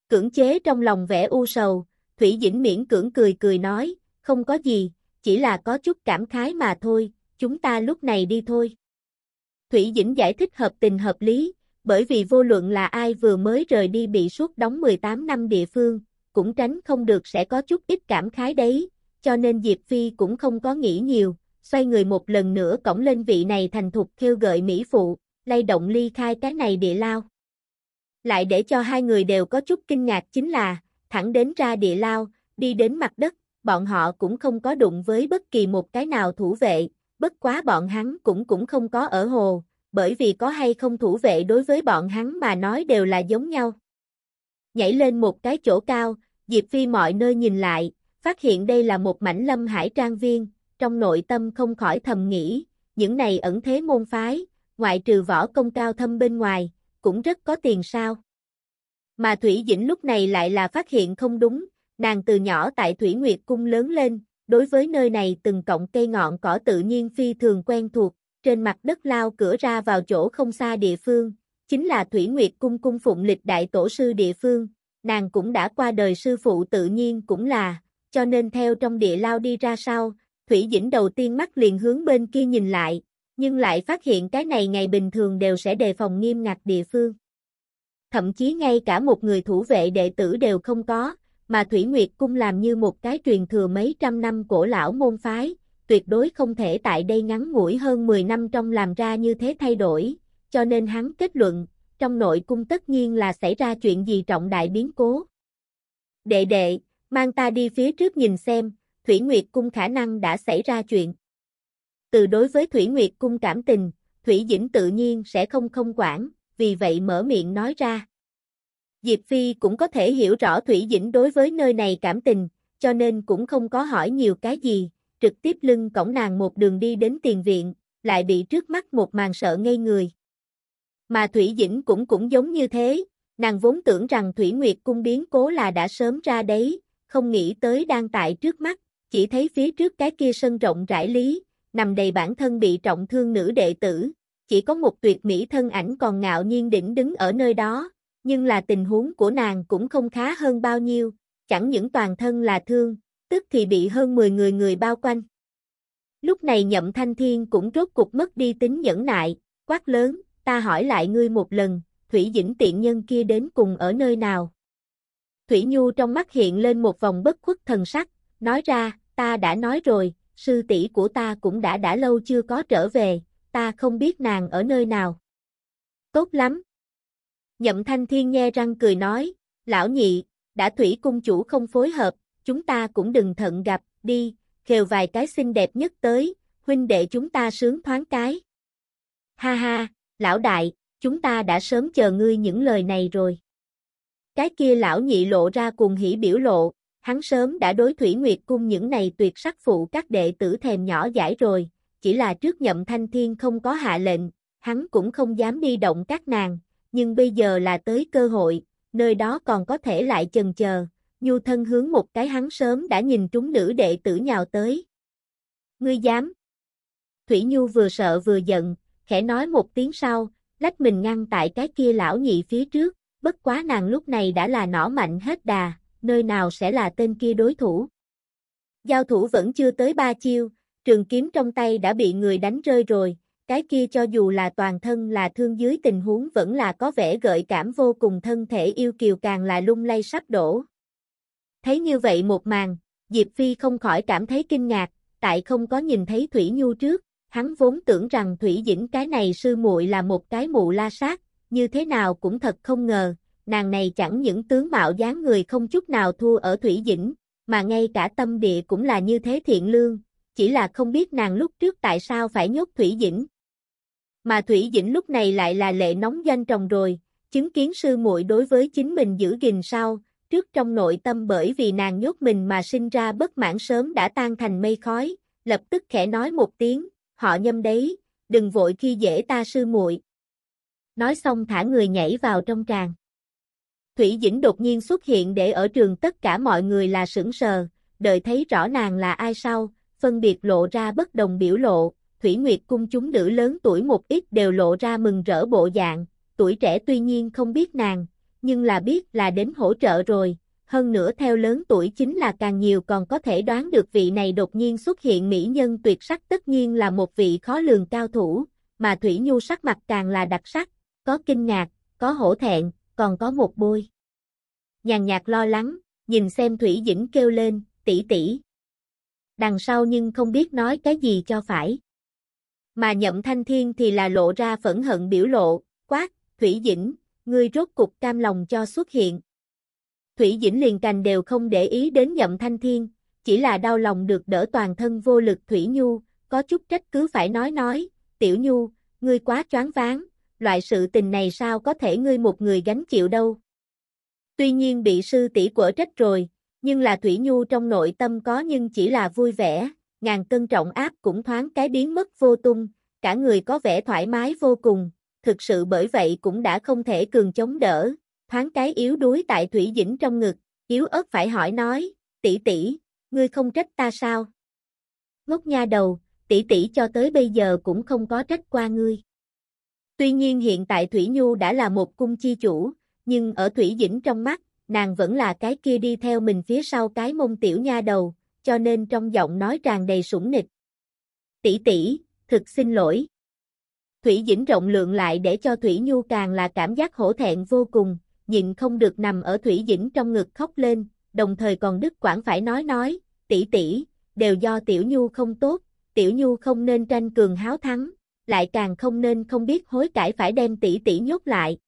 Cưỡng chế trong lòng vẻ u sầu, Thủy Dĩnh miễn cưỡng cười cười nói, không có gì, chỉ là có chút cảm khái mà thôi, chúng ta lúc này đi thôi. Thủy Dĩnh giải thích hợp tình hợp lý, bởi vì vô luận là ai vừa mới rời đi bị suốt đóng 18 năm địa phương, cũng tránh không được sẽ có chút ít cảm khái đấy, cho nên Diệp Phi cũng không có nghĩ nhiều, xoay người một lần nữa cổng lên vị này thành thục kêu gợi Mỹ Phụ, lay động ly khai cái này địa lao. Lại để cho hai người đều có chút kinh ngạc chính là, thẳng đến ra địa lao, đi đến mặt đất, bọn họ cũng không có đụng với bất kỳ một cái nào thủ vệ, bất quá bọn hắn cũng cũng không có ở hồ, bởi vì có hay không thủ vệ đối với bọn hắn mà nói đều là giống nhau. Nhảy lên một cái chỗ cao, Diệp Phi mọi nơi nhìn lại, phát hiện đây là một mảnh lâm hải trang viên, trong nội tâm không khỏi thầm nghĩ, những này ẩn thế môn phái, ngoại trừ võ công cao thâm bên ngoài, cũng rất có tiền sao. Mà Thủy Dĩnh lúc này lại là phát hiện không đúng, nàng từ nhỏ tại Thủy Nguyệt Cung lớn lên, đối với nơi này từng cọng cây ngọn cỏ tự nhiên phi thường quen thuộc, trên mặt đất lao cửa ra vào chỗ không xa địa phương, chính là Thủy Nguyệt Cung cung phụng lịch đại tổ sư địa phương, nàng cũng đã qua đời sư phụ tự nhiên cũng là, cho nên theo trong địa lao đi ra sau, Thủy Dĩnh đầu tiên mắt liền hướng bên kia nhìn lại, nhưng lại phát hiện cái này ngày bình thường đều sẽ đề phòng nghiêm ngặt địa phương. Thậm chí ngay cả một người thủ vệ đệ tử đều không có, mà Thủy Nguyệt Cung làm như một cái truyền thừa mấy trăm năm cổ lão môn phái, tuyệt đối không thể tại đây ngắn ngủi hơn 10 năm trong làm ra như thế thay đổi, cho nên hắn kết luận, trong nội cung tất nhiên là xảy ra chuyện gì trọng đại biến cố. Đệ đệ, mang ta đi phía trước nhìn xem, Thủy Nguyệt Cung khả năng đã xảy ra chuyện. Từ đối với Thủy Nguyệt Cung cảm tình, Thủy Dĩnh tự nhiên sẽ không không quản, vì vậy mở miệng nói ra. Diệp Phi cũng có thể hiểu rõ Thủy Dĩnh đối với nơi này cảm tình, cho nên cũng không có hỏi nhiều cái gì, trực tiếp lưng cổng nàng một đường đi đến tiền viện, lại bị trước mắt một màn sợ ngây người. Mà Thủy Dĩnh cũng cũng giống như thế, nàng vốn tưởng rằng Thủy Nguyệt cung biến cố là đã sớm ra đấy, không nghĩ tới đang tại trước mắt, chỉ thấy phía trước cái kia sân rộng rãi lý, nằm đầy bản thân bị trọng thương nữ đệ tử, chỉ có một tuyệt mỹ thân ảnh còn ngạo nhiên đỉnh đứng ở nơi đó, nhưng là tình huống của nàng cũng không khá hơn bao nhiêu, chẳng những toàn thân là thương, tức thì bị hơn 10 người người bao quanh. Lúc này nhậm thanh thiên cũng rốt cục mất đi tính nhẫn nại, quát lớn, ta hỏi lại ngươi một lần, Thủy Dĩnh tiện nhân kia đến cùng ở nơi nào? Thủy Nhu trong mắt hiện lên một vòng bất khuất thần sắc, nói ra, ta đã nói rồi, sư tỷ của ta cũng đã đã lâu chưa có trở về, ta không biết nàng ở nơi nào. Tốt lắm. Nhậm Thanh Thiên nghe răng cười nói, lão nhị, đã thủy cung chủ không phối hợp, chúng ta cũng đừng thận gặp, đi, khều vài cái xinh đẹp nhất tới, huynh đệ chúng ta sướng thoáng cái. Ha ha, lão đại, chúng ta đã sớm chờ ngươi những lời này rồi. Cái kia lão nhị lộ ra cùng hỉ biểu lộ, hắn sớm đã đối Thủy Nguyệt cung những này tuyệt sắc phụ các đệ tử thèm nhỏ giải rồi, chỉ là trước nhậm thanh thiên không có hạ lệnh, hắn cũng không dám đi động các nàng, nhưng bây giờ là tới cơ hội, nơi đó còn có thể lại chần chờ, nhu thân hướng một cái hắn sớm đã nhìn trúng nữ đệ tử nhào tới. Ngươi dám? Thủy Nhu vừa sợ vừa giận, khẽ nói một tiếng sau, lách mình ngăn tại cái kia lão nhị phía trước, bất quá nàng lúc này đã là nỏ mạnh hết đà, nơi nào sẽ là tên kia đối thủ. Giao thủ vẫn chưa tới ba chiêu, trường kiếm trong tay đã bị người đánh rơi rồi, cái kia cho dù là toàn thân là thương dưới tình huống vẫn là có vẻ gợi cảm vô cùng thân thể yêu kiều càng là lung lay sắp đổ. Thấy như vậy một màn, Diệp Phi không khỏi cảm thấy kinh ngạc, tại không có nhìn thấy Thủy Nhu trước, hắn vốn tưởng rằng Thủy Dĩnh cái này sư muội là một cái mụ la sát, như thế nào cũng thật không ngờ, nàng này chẳng những tướng mạo dáng người không chút nào thua ở Thủy Dĩnh, mà ngay cả tâm địa cũng là như thế thiện lương, chỉ là không biết nàng lúc trước tại sao phải nhốt Thủy Dĩnh. Mà Thủy Dĩnh lúc này lại là lệ nóng doanh trồng rồi, chứng kiến sư muội đối với chính mình giữ gìn sau, trước trong nội tâm bởi vì nàng nhốt mình mà sinh ra bất mãn sớm đã tan thành mây khói, lập tức khẽ nói một tiếng, họ nhâm đấy, đừng vội khi dễ ta sư muội. Nói xong thả người nhảy vào trong tràng. Thủy Dĩnh đột nhiên xuất hiện để ở trường tất cả mọi người là sững sờ, đợi thấy rõ nàng là ai sau, phân biệt lộ ra bất đồng biểu lộ, Thủy Nguyệt cung chúng nữ lớn tuổi một ít đều lộ ra mừng rỡ bộ dạng, tuổi trẻ tuy nhiên không biết nàng, nhưng là biết là đến hỗ trợ rồi, hơn nữa theo lớn tuổi chính là càng nhiều còn có thể đoán được vị này đột nhiên xuất hiện mỹ nhân tuyệt sắc tất nhiên là một vị khó lường cao thủ, mà Thủy Nhu sắc mặt càng là đặc sắc, có kinh ngạc, có hổ thẹn, còn có một bôi. Nhàn nhạt lo lắng, nhìn xem Thủy Dĩnh kêu lên, tỷ tỷ. Đằng sau nhưng không biết nói cái gì cho phải. Mà nhậm thanh thiên thì là lộ ra phẫn hận biểu lộ, quát, Thủy Dĩnh, ngươi rốt cục cam lòng cho xuất hiện. Thủy Dĩnh liền cành đều không để ý đến nhậm thanh thiên, chỉ là đau lòng được đỡ toàn thân vô lực Thủy Nhu, có chút trách cứ phải nói nói, Tiểu Nhu, ngươi quá choáng váng, loại sự tình này sao có thể ngươi một người gánh chịu đâu. Tuy nhiên bị sư tỷ quở trách rồi, nhưng là Thủy Nhu trong nội tâm có nhưng chỉ là vui vẻ, ngàn cân trọng áp cũng thoáng cái biến mất vô tung, cả người có vẻ thoải mái vô cùng, thực sự bởi vậy cũng đã không thể cường chống đỡ, thoáng cái yếu đuối tại Thủy Dĩnh trong ngực, yếu ớt phải hỏi nói, tỷ tỷ, ngươi không trách ta sao? Ngốc nha đầu, tỷ tỷ cho tới bây giờ cũng không có trách qua ngươi. Tuy nhiên hiện tại Thủy Nhu đã là một cung chi chủ, nhưng ở Thủy Dĩnh trong mắt, nàng vẫn là cái kia đi theo mình phía sau cái mông tiểu nha đầu, cho nên trong giọng nói tràn đầy sủng nịch. Tỷ tỷ, thực xin lỗi. Thủy Dĩnh rộng lượng lại để cho Thủy Nhu càng là cảm giác hổ thẹn vô cùng, nhịn không được nằm ở Thủy Dĩnh trong ngực khóc lên, đồng thời còn đứt quãng phải nói nói, tỷ tỷ, đều do Tiểu Nhu không tốt, Tiểu Nhu không nên tranh cường háo thắng, lại càng không nên không biết hối cải phải đem tỷ tỷ nhốt lại.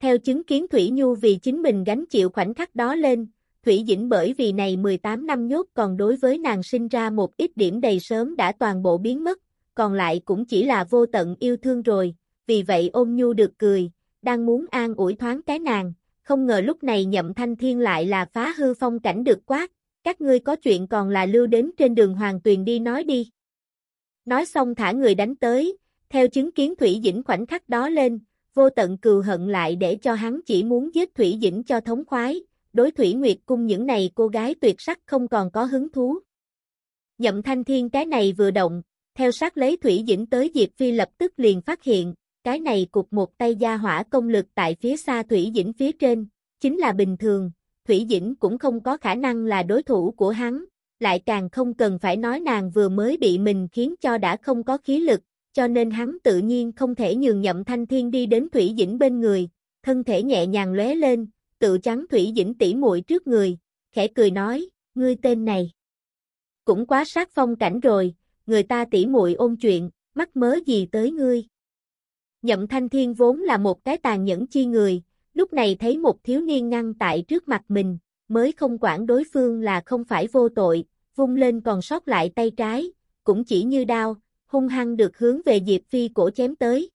Theo chứng kiến Thủy Nhu vì chính mình gánh chịu khoảnh khắc đó lên, Thủy Dĩnh bởi vì này 18 năm nhốt còn đối với nàng sinh ra một ít điểm đầy sớm đã toàn bộ biến mất, còn lại cũng chỉ là vô tận yêu thương rồi, vì vậy ôm Nhu được cười, đang muốn an ủi thoáng cái nàng, không ngờ lúc này nhậm thanh thiên lại là phá hư phong cảnh được quát, các ngươi có chuyện còn là lưu đến trên đường Hoàng Tuyền đi nói đi. Nói xong thả người đánh tới, theo chứng kiến Thủy Dĩnh khoảnh khắc đó lên, vô tận cừu hận lại để cho hắn chỉ muốn giết Thủy Dĩnh cho thống khoái, đối Thủy Nguyệt cung những này cô gái tuyệt sắc không còn có hứng thú. Nhậm Thanh Thiên cái này vừa động, theo sát lấy Thủy Dĩnh tới Diệp Phi lập tức liền phát hiện, cái này cục một tay gia hỏa công lực tại phía xa Thủy Dĩnh phía trên, chính là bình thường, Thủy Dĩnh cũng không có khả năng là đối thủ của hắn, lại càng không cần phải nói nàng vừa mới bị mình khiến cho đã không có khí lực, cho nên hắn tự nhiên không thể nhường nhậm thanh thiên đi đến Thủy Dĩnh bên người, thân thể nhẹ nhàng lóe lên, tự trắng Thủy Dĩnh tỉ muội trước người, khẽ cười nói, ngươi tên này. Cũng quá sát phong cảnh rồi, người ta tỉ muội ôn chuyện, mắc mớ gì tới ngươi. Nhậm thanh thiên vốn là một cái tàn nhẫn chi người, lúc này thấy một thiếu niên ngăn tại trước mặt mình, mới không quản đối phương là không phải vô tội, vung lên còn sót lại tay trái, cũng chỉ như đao, hung hăng được hướng về Diệp Phi cổ chém tới.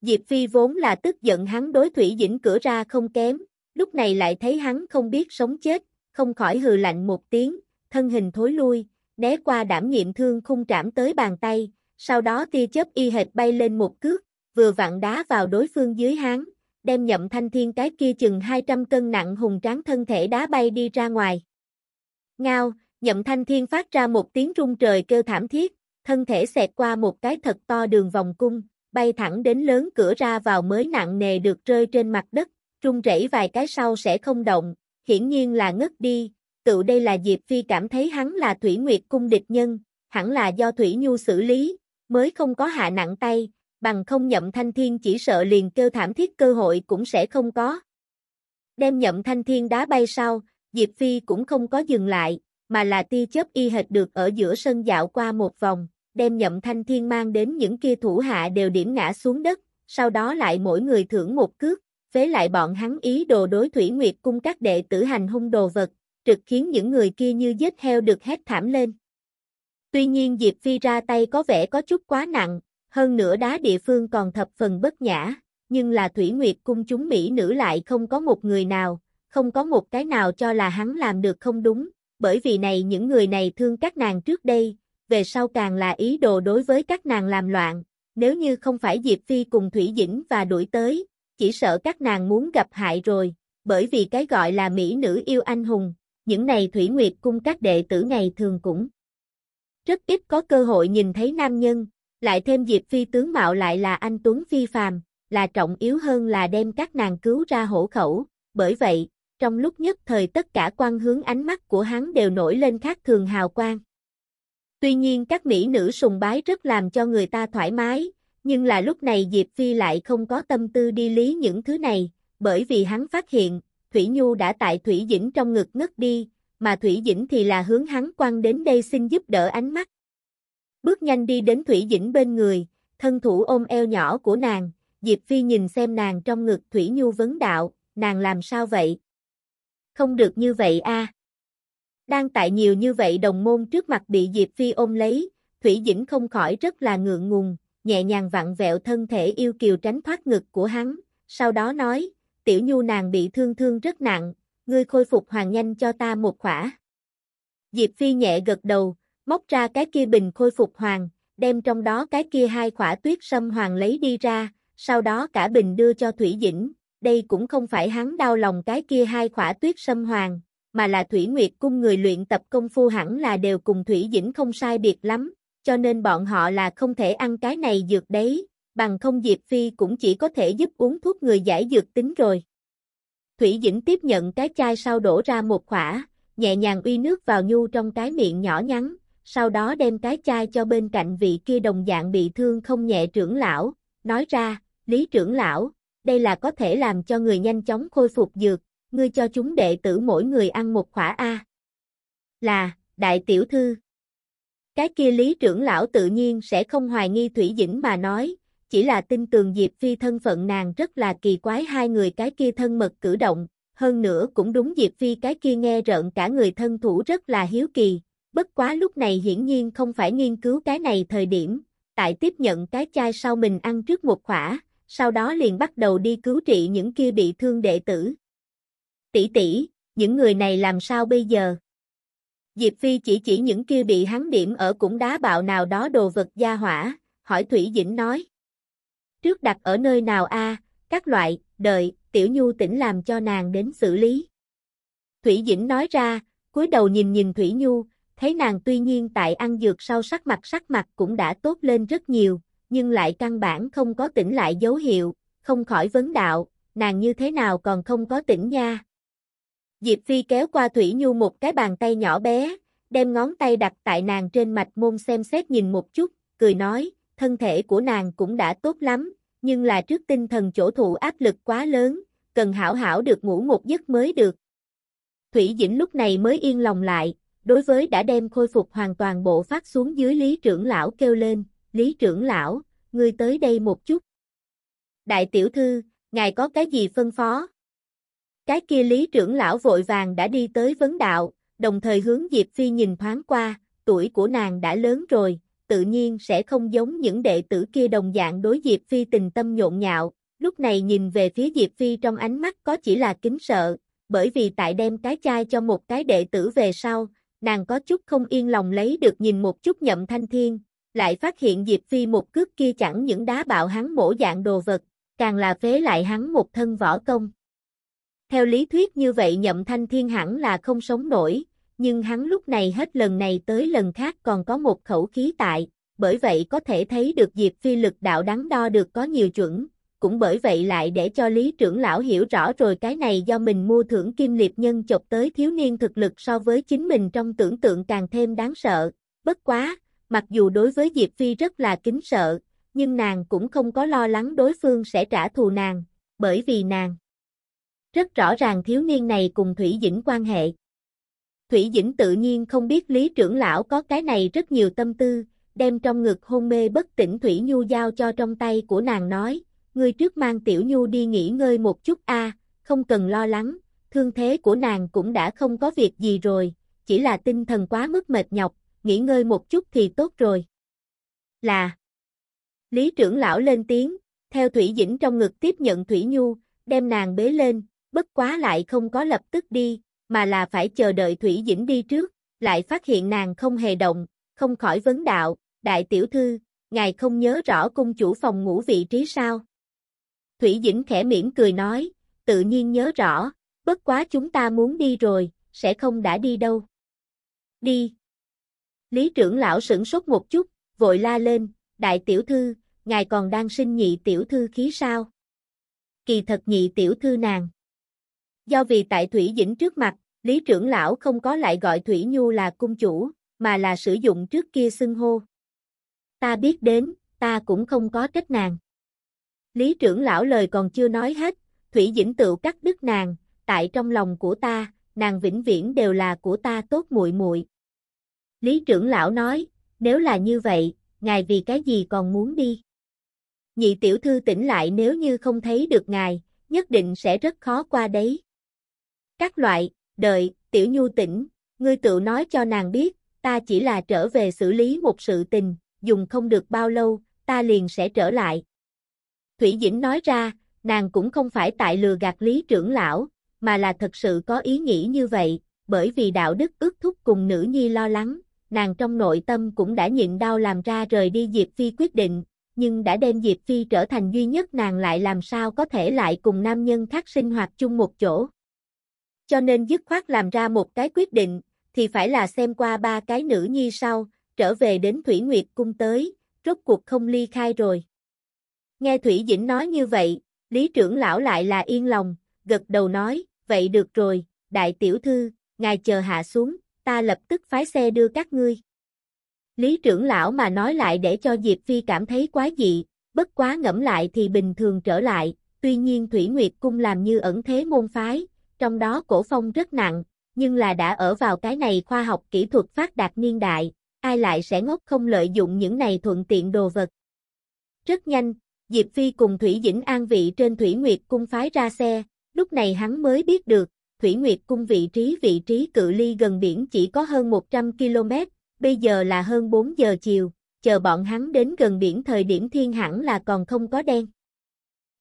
Diệp Phi vốn là tức giận hắn đối Thủy Dĩnh cửa ra không kém, lúc này lại thấy hắn không biết sống chết, không khỏi hừ lạnh một tiếng, thân hình thối lui, né qua đảm nhiệm thương khung trảm tới bàn tay, sau đó tia chớp y hệt bay lên một cước, vừa vặn đá vào đối phương dưới hắn, đem nhậm thanh thiên cái kia chừng 200 cân nặng hùng tráng thân thể đá bay đi ra ngoài. Ngao, nhậm thanh thiên phát ra một tiếng rung trời kêu thảm thiết, thân thể xẹt qua một cái thật to đường vòng cung, bay thẳng đến lớn cửa ra vào mới nặng nề được rơi trên mặt đất, trung rẩy vài cái sau sẽ không động, hiển nhiên là ngất đi, tự đây là Diệp Phi cảm thấy hắn là Thủy Nguyệt cung địch nhân, hẳn là do Thủy Nhu xử lý, mới không có hạ nặng tay, bằng không nhậm thanh thiên chỉ sợ liền kêu thảm thiết cơ hội cũng sẽ không có. Đem nhậm thanh thiên đá bay sau, Diệp Phi cũng không có dừng lại, mà là ti chớp y hệt được ở giữa sân dạo qua một vòng, đem nhậm thanh thiên mang đến những kia thủ hạ đều điểm ngã xuống đất, sau đó lại mỗi người thưởng một cước, phế lại bọn hắn ý đồ đối thủy nguyệt cung các đệ tử hành hung đồ vật, trực khiến những người kia như giết heo được hét thảm lên. Tuy nhiên Diệp Phi ra tay có vẻ có chút quá nặng, hơn nữa đá địa phương còn thập phần bất nhã, nhưng là Thủy Nguyệt cung chúng Mỹ nữ lại không có một người nào, không có một cái nào cho là hắn làm được không đúng, bởi vì này những người này thương các nàng trước đây, về sau càng là ý đồ đối với các nàng làm loạn, nếu như không phải Diệp Phi cùng Thủy Dĩnh và đuổi tới, chỉ sợ các nàng muốn gặp hại rồi, bởi vì cái gọi là Mỹ nữ yêu anh hùng, những này Thủy Nguyệt cung các đệ tử ngày thường cũng rất ít có cơ hội nhìn thấy nam nhân, lại thêm Diệp Phi tướng mạo lại là anh Tuấn Phi phàm, là trọng yếu hơn là đem các nàng cứu ra hổ khẩu, bởi vậy, trong lúc nhất thời tất cả quan hướng ánh mắt của hắn đều nổi lên khác thường hào quang. Tuy nhiên các mỹ nữ sùng bái rất làm cho người ta thoải mái, nhưng là lúc này Diệp Phi lại không có tâm tư đi lý những thứ này, bởi vì hắn phát hiện, Thủy Nhu đã tại Thủy Dĩnh trong ngực ngất đi, mà Thủy Dĩnh thì là hướng hắn quăng đến đây xin giúp đỡ ánh mắt. Bước nhanh đi đến Thủy Dĩnh bên người, thân thủ ôm eo nhỏ của nàng, Diệp Phi nhìn xem nàng trong ngực Thủy Nhu vấn đạo, nàng làm sao vậy? Không được như vậy a. Đang tại nhiều như vậy đồng môn trước mặt bị Diệp Phi ôm lấy, Thủy Dĩnh không khỏi rất là ngượng ngùng, nhẹ nhàng vặn vẹo thân thể yêu kiều tránh thoát ngực của hắn, sau đó nói, tiểu nhu nàng bị thương thương rất nặng, ngươi khôi phục hoàng nhanh cho ta một khỏa. Diệp Phi nhẹ gật đầu, móc ra cái kia bình khôi phục hoàng, đem trong đó cái kia hai khỏa tuyết sâm hoàng lấy đi ra, sau đó cả bình đưa cho Thủy Dĩnh, đây cũng không phải hắn đau lòng cái kia hai khỏa tuyết sâm hoàng, mà là Thủy Nguyệt cung người luyện tập công phu hẳn là đều cùng Thủy Dĩnh không sai biệt lắm, cho nên bọn họ là không thể ăn cái này dược đấy, bằng không Diệp Phi cũng chỉ có thể giúp uống thuốc người giải dược tính rồi. Thủy Dĩnh tiếp nhận cái chai sau đổ ra một khỏa, nhẹ nhàng uy nước vào nhu trong cái miệng nhỏ nhắn, sau đó đem cái chai cho bên cạnh vị kia đồng dạng bị thương không nhẹ trưởng lão, nói ra, Lý trưởng lão, đây là có thể làm cho người nhanh chóng khôi phục dược, ngươi cho chúng đệ tử mỗi người ăn một khỏa A. Là, đại tiểu thư. Cái kia lý trưởng lão tự nhiên sẽ không hoài nghi Thủy Dĩnh mà nói, chỉ là tin tường Diệp Phi thân phận nàng rất là kỳ quái hai người cái kia thân mật cử động, hơn nữa cũng đúng Diệp Phi cái kia nghe rợn cả người thân thủ rất là hiếu kỳ, bất quá lúc này hiển nhiên không phải nghiên cứu cái này thời điểm, tại tiếp nhận cái chai sau mình ăn trước một khỏa, sau đó liền bắt đầu đi cứu trị những kia bị thương đệ tử. Tỷ tỷ, những người này làm sao bây giờ? Diệp Phi chỉ chỉ những kia bị hắn điểm ở cũng đá bạo nào đó đồ vật gia hỏa, hỏi Thủy Dĩnh nói. Trước đặt ở nơi nào a? các loại, đợi, Tiểu Nhu tỉnh làm cho nàng đến xử lý. Thủy Dĩnh nói ra, cúi đầu nhìn nhìn Thủy Nhu, thấy nàng tuy nhiên tại ăn dược sau sắc mặt sắc mặt cũng đã tốt lên rất nhiều, nhưng lại căn bản không có tỉnh lại dấu hiệu, không khỏi vấn đạo, nàng như thế nào còn không có tỉnh nha. Diệp Phi kéo qua Thủy Nhu một cái bàn tay nhỏ bé, đem ngón tay đặt tại nàng trên mạch môn xem xét nhìn một chút, cười nói, thân thể của nàng cũng đã tốt lắm, nhưng là trước tinh thần chỗ thụ áp lực quá lớn, cần hảo hảo được ngủ một giấc mới được. Thủy Dĩnh lúc này mới yên lòng lại, đối với đã đem khôi phục hoàn toàn bộ phát xuống dưới lý trưởng lão kêu lên, lý trưởng lão, ngươi tới đây một chút. Đại tiểu thư, ngài có cái gì phân phó? Cái kia lý trưởng lão vội vàng đã đi tới vấn đạo, đồng thời hướng Diệp Phi nhìn thoáng qua, tuổi của nàng đã lớn rồi, tự nhiên sẽ không giống những đệ tử kia đồng dạng đối Diệp Phi tình tâm nhộn nhạo, lúc này nhìn về phía Diệp Phi trong ánh mắt có chỉ là kính sợ, bởi vì tại đem cái chai cho một cái đệ tử về sau, nàng có chút không yên lòng lấy được nhìn một chút nhậm thanh thiên, lại phát hiện Diệp Phi một cước kia chẳng những đá bạo hắn mổ dạng đồ vật, càng là phế lại hắn một thân võ công. Theo lý thuyết như vậy nhậm thanh thiên hẳn là không sống nổi, nhưng hắn lúc này hết lần này tới lần khác còn có một khẩu khí tại, bởi vậy có thể thấy được Diệp Phi lực đạo đắn đo được có nhiều chuẩn, cũng bởi vậy lại để cho Lý trưởng lão hiểu rõ rồi cái này do mình mua thưởng kim liệp nhân chọc tới thiếu niên thực lực so với chính mình trong tưởng tượng càng thêm đáng sợ, bất quá, mặc dù đối với Diệp Phi rất là kính sợ, nhưng nàng cũng không có lo lắng đối phương sẽ trả thù nàng, bởi vì nàng rất rõ ràng thiếu niên này cùng Thủy Dĩnh quan hệ. Thủy Dĩnh tự nhiên không biết Lý trưởng lão có cái này rất nhiều tâm tư, đem trong ngực hôn mê bất tỉnh Thủy Nhu giao cho trong tay của nàng nói, ngươi trước mang Tiểu Nhu đi nghỉ ngơi một chút a, không cần lo lắng, thương thế của nàng cũng đã không có việc gì rồi, chỉ là tinh thần quá mức mệt nhọc, nghỉ ngơi một chút thì tốt rồi. Là Lý trưởng lão lên tiếng, theo Thủy Dĩnh trong ngực tiếp nhận Thủy Nhu, đem nàng bế lên, bất quá lại không có lập tức đi, mà là phải chờ đợi Thủy Dĩnh đi trước, lại phát hiện nàng không hề động, không khỏi vấn đạo, đại tiểu thư, ngài không nhớ rõ cung chủ phòng ngủ vị trí sao? Thủy Dĩnh khẽ mỉm cười nói, tự nhiên nhớ rõ, bất quá chúng ta muốn đi rồi, sẽ không đã đi đâu. Đi. Lý trưởng lão sửng sốt một chút, vội la lên, đại tiểu thư, ngài còn đang sinh nhị tiểu thư khí sao? Kỳ thật nhị tiểu thư nàng. Do vì tại Thủy Dĩnh trước mặt, Lý trưởng lão không có lại gọi Thủy Nhu là cung chủ, mà là sử dụng trước kia xưng hô. Ta biết đến, ta cũng không có trách nàng. Lý trưởng lão lời còn chưa nói hết, Thủy Dĩnh tự cắt đứt nàng, tại trong lòng của ta, nàng vĩnh viễn đều là của ta tốt muội muội. Lý trưởng lão nói, nếu là như vậy, ngài vì cái gì còn muốn đi? Nhị tiểu thư tỉnh lại nếu như không thấy được ngài, nhất định sẽ rất khó qua đấy. Các loại, đợi, tiểu nhu tỉnh, ngươi tự nói cho nàng biết, ta chỉ là trở về xử lý một sự tình, dùng không được bao lâu, ta liền sẽ trở lại. Thủy Dĩnh nói ra, nàng cũng không phải tại lừa gạt lý trưởng lão, mà là thật sự có ý nghĩ như vậy, bởi vì đạo đức ước thúc cùng nữ nhi lo lắng, nàng trong nội tâm cũng đã nhịn đau làm ra rời đi Diệp Phi quyết định, nhưng đã đem Diệp Phi trở thành duy nhất nàng lại làm sao có thể lại cùng nam nhân khác sinh hoạt chung một chỗ. Cho nên dứt khoát làm ra một cái quyết định, thì phải là xem qua ba cái nữ nhi sau, trở về đến Thủy Nguyệt cung tới, rốt cuộc không ly khai rồi. Nghe Thủy Dĩnh nói như vậy, Lý trưởng lão lại là yên lòng, gật đầu nói, vậy được rồi, đại tiểu thư, ngài chờ hạ xuống, ta lập tức phái xe đưa các ngươi. Lý trưởng lão mà nói lại để cho Diệp Phi cảm thấy quá dị, bất quá ngẫm lại thì bình thường trở lại, tuy nhiên Thủy Nguyệt Cung làm như ẩn thế môn phái, trong đó cổ phong rất nặng, nhưng là đã ở vào cái này khoa học kỹ thuật phát đạt niên đại, ai lại sẽ ngốc không lợi dụng những này thuận tiện đồ vật. Rất nhanh, Diệp Phi cùng Thủy Dĩnh an vị trên Thủy Nguyệt Cung phái ra xe, lúc này hắn mới biết được, Thủy Nguyệt Cung vị trí vị trí cự ly gần biển chỉ có hơn 100 km, bây giờ là hơn 4 giờ chiều, chờ bọn hắn đến gần biển thời điểm thiên hẳn là còn không có đen.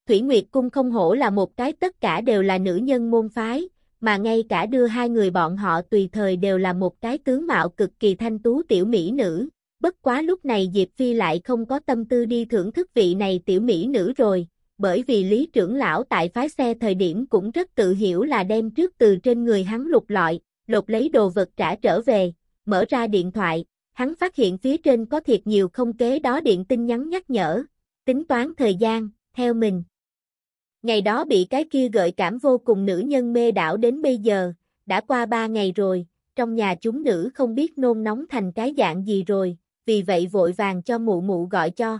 Thủy Nguyệt Cung không hổ là một cái tất cả đều là nữ nhân môn phái, mà ngay cả đưa hai người bọn họ tùy thời đều là một cái tướng mạo cực kỳ thanh tú tiểu mỹ nữ. Bất quá lúc này Diệp Phi lại không có tâm tư đi thưởng thức vị này tiểu mỹ nữ rồi, bởi vì lý trưởng lão tại phái xe thời điểm cũng rất tự hiểu là đem trước từ trên người hắn lục lọi, lục lấy đồ vật trả trở về, mở ra điện thoại, hắn phát hiện phía trên có thiệt nhiều không kế đó điện tin nhắn nhắc nhở, tính toán thời gian, theo mình. Ngày đó bị cái kia gợi cảm vô cùng nữ nhân mê đảo đến bây giờ, đã qua ba ngày rồi, trong nhà chúng nữ không biết nôn nóng thành cái dạng gì rồi, vì vậy vội vàng cho mụ mụ gọi cho.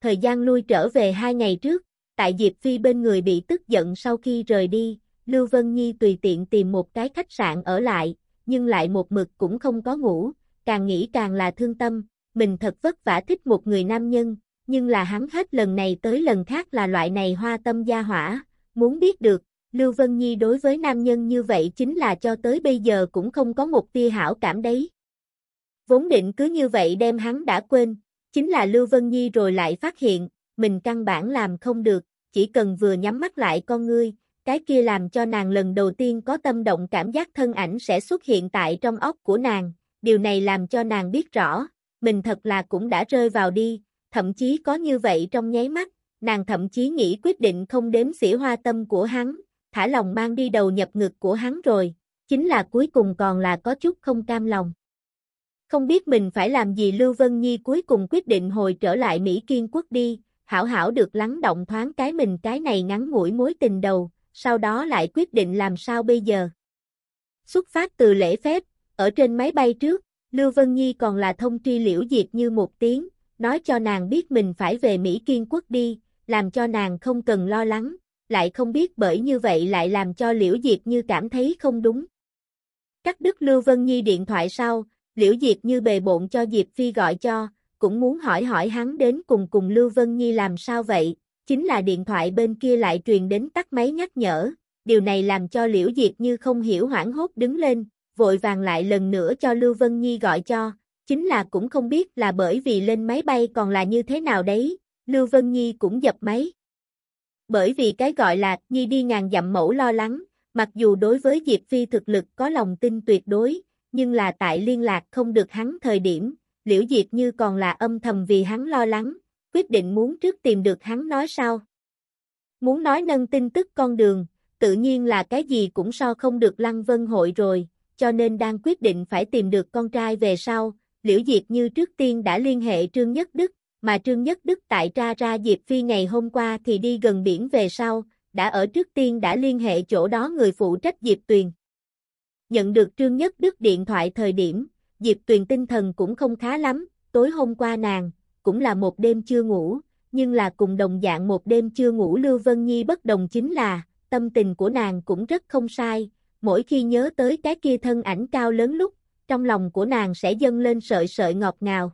Thời gian lui trở về hai ngày trước, tại Diệp Phi bên người bị tức giận sau khi rời đi, Lưu Vân Nhi tùy tiện tìm một cái khách sạn ở lại, nhưng lại một mực cũng không có ngủ, càng nghĩ càng là thương tâm, mình thật vất vả thích một người nam nhân, nhưng là hắn hết lần này tới lần khác là loại này hoa tâm gia hỏa, muốn biết được, Lưu Vân Nhi đối với nam nhân như vậy chính là cho tới bây giờ cũng không có một tia hảo cảm đấy. Vốn định cứ như vậy đem hắn đã quên, chính là Lưu Vân Nhi rồi lại phát hiện, mình căn bản làm không được, chỉ cần vừa nhắm mắt lại con ngươi, cái kia làm cho nàng lần đầu tiên có tâm động cảm giác thân ảnh sẽ xuất hiện tại trong óc của nàng, điều này làm cho nàng biết rõ, mình thật là cũng đã rơi vào đi, thậm chí có như vậy trong nháy mắt, nàng thậm chí nghĩ quyết định không đếm xỉa hoa tâm của hắn, thả lòng mang đi đầu nhập ngực của hắn rồi, chính là cuối cùng còn là có chút không cam lòng. Không biết mình phải làm gì Lưu Vân Nhi cuối cùng quyết định hồi trở lại Mỹ Kiên Quốc đi, hảo hảo được lắng động thoáng cái mình cái này ngắn ngủi mối tình đầu, sau đó lại quyết định làm sao bây giờ. Xuất phát từ lễ phép, ở trên máy bay trước, Lưu Vân Nhi còn là thông tri liễu diệt như một tiếng, nói cho nàng biết mình phải về Mỹ Kiên Quốc đi, làm cho nàng không cần lo lắng, lại không biết bởi như vậy lại làm cho liễu diệt như cảm thấy không đúng. Cắt đứt Lưu Vân Nhi điện thoại sau, liễu diệt như bề bộn cho Diệp Phi gọi cho, cũng muốn hỏi hỏi hắn đến cùng cùng Lưu Vân Nhi làm sao vậy, chính là điện thoại bên kia lại truyền đến tắt máy nhắc nhở, điều này làm cho Liễu Diệp Như không hiểu hoảng hốt đứng lên, vội vàng lại lần nữa cho Lưu Vân Nhi gọi cho, chính là cũng không biết là bởi vì lên máy bay còn là như thế nào đấy, Lưu Vân Nhi cũng dập máy. Bởi vì cái gọi là Nhi đi ngàn dặm mẫu lo lắng, mặc dù đối với Diệp Phi thực lực có lòng tin tuyệt đối, nhưng là tại liên lạc không được hắn thời điểm, Liễu Diệp Như còn là âm thầm vì hắn lo lắng, quyết định muốn trước tìm được hắn nói sao. Muốn nói nâng tin tức con đường, tự nhiên là cái gì cũng so không được Lăng Vân hội rồi, cho nên đang quyết định phải tìm được con trai về sau, Liễu Diệp Như trước tiên đã liên hệ Trương Nhất Đức, mà Trương Nhất Đức tại ra ra Diệp Phi ngày hôm qua thì đi gần biển về sau, đã ở trước tiên đã liên hệ chỗ đó người phụ trách Diệp Tuyền. Nhận được Trương Nhất Đức điện thoại thời điểm, Diệp Tuyền tinh thần cũng không khá lắm, tối hôm qua nàng, cũng là một đêm chưa ngủ, nhưng là cùng đồng dạng một đêm chưa ngủ Lưu Vân Nhi bất đồng chính là, tâm tình của nàng cũng rất không sai, mỗi khi nhớ tới cái kia thân ảnh cao lớn lúc, trong lòng của nàng sẽ dâng lên sợi sợi ngọt ngào.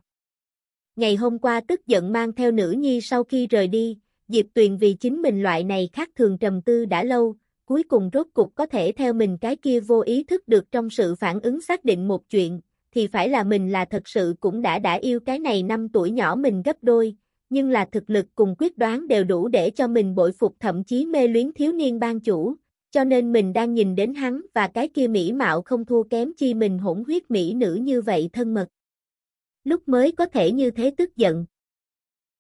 Ngày hôm qua tức giận mang theo nữ nhi sau khi rời đi, Diệp Tuyền vì chính mình loại này khác thường trầm tư đã lâu, cuối cùng rốt cục có thể theo mình cái kia vô ý thức được trong sự phản ứng xác định một chuyện, thì phải là mình là thật sự cũng đã đã yêu cái này năm tuổi nhỏ mình gấp đôi, nhưng là thực lực cùng quyết đoán đều đủ để cho mình bội phục thậm chí mê luyến thiếu niên ban chủ, cho nên mình đang nhìn đến hắn và cái kia mỹ mạo không thua kém chi mình hỗn huyết mỹ nữ như vậy thân mật. Lúc mới có thể như thế tức giận.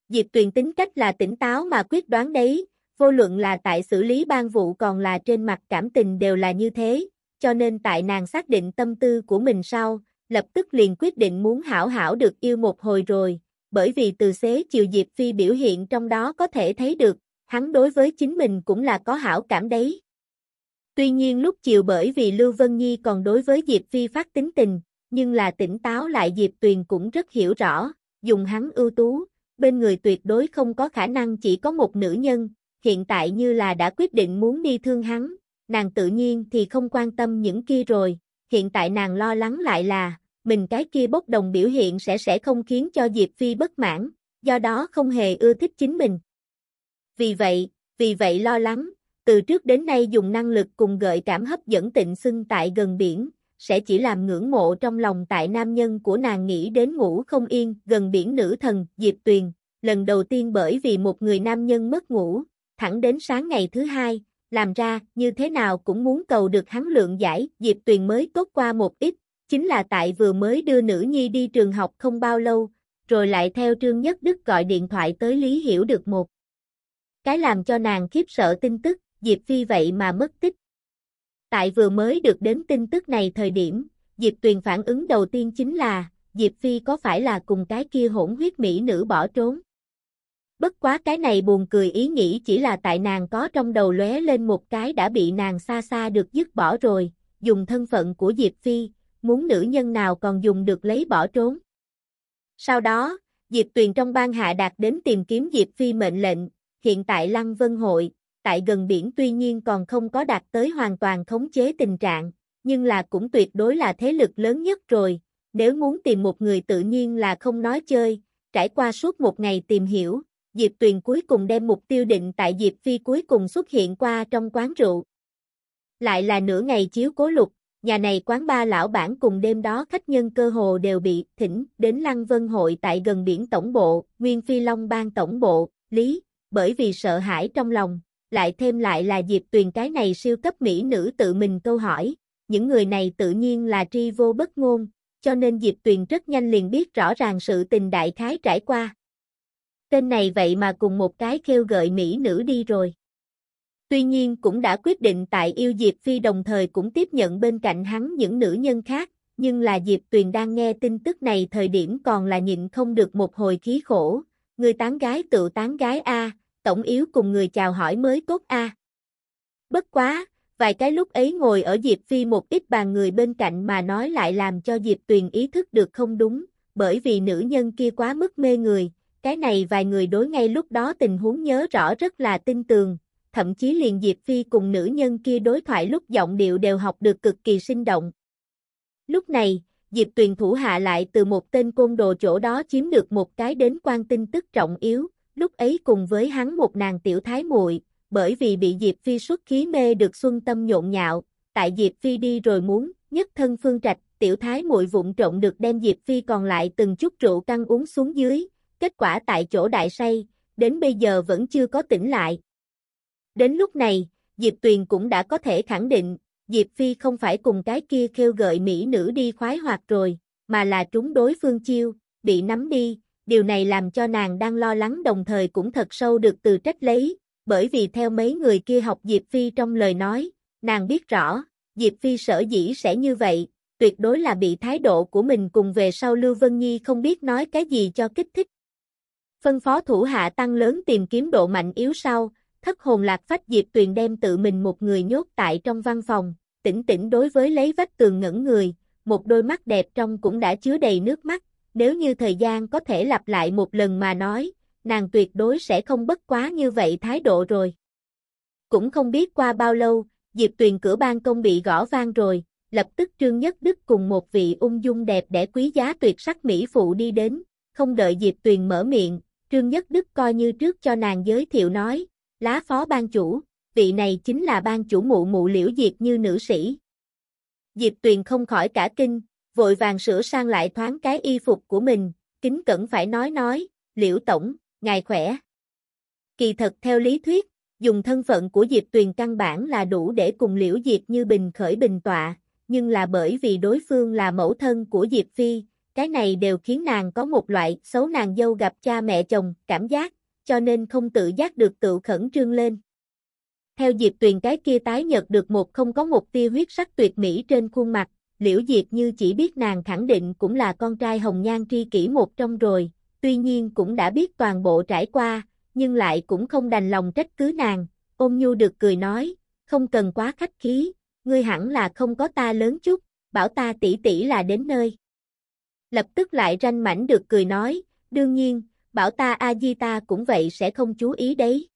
Diệp Tuyền tính cách là tỉnh táo mà quyết đoán đấy, vô luận là tại xử lý ban vụ còn là trên mặt cảm tình đều là như thế, cho nên tại nàng xác định tâm tư của mình sau, lập tức liền quyết định muốn hảo hảo được yêu một hồi rồi, bởi vì từ xế chiều Diệp Phi biểu hiện trong đó có thể thấy được, hắn đối với chính mình cũng là có hảo cảm đấy. Tuy nhiên lúc chiều bởi vì Lưu Vân Nhi còn đối với Diệp Phi phát tính tình, nhưng là tỉnh táo lại Diệp Tuyền cũng rất hiểu rõ, dùng hắn ưu tú, bên người tuyệt đối không có khả năng chỉ có một nữ nhân, hiện tại như là đã quyết định muốn đi thương hắn, nàng tự nhiên thì không quan tâm những kia rồi, hiện tại nàng lo lắng lại là, mình cái kia bốc đồng biểu hiện sẽ sẽ không khiến cho Diệp Phi bất mãn, do đó không hề ưa thích chính mình. Vì vậy, vì vậy lo lắng, từ trước đến nay dùng năng lực cùng gợi cảm hấp dẫn tịnh xưng tại gần biển, sẽ chỉ làm ngưỡng mộ trong lòng tại nam nhân của nàng nghĩ đến ngủ không yên, gần biển nữ thần, Diệp Tuyền, lần đầu tiên bởi vì một người nam nhân mất ngủ, thẳng đến sáng ngày thứ hai, làm ra, như thế nào cũng muốn cầu được hắn lượng giải, Diệp Tuyền mới tốt qua một ít, chính là tại vừa mới đưa nữ nhi đi trường học không bao lâu, rồi lại theo Trương Nhất Đức gọi điện thoại tới Lý Hiểu được một. Cái làm cho nàng khiếp sợ tin tức, Diệp Phi vậy mà mất tích. Tại vừa mới được đến tin tức này thời điểm, Diệp Tuyền phản ứng đầu tiên chính là, Diệp Phi có phải là cùng cái kia hỗn huyết mỹ nữ bỏ trốn. Bất quá cái này buồn cười ý nghĩ chỉ là tại nàng có trong đầu lóe lên một cái đã bị nàng xa xa được dứt bỏ rồi, dùng thân phận của Diệp Phi, muốn nữ nhân nào còn dùng được lấy bỏ trốn. Sau đó, Diệp Tuyền trong ban hạ đạt đến tìm kiếm Diệp Phi mệnh lệnh, hiện tại Lăng Vân Hội, tại gần biển tuy nhiên còn không có đạt tới hoàn toàn khống chế tình trạng, nhưng là cũng tuyệt đối là thế lực lớn nhất rồi, nếu muốn tìm một người tự nhiên là không nói chơi, trải qua suốt một ngày tìm hiểu, Diệp Tuyền cuối cùng đem mục tiêu định tại Diệp Phi cuối cùng xuất hiện qua trong quán rượu. Lại là nửa ngày chiếu cố lục, nhà này quán ba lão bản cùng đêm đó khách nhân cơ hồ đều bị thỉnh đến Lăng Vân Hội tại gần biển tổng bộ, Nguyên Phi Long bang tổng bộ, Lý, bởi vì sợ hãi trong lòng, lại thêm lại là Diệp Tuyền cái này siêu cấp mỹ nữ tự mình câu hỏi, những người này tự nhiên là tri vô bất ngôn, cho nên Diệp Tuyền rất nhanh liền biết rõ ràng sự tình đại khái trải qua. Tên này vậy mà cùng một cái kêu gợi mỹ nữ đi rồi. Tuy nhiên cũng đã quyết định tại yêu Diệp Phi đồng thời cũng tiếp nhận bên cạnh hắn những nữ nhân khác, nhưng là Diệp Tuyền đang nghe tin tức này thời điểm còn là nhịn không được một hồi khí khổ, người tán gái tự tán gái A, tổng yếu cùng người chào hỏi mới tốt A. Bất quá, vài cái lúc ấy ngồi ở Diệp Phi một ít bàn người bên cạnh mà nói lại làm cho Diệp Tuyền ý thức được không đúng, bởi vì nữ nhân kia quá mức mê người, cái này vài người đối ngay lúc đó tình huống nhớ rõ rất là tin tường, thậm chí liền Diệp Phi cùng nữ nhân kia đối thoại lúc giọng điệu đều học được cực kỳ sinh động. Lúc này, Diệp Tuyền thủ hạ lại từ một tên côn đồ chỗ đó chiếm được một cái đến quan tin tức trọng yếu, lúc ấy cùng với hắn một nàng tiểu thái muội, bởi vì bị Diệp Phi xuất khí mê được xuân tâm nhộn nhạo, tại Diệp Phi đi rồi muốn, nhất thân phương trạch, tiểu thái muội vụng trộn được đem Diệp Phi còn lại từng chút rượu căng uống xuống dưới, kết quả tại chỗ đại say, đến bây giờ vẫn chưa có tỉnh lại. Đến lúc này, Diệp Tuyền cũng đã có thể khẳng định, Diệp Phi không phải cùng cái kia kêu gợi mỹ nữ đi khoái hoạt rồi, mà là trúng đối phương chiêu, bị nắm đi, điều này làm cho nàng đang lo lắng đồng thời cũng thật sâu được từ trách lấy, bởi vì theo mấy người kia học Diệp Phi trong lời nói, nàng biết rõ, Diệp Phi sở dĩ sẽ như vậy, tuyệt đối là bị thái độ của mình cùng về sau Lưu Vân Nhi không biết nói cái gì cho kích thích. Phân phó thủ hạ tăng lớn tìm kiếm độ mạnh yếu sau, thất hồn lạc phách Diệp Tuyền đem tự mình một người nhốt tại trong văn phòng, tỉnh tỉnh đối với lấy vách tường ngẩn người, một đôi mắt đẹp trong cũng đã chứa đầy nước mắt, nếu như thời gian có thể lặp lại một lần mà nói, nàng tuyệt đối sẽ không bất quá như vậy thái độ rồi. Cũng không biết qua bao lâu, Diệp Tuyền cửa ban công bị gõ vang rồi, lập tức Trương Nhất Đức cùng một vị ung dung đẹp đẽ quý giá tuyệt sắc mỹ phụ đi đến, không đợi Diệp Tuyền mở miệng, Trương Nhất Đức coi như trước cho nàng giới thiệu nói, lá phó ban chủ, vị này chính là ban chủ mụ mụ liễu diệt như nữ sĩ. Diệp Tuyền không khỏi cả kinh, vội vàng sửa sang lại thoáng cái y phục của mình, kính cẩn phải nói nói, liễu tổng, ngài khỏe. Kỳ thật theo lý thuyết, dùng thân phận của Diệp Tuyền căn bản là đủ để cùng liễu diệp như bình khởi bình tọa, nhưng là bởi vì đối phương là mẫu thân của Diệp Phi, cái này đều khiến nàng có một loại xấu nàng dâu gặp cha mẹ chồng cảm giác, cho nên không tự giác được tự khẩn trương lên. Theo Diệp Tuyền cái kia tái nhật được một không có một tia huyết sắc tuyệt mỹ trên khuôn mặt, liễu Diệp như chỉ biết nàng khẳng định cũng là con trai hồng nhan tri kỷ một trong rồi, tuy nhiên cũng đã biết toàn bộ trải qua, nhưng lại cũng không đành lòng trách cứ nàng, ôm nhu được cười nói, không cần quá khách khí, ngươi hẳn là không có ta lớn chút, bảo ta tỷ tỷ là đến nơi. Lập tức lại ranh mảnh được cười nói, đương nhiên, bảo ta a di ta cũng vậy sẽ không chú ý đấy.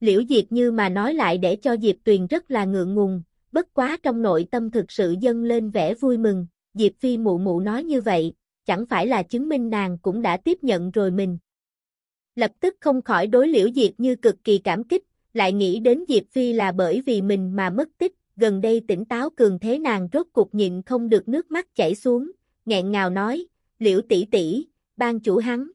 Liễu Diệp như mà nói lại để cho Diệp Tuyền rất là ngượng ngùng, bất quá trong nội tâm thực sự dâng lên vẻ vui mừng, Diệp Phi mụ mụ nói như vậy, chẳng phải là chứng minh nàng cũng đã tiếp nhận rồi mình. Lập tức không khỏi đối Liễu Diệp như cực kỳ cảm kích, lại nghĩ đến Diệp Phi là bởi vì mình mà mất tích, gần đây tỉnh táo cường thế nàng rốt cục nhịn không được nước mắt chảy xuống, nghẹn ngào nói, Liễu tỷ tỷ, ban chủ hắn.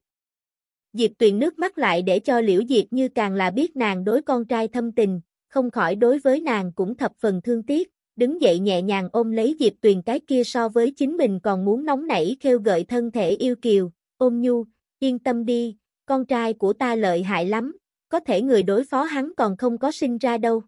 Diệp Tuyền nước mắt lại để cho Liễu Diệp như càng là biết nàng đối con trai thâm tình, không khỏi đối với nàng cũng thập phần thương tiếc, đứng dậy nhẹ nhàng ôm lấy Diệp Tuyền cái kia so với chính mình còn muốn nóng nảy khêu gợi thân thể yêu kiều, ôm nhu, yên tâm đi, con trai của ta lợi hại lắm, có thể người đối phó hắn còn không có sinh ra đâu.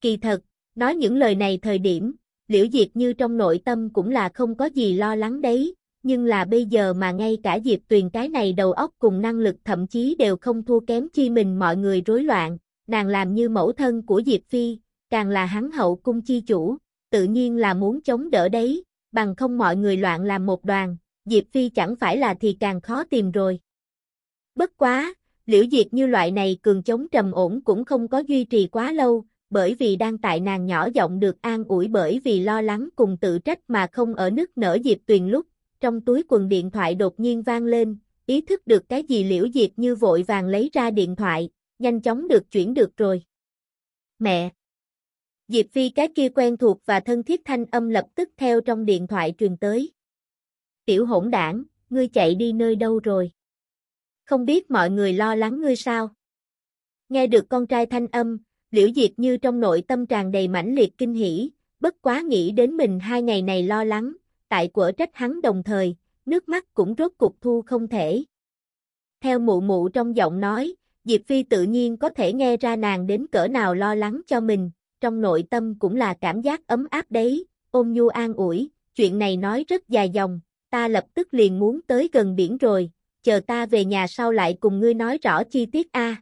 Kỳ thật, nói những lời này thời điểm, Liễu Diệp như trong nội tâm cũng là không có gì lo lắng đấy, nhưng là bây giờ mà ngay cả Diệp Tuyền cái này đầu óc cùng năng lực thậm chí đều không thua kém chi mình mọi người rối loạn, nàng làm như mẫu thân của Diệp Phi, càng là hắn hậu cung chi chủ, tự nhiên là muốn chống đỡ đấy, bằng không mọi người loạn làm một đoàn, Diệp Phi chẳng phải là thì càng khó tìm rồi. Bất quá, liễu diệt như loại này cường chống trầm ổn cũng không có duy trì quá lâu, bởi vì đang tại nàng nhỏ giọng được an ủi bởi vì lo lắng cùng tự trách mà không ở nước nở Diệp Tuyền lúc, trong túi quần điện thoại đột nhiên vang lên, ý thức được cái gì liễu diệt như vội vàng lấy ra điện thoại, nhanh chóng được chuyển được rồi. Mẹ! Diệp Phi cái kia quen thuộc và thân thiết thanh âm lập tức theo trong điện thoại truyền tới. Tiểu hỗn đảng, ngươi chạy đi nơi đâu rồi? Không biết mọi người lo lắng ngươi sao? Nghe được con trai thanh âm, liễu diệt như trong nội tâm tràn đầy mãnh liệt kinh hỉ, bất quá nghĩ đến mình hai ngày này lo lắng, tại của trách hắn đồng thời, nước mắt cũng rốt cục thu không thể. Theo mụ mụ trong giọng nói, Diệp Phi tự nhiên có thể nghe ra nàng đến cỡ nào lo lắng cho mình, trong nội tâm cũng là cảm giác ấm áp đấy, ôm nhu an ủi, chuyện này nói rất dài dòng, ta lập tức liền muốn tới gần biển rồi, chờ ta về nhà sau lại cùng ngươi nói rõ chi tiết a.